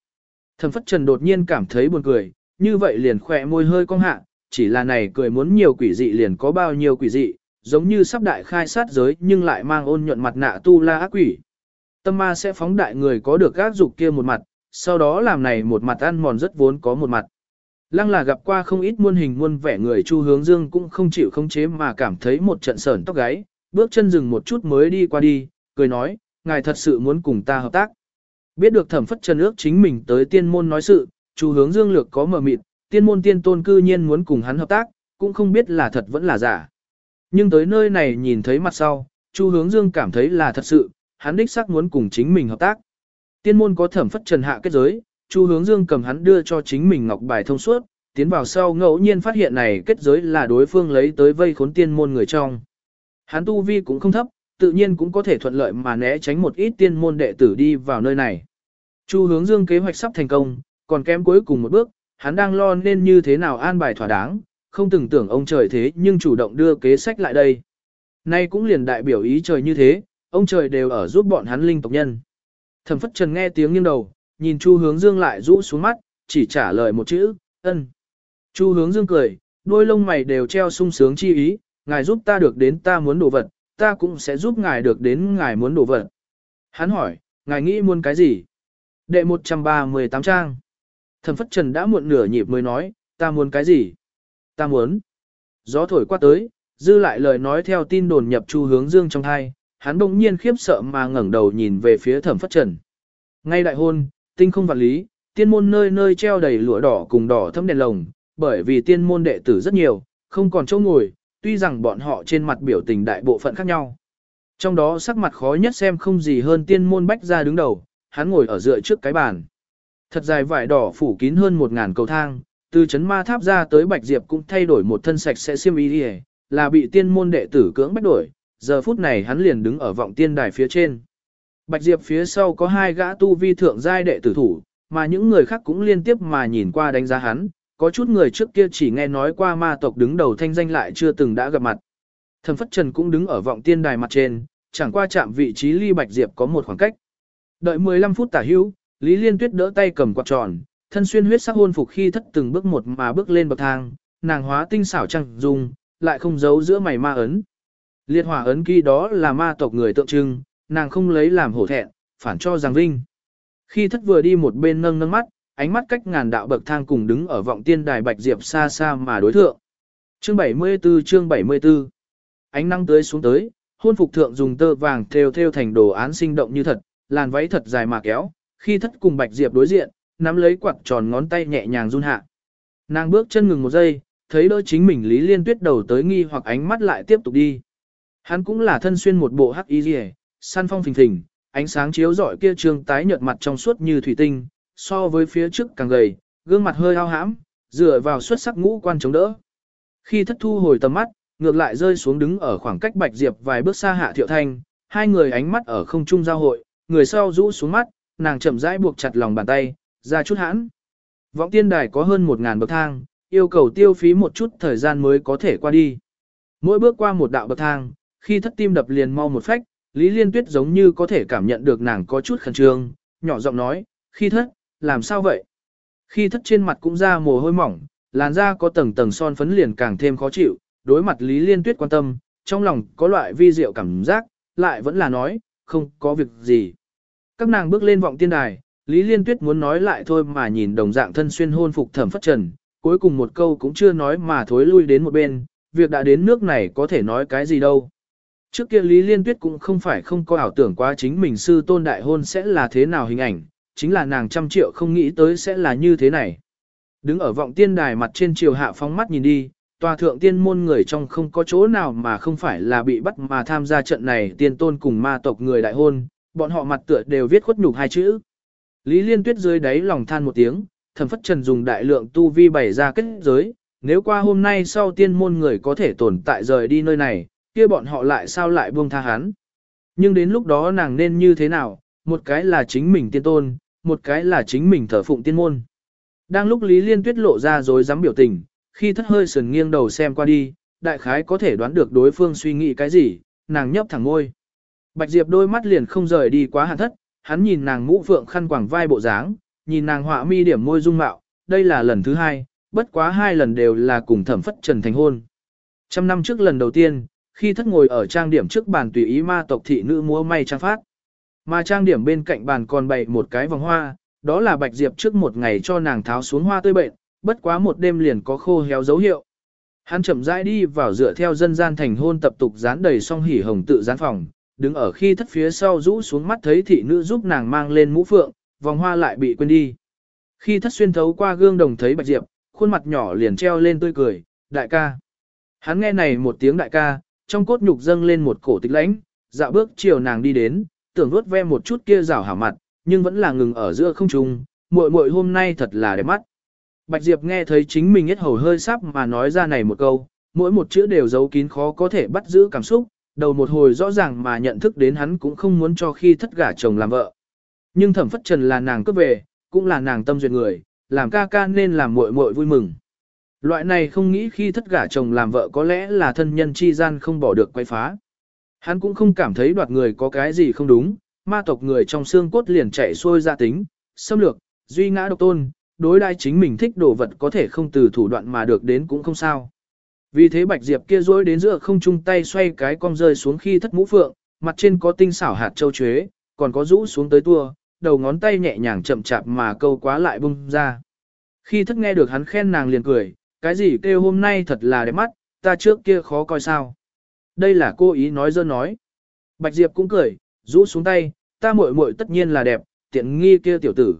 Thẩm phất trần đột nhiên cảm thấy buồn cười, như vậy liền khỏe môi hơi cong hạ, chỉ là này cười muốn nhiều quỷ dị liền có bao nhiêu quỷ dị, giống như sắp đại khai sát giới nhưng lại mang ôn nhuận mặt nạ tu la ác quỷ. Tâm ma sẽ phóng đại người có được các dục kia một mặt, sau đó làm này một mặt ăn mòn rất vốn có một mặt. Lăng là gặp qua không ít muôn hình muôn vẻ người Chu Hướng Dương cũng không chịu không chế mà cảm thấy một trận sởn tóc gáy, bước chân dừng một chút mới đi qua đi, cười nói, ngài thật sự muốn cùng ta hợp tác. Biết được thẩm phất chân ước chính mình tới tiên môn nói sự, Chu Hướng Dương lược có mờ mịt, tiên môn tiên tôn cư nhiên muốn cùng hắn hợp tác, cũng không biết là thật vẫn là giả. Nhưng tới nơi này nhìn thấy mặt sau, Chu Hướng Dương cảm thấy là thật sự, hắn đích xác muốn cùng chính mình hợp tác. Tiên môn có thẩm phất trần hạ kết giới, Chu Hướng Dương cầm hắn đưa cho chính mình ngọc bài thông suốt, tiến vào sau ngẫu nhiên phát hiện này kết giới là đối phương lấy tới vây khốn tiên môn người trong. Hắn tu vi cũng không thấp, tự nhiên cũng có thể thuận lợi mà né tránh một ít tiên môn đệ tử đi vào nơi này. Chu Hướng Dương kế hoạch sắp thành công, còn kém cuối cùng một bước, hắn đang lo nên như thế nào an bài thỏa đáng, không từng tưởng ông trời thế nhưng chủ động đưa kế sách lại đây. Nay cũng liền đại biểu ý trời như thế, ông trời đều ở giúp bọn hắn linh tộc nhân. Thẩm Phất Trần nghe tiếng nghiêng đầu, nhìn Chu Hướng Dương lại rũ xuống mắt, chỉ trả lời một chữ, ân. Chu Hướng Dương cười, đôi lông mày đều treo sung sướng chi ý, ngài giúp ta được đến ta muốn đồ vật, ta cũng sẽ giúp ngài được đến ngài muốn đồ vật. Hắn hỏi, ngài nghĩ muốn cái gì? Đệ 138 trang. Thẩm Phất Trần đã muộn nửa nhịp mới nói, ta muốn cái gì? Ta muốn. Gió thổi qua tới, dư lại lời nói theo tin đồn nhập Chu Hướng Dương trong hai, hắn bỗng nhiên khiếp sợ mà ngẩng đầu nhìn về phía Thẩm Phất Trần. Ngay đại hôn, tinh không vạn lý, tiên môn nơi nơi treo đầy lụa đỏ cùng đỏ thâm đèn lồng, bởi vì tiên môn đệ tử rất nhiều, không còn chỗ ngồi, tuy rằng bọn họ trên mặt biểu tình đại bộ phận khác nhau. Trong đó sắc mặt khó nhất xem không gì hơn tiên môn bách ra đứng đầu, hắn ngồi ở dựa trước cái bàn. Thật dài vải đỏ phủ kín hơn một ngàn cầu thang, từ chấn ma tháp ra tới Bạch Diệp cũng thay đổi một thân sạch sẽ xiêm y đi là bị tiên môn đệ tử cưỡng bách đổi, giờ phút này hắn liền đứng ở vọng tiên đài phía trên. Bạch Diệp phía sau có hai gã tu vi thượng giai đệ tử thủ, mà những người khác cũng liên tiếp mà nhìn qua đánh giá hắn, có chút người trước kia chỉ nghe nói qua ma tộc đứng đầu thanh danh lại chưa từng đã gặp mặt. Thẩm Phất Trần cũng đứng ở vọng tiên đài mặt trên, chẳng qua chạm vị trí ly Bạch Diệp có một khoảng cách. Đợi 15 phút tả hữu, Lý Liên Tuyết đỡ tay cầm quạt tròn, thân xuyên huyết sắc hôn phục khi thất từng bước một mà bước lên bậc thang, nàng hóa tinh xảo trăng dung, lại không giấu giữa mày ma ấn. Liệt hỏa ấn kỳ đó là ma tộc người tượng trưng, nàng không lấy làm hổ thẹn, phản cho giang vinh. Khi thất vừa đi một bên nâng nâng mắt, ánh mắt cách ngàn đạo bậc thang cùng đứng ở vọng tiên đài bạch diệp xa xa mà đối thượng. Chương 74 chương 74 Ánh nắng tới xuống tới, hôn phục thượng dùng tơ vàng thêu thêu thành đồ án sinh động như thật, làn váy thật dài mà kéo, khi thất cùng bạch diệp đối diện, nắm lấy quạt tròn ngón tay nhẹ nhàng run hạ. Nàng bước chân ngừng một giây, thấy đỡ chính mình Lý Liên Tuyết đầu tới nghi hoặc ánh mắt lại tiếp tục đi. Hắn cũng là thân xuyên một bộ hắc y rìa, săn phong phình phình, ánh sáng chiếu rọi kia trương tái nhợt mặt trong suốt như thủy tinh, so với phía trước càng gầy, gương mặt hơi ao hãm, dựa vào xuất sắc ngũ quan chống đỡ. Khi thất thu hồi tầm mắt, ngược lại rơi xuống đứng ở khoảng cách Bạch Diệp vài bước xa Hạ Thiệu Thanh, hai người ánh mắt ở không trung giao hội, người sau rũ xuống mắt, nàng chậm rãi buộc chặt lòng bàn tay, ra chút hãn. Vọng tiên đài có hơn một ngàn bậc thang, yêu cầu tiêu phí một chút thời gian mới có thể qua đi. Mỗi bước qua một đạo bậc thang, khi thất tim đập liền mau một phách, Lý Liên Tuyết giống như có thể cảm nhận được nàng có chút khẩn trương, nhỏ giọng nói, khi thất, làm sao vậy? Khi thất trên mặt cũng ra mồ hôi mỏng, làn da có tầng tầng son phấn liền càng thêm khó chịu, đối mặt Lý Liên Tuyết quan tâm, trong lòng có loại vi diệu cảm giác, lại vẫn là nói, không có việc gì. Các nàng bước lên vọng tiên đài, Lý Liên Tuyết muốn nói lại thôi mà nhìn đồng dạng thân xuyên hôn phục thẩm phất trần, cuối cùng một câu cũng chưa nói mà thối lui đến một bên, việc đã đến nước này có thể nói cái gì đâu. Trước kia Lý Liên Tuyết cũng không phải không có ảo tưởng quá chính mình sư tôn đại hôn sẽ là thế nào hình ảnh, chính là nàng trăm triệu không nghĩ tới sẽ là như thế này. Đứng ở vọng tiên đài mặt trên chiều hạ phóng mắt nhìn đi, tòa thượng tiên môn người trong không có chỗ nào mà không phải là bị bắt mà tham gia trận này tiên tôn cùng ma tộc người đại hôn, bọn họ mặt tựa đều viết khuất nhục hai chữ. Lý Liên Tuyết dưới đáy lòng than một tiếng, thẩm phất trần dùng đại lượng tu vi bày ra kết giới, nếu qua hôm nay sau tiên môn người có thể tồn tại rời đi nơi này, kia bọn họ lại sao lại buông tha hắn. Nhưng đến lúc đó nàng nên như thế nào, một cái là chính mình tiên tôn, một cái là chính mình thờ phụng tiên môn. Đang lúc Lý Liên Tuyết lộ ra rồi dám biểu tình, khi thất hơi sườn nghiêng đầu xem qua đi, đại khái có thể đoán được đối phương suy nghĩ cái gì, nàng nhấp thẳng ngôi. Bạch Diệp đôi mắt liền không rời đi quá hàn thất, hắn nhìn nàng mũ phượng khăn quàng vai bộ dáng, nhìn nàng họa mi điểm môi dung mạo, đây là lần thứ hai, bất quá hai lần đều là cùng thẩm phất trần thành hôn. Trăm năm trước lần đầu tiên, khi thất ngồi ở trang điểm trước bàn tùy ý ma tộc thị nữ múa may trang phát. Mà trang điểm bên cạnh bàn còn bày một cái vòng hoa, đó là bạch diệp trước một ngày cho nàng tháo xuống hoa tươi bệnh, bất quá một đêm liền có khô héo dấu hiệu. Hắn chậm rãi đi vào dựa theo dân gian thành hôn tập tục dán đầy song hỉ hồng tự dán phòng, đứng ở khi thất phía sau rũ xuống mắt thấy thị nữ giúp nàng mang lên mũ phượng, vòng hoa lại bị quên đi. Khi thất xuyên thấu qua gương đồng thấy bạch diệp, khuôn mặt nhỏ liền treo lên tươi cười, đại ca. Hắn nghe này một tiếng đại ca, trong cốt nhục dâng lên một cổ tịch lãnh, dạo bước chiều nàng đi đến, tưởng vuốt ve một chút kia rảo hảo mặt, nhưng vẫn là ngừng ở giữa không trung, muội muội hôm nay thật là đẹp mắt. Bạch Diệp nghe thấy chính mình hết hầu hơi sắp mà nói ra này một câu, mỗi một chữ đều giấu kín khó có thể bắt giữ cảm xúc, đầu một hồi rõ ràng mà nhận thức đến hắn cũng không muốn cho khi thất gả chồng làm vợ. Nhưng thẩm phất trần là nàng cướp về, cũng là nàng tâm duyệt người, làm ca ca nên làm muội muội vui mừng. Loại này không nghĩ khi thất gả chồng làm vợ có lẽ là thân nhân chi gian không bỏ được quay phá. Hắn cũng không cảm thấy đoạt người có cái gì không đúng, ma tộc người trong xương cốt liền chạy xuôi ra tính, xâm lược, duy ngã độc tôn, đối đai chính mình thích đồ vật có thể không từ thủ đoạn mà được đến cũng không sao. Vì thế Bạch Diệp kia rối đến giữa không trung tay xoay cái cong rơi xuống khi thất mũ phượng, mặt trên có tinh xảo hạt châu chuế, còn có rũ xuống tới tua, đầu ngón tay nhẹ nhàng chậm chạp mà câu quá lại bung ra. Khi thất nghe được hắn khen nàng liền cười, cái gì kêu hôm nay thật là đẹp mắt, ta trước kia khó coi sao. Đây là cô ý nói dơ nói. Bạch Diệp cũng cười, rũ xuống tay, ta muội muội tất nhiên là đẹp, tiện nghi kia tiểu tử.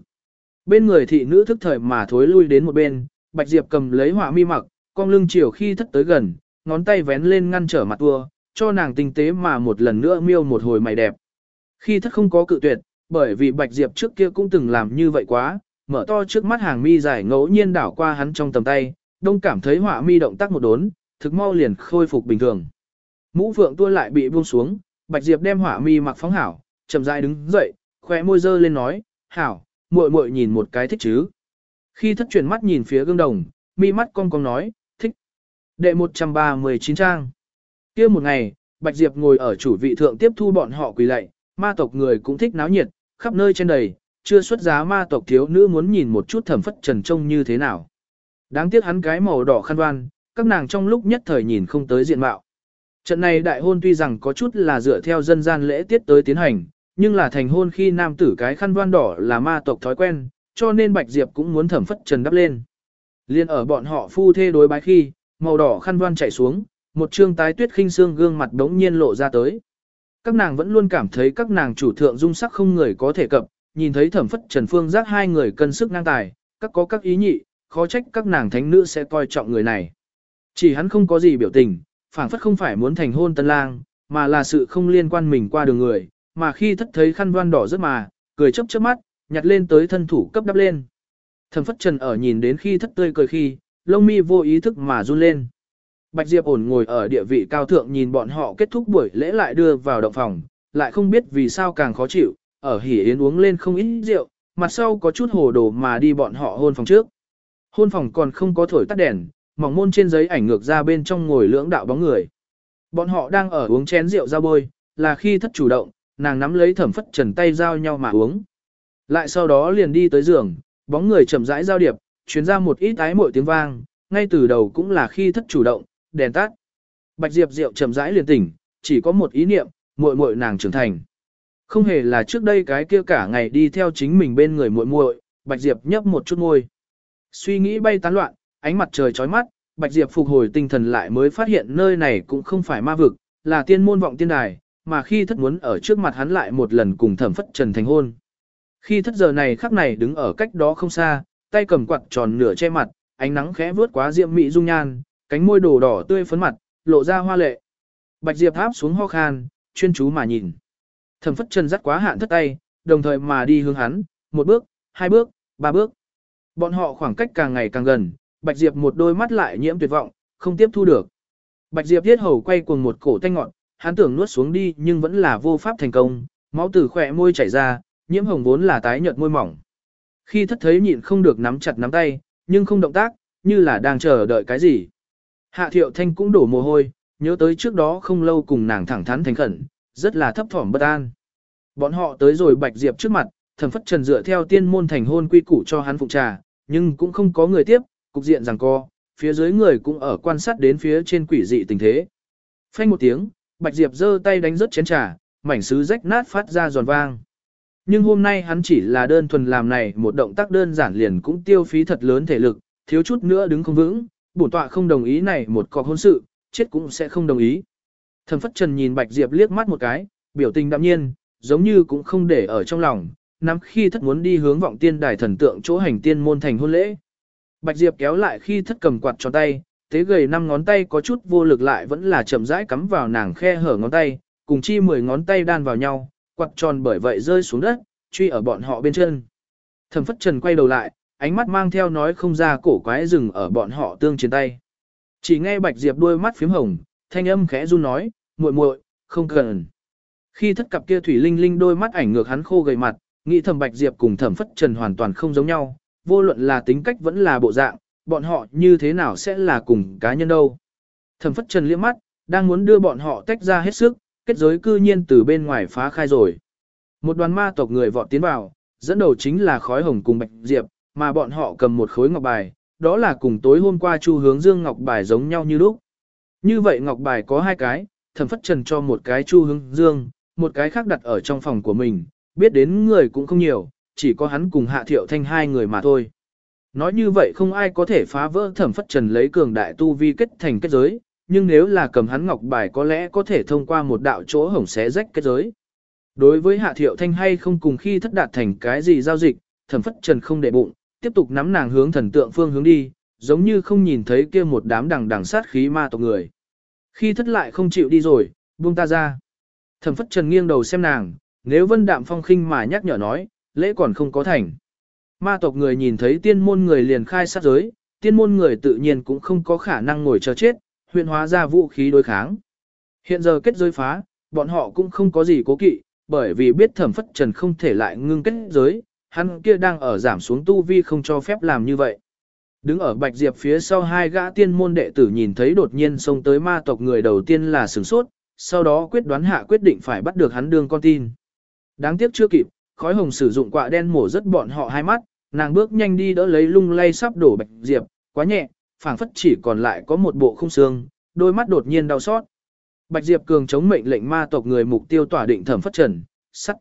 Bên người thị nữ thức thời mà thối lui đến một bên, Bạch Diệp cầm lấy họa mi mặc, con lưng chiều khi thất tới gần, ngón tay vén lên ngăn trở mặt tua, cho nàng tinh tế mà một lần nữa miêu một hồi mày đẹp. Khi thất không có cự tuyệt, bởi vì Bạch Diệp trước kia cũng từng làm như vậy quá, mở to trước mắt hàng mi dài ngẫu nhiên đảo qua hắn trong tầm tay, đông cảm thấy họa mi động tác một đốn, thực mau liền khôi phục bình thường. Mũ phượng tua lại bị buông xuống, Bạch Diệp đem họa mi mặc phóng hảo, chậm rãi đứng dậy, khóe môi dơ lên nói, hảo, muội muội nhìn một cái thích chứ. Khi thất chuyển mắt nhìn phía gương đồng, mi mắt cong cong nói. Đệ 139 trang. kia một ngày, Bạch Diệp ngồi ở chủ vị thượng tiếp thu bọn họ quỳ lạy, ma tộc người cũng thích náo nhiệt, khắp nơi trên đầy, chưa xuất giá ma tộc thiếu nữ muốn nhìn một chút thẩm phất trần trông như thế nào. Đáng tiếc hắn cái màu đỏ khăn đoan, các nàng trong lúc nhất thời nhìn không tới diện mạo. Trận này đại hôn tuy rằng có chút là dựa theo dân gian lễ tiết tới tiến hành, nhưng là thành hôn khi nam tử cái khăn đoan đỏ là ma tộc thói quen, cho nên Bạch Diệp cũng muốn thẩm phất trần đắp lên. Liên ở bọn họ phu thê đối bái khi, màu đỏ khăn đoan chạy xuống, một trương tái tuyết khinh xương gương mặt đống nhiên lộ ra tới. Các nàng vẫn luôn cảm thấy các nàng chủ thượng dung sắc không người có thể cập, nhìn thấy thẩm phất trần phương giác hai người cân sức ngang tài, các có các ý nhị, khó trách các nàng thánh nữ sẽ coi trọng người này. Chỉ hắn không có gì biểu tình, phảng phất không phải muốn thành hôn tân lang, mà là sự không liên quan mình qua đường người, mà khi thất thấy khăn đoan đỏ rất mà, cười chớp chớp mắt, nhặt lên tới thân thủ cấp đắp lên. Thẩm phất trần ở nhìn đến khi thất tươi cười khi, lông mi vô ý thức mà run lên. Bạch Diệp ổn ngồi ở địa vị cao thượng nhìn bọn họ kết thúc buổi lễ lại đưa vào động phòng, lại không biết vì sao càng khó chịu, ở hỉ yến uống lên không ít rượu, mặt sau có chút hồ đồ mà đi bọn họ hôn phòng trước. Hôn phòng còn không có thổi tắt đèn, mỏng môn trên giấy ảnh ngược ra bên trong ngồi lưỡng đạo bóng người. Bọn họ đang ở uống chén rượu ra bôi, là khi thất chủ động, nàng nắm lấy thẩm phất trần tay giao nhau mà uống. Lại sau đó liền đi tới giường, bóng người chậm rãi giao điệp, chuyến ra một ít ái mội tiếng vang, ngay từ đầu cũng là khi thất chủ động, đèn tắt. Bạch Diệp diệu chậm rãi liền tỉnh, chỉ có một ý niệm, muội muội nàng trưởng thành. Không hề là trước đây cái kia cả ngày đi theo chính mình bên người muội muội, Bạch Diệp nhấp một chút môi. Suy nghĩ bay tán loạn, ánh mặt trời chói mắt, Bạch Diệp phục hồi tinh thần lại mới phát hiện nơi này cũng không phải ma vực, là tiên môn vọng tiên đài, mà khi thất muốn ở trước mặt hắn lại một lần cùng thẩm phất trần thành hôn. Khi thất giờ này khắc này đứng ở cách đó không xa, tay cầm quạt tròn nửa che mặt, ánh nắng khẽ vướt quá diệm mị dung nhan, cánh môi đồ đỏ tươi phấn mặt, lộ ra hoa lệ. Bạch Diệp áp xuống ho khan, chuyên chú mà nhìn. Thẩm phất trần dắt quá hạn thất tay, đồng thời mà đi hướng hắn, một bước, hai bước, ba bước. Bọn họ khoảng cách càng ngày càng gần, Bạch Diệp một đôi mắt lại nhiễm tuyệt vọng, không tiếp thu được. Bạch Diệp thiết hầu quay cuồng một cổ tanh ngọn, hắn tưởng nuốt xuống đi nhưng vẫn là vô pháp thành công, máu từ khỏe môi chảy ra, nhiễm hồng vốn là tái nhợt môi mỏng. Khi thất thấy nhịn không được nắm chặt nắm tay, nhưng không động tác, như là đang chờ đợi cái gì. Hạ thiệu thanh cũng đổ mồ hôi, nhớ tới trước đó không lâu cùng nàng thẳng thắn thành khẩn, rất là thấp thỏm bất an. Bọn họ tới rồi Bạch Diệp trước mặt, thẩm phất trần dựa theo tiên môn thành hôn quy củ cho hắn phụ trà, nhưng cũng không có người tiếp, cục diện rằng co, phía dưới người cũng ở quan sát đến phía trên quỷ dị tình thế. Phanh một tiếng, Bạch Diệp giơ tay đánh rớt chén trà, mảnh sứ rách nát phát ra giòn vang. Nhưng hôm nay hắn chỉ là đơn thuần làm này một động tác đơn giản liền cũng tiêu phí thật lớn thể lực, thiếu chút nữa đứng không vững, bổn tọa không đồng ý này một cọc hôn sự, chết cũng sẽ không đồng ý. Thẩm Phất Trần nhìn Bạch Diệp liếc mắt một cái, biểu tình đạm nhiên, giống như cũng không để ở trong lòng, nắm khi thất muốn đi hướng vọng tiên đài thần tượng chỗ hành tiên môn thành hôn lễ. Bạch Diệp kéo lại khi thất cầm quạt cho tay, thế gầy năm ngón tay có chút vô lực lại vẫn là chậm rãi cắm vào nàng khe hở ngón tay, cùng chi mười ngón tay đan vào nhau, quạt tròn bởi vậy rơi xuống đất, truy ở bọn họ bên chân. Thẩm Phất Trần quay đầu lại, ánh mắt mang theo nói không ra cổ quái rừng ở bọn họ tương trên tay. Chỉ nghe Bạch Diệp đôi mắt phím hồng, thanh âm khẽ run nói, muội muội, không cần. Khi thất cặp kia thủy linh linh đôi mắt ảnh ngược hắn khô gầy mặt, nghĩ thẩm Bạch Diệp cùng thẩm Phất Trần hoàn toàn không giống nhau, vô luận là tính cách vẫn là bộ dạng, bọn họ như thế nào sẽ là cùng cá nhân đâu. Thẩm Phất Trần liếc mắt, đang muốn đưa bọn họ tách ra hết sức, kết giới cư nhiên từ bên ngoài phá khai rồi. Một đoàn ma tộc người vọt tiến vào, dẫn đầu chính là khói hồng cùng Bạch Diệp, mà bọn họ cầm một khối ngọc bài, đó là cùng tối hôm qua Chu Hướng Dương ngọc bài giống nhau như lúc. Như vậy ngọc bài có hai cái, Thẩm Phất Trần cho một cái Chu Hướng Dương, một cái khác đặt ở trong phòng của mình, biết đến người cũng không nhiều, chỉ có hắn cùng Hạ Thiệu Thanh hai người mà thôi. Nói như vậy không ai có thể phá vỡ Thẩm Phất Trần lấy cường đại tu vi kết thành kết giới, nhưng nếu là cầm hắn ngọc bài có lẽ có thể thông qua một đạo chỗ hổng xé rách kết giới. Đối với Hạ Thiệu Thanh hay không cùng khi thất đạt thành cái gì giao dịch, Thẩm Phất Trần không để bụng, tiếp tục nắm nàng hướng thần tượng phương hướng đi, giống như không nhìn thấy kia một đám đằng đằng sát khí ma tộc người. Khi thất lại không chịu đi rồi, buông ta ra. Thẩm phất trần nghiêng đầu xem nàng, nếu vân đạm phong khinh mà nhắc nhở nói, lễ còn không có thành. Ma tộc người nhìn thấy tiên môn người liền khai sát giới, tiên môn người tự nhiên cũng không có khả năng ngồi chờ chết, huyện hóa ra vũ khí đối kháng. Hiện giờ kết giới phá, bọn họ cũng không có gì cố kỵ, bởi vì biết thẩm phất trần không thể lại ngưng kết giới, hắn kia đang ở giảm xuống tu vi không cho phép làm như vậy. Đứng ở Bạch Diệp phía sau hai gã tiên môn đệ tử nhìn thấy đột nhiên xông tới ma tộc người đầu tiên là sửng sốt, sau đó quyết đoán hạ quyết định phải bắt được hắn đương con tin. Đáng tiếc chưa kịp, khói hồng sử dụng quạ đen mổ rất bọn họ hai mắt, nàng bước nhanh đi đỡ lấy lung lay sắp đổ Bạch Diệp, quá nhẹ, phảng phất chỉ còn lại có một bộ khung xương, đôi mắt đột nhiên đau xót. Bạch Diệp cường chống mệnh lệnh ma tộc người mục tiêu tỏa định thẩm phất trần, sắt.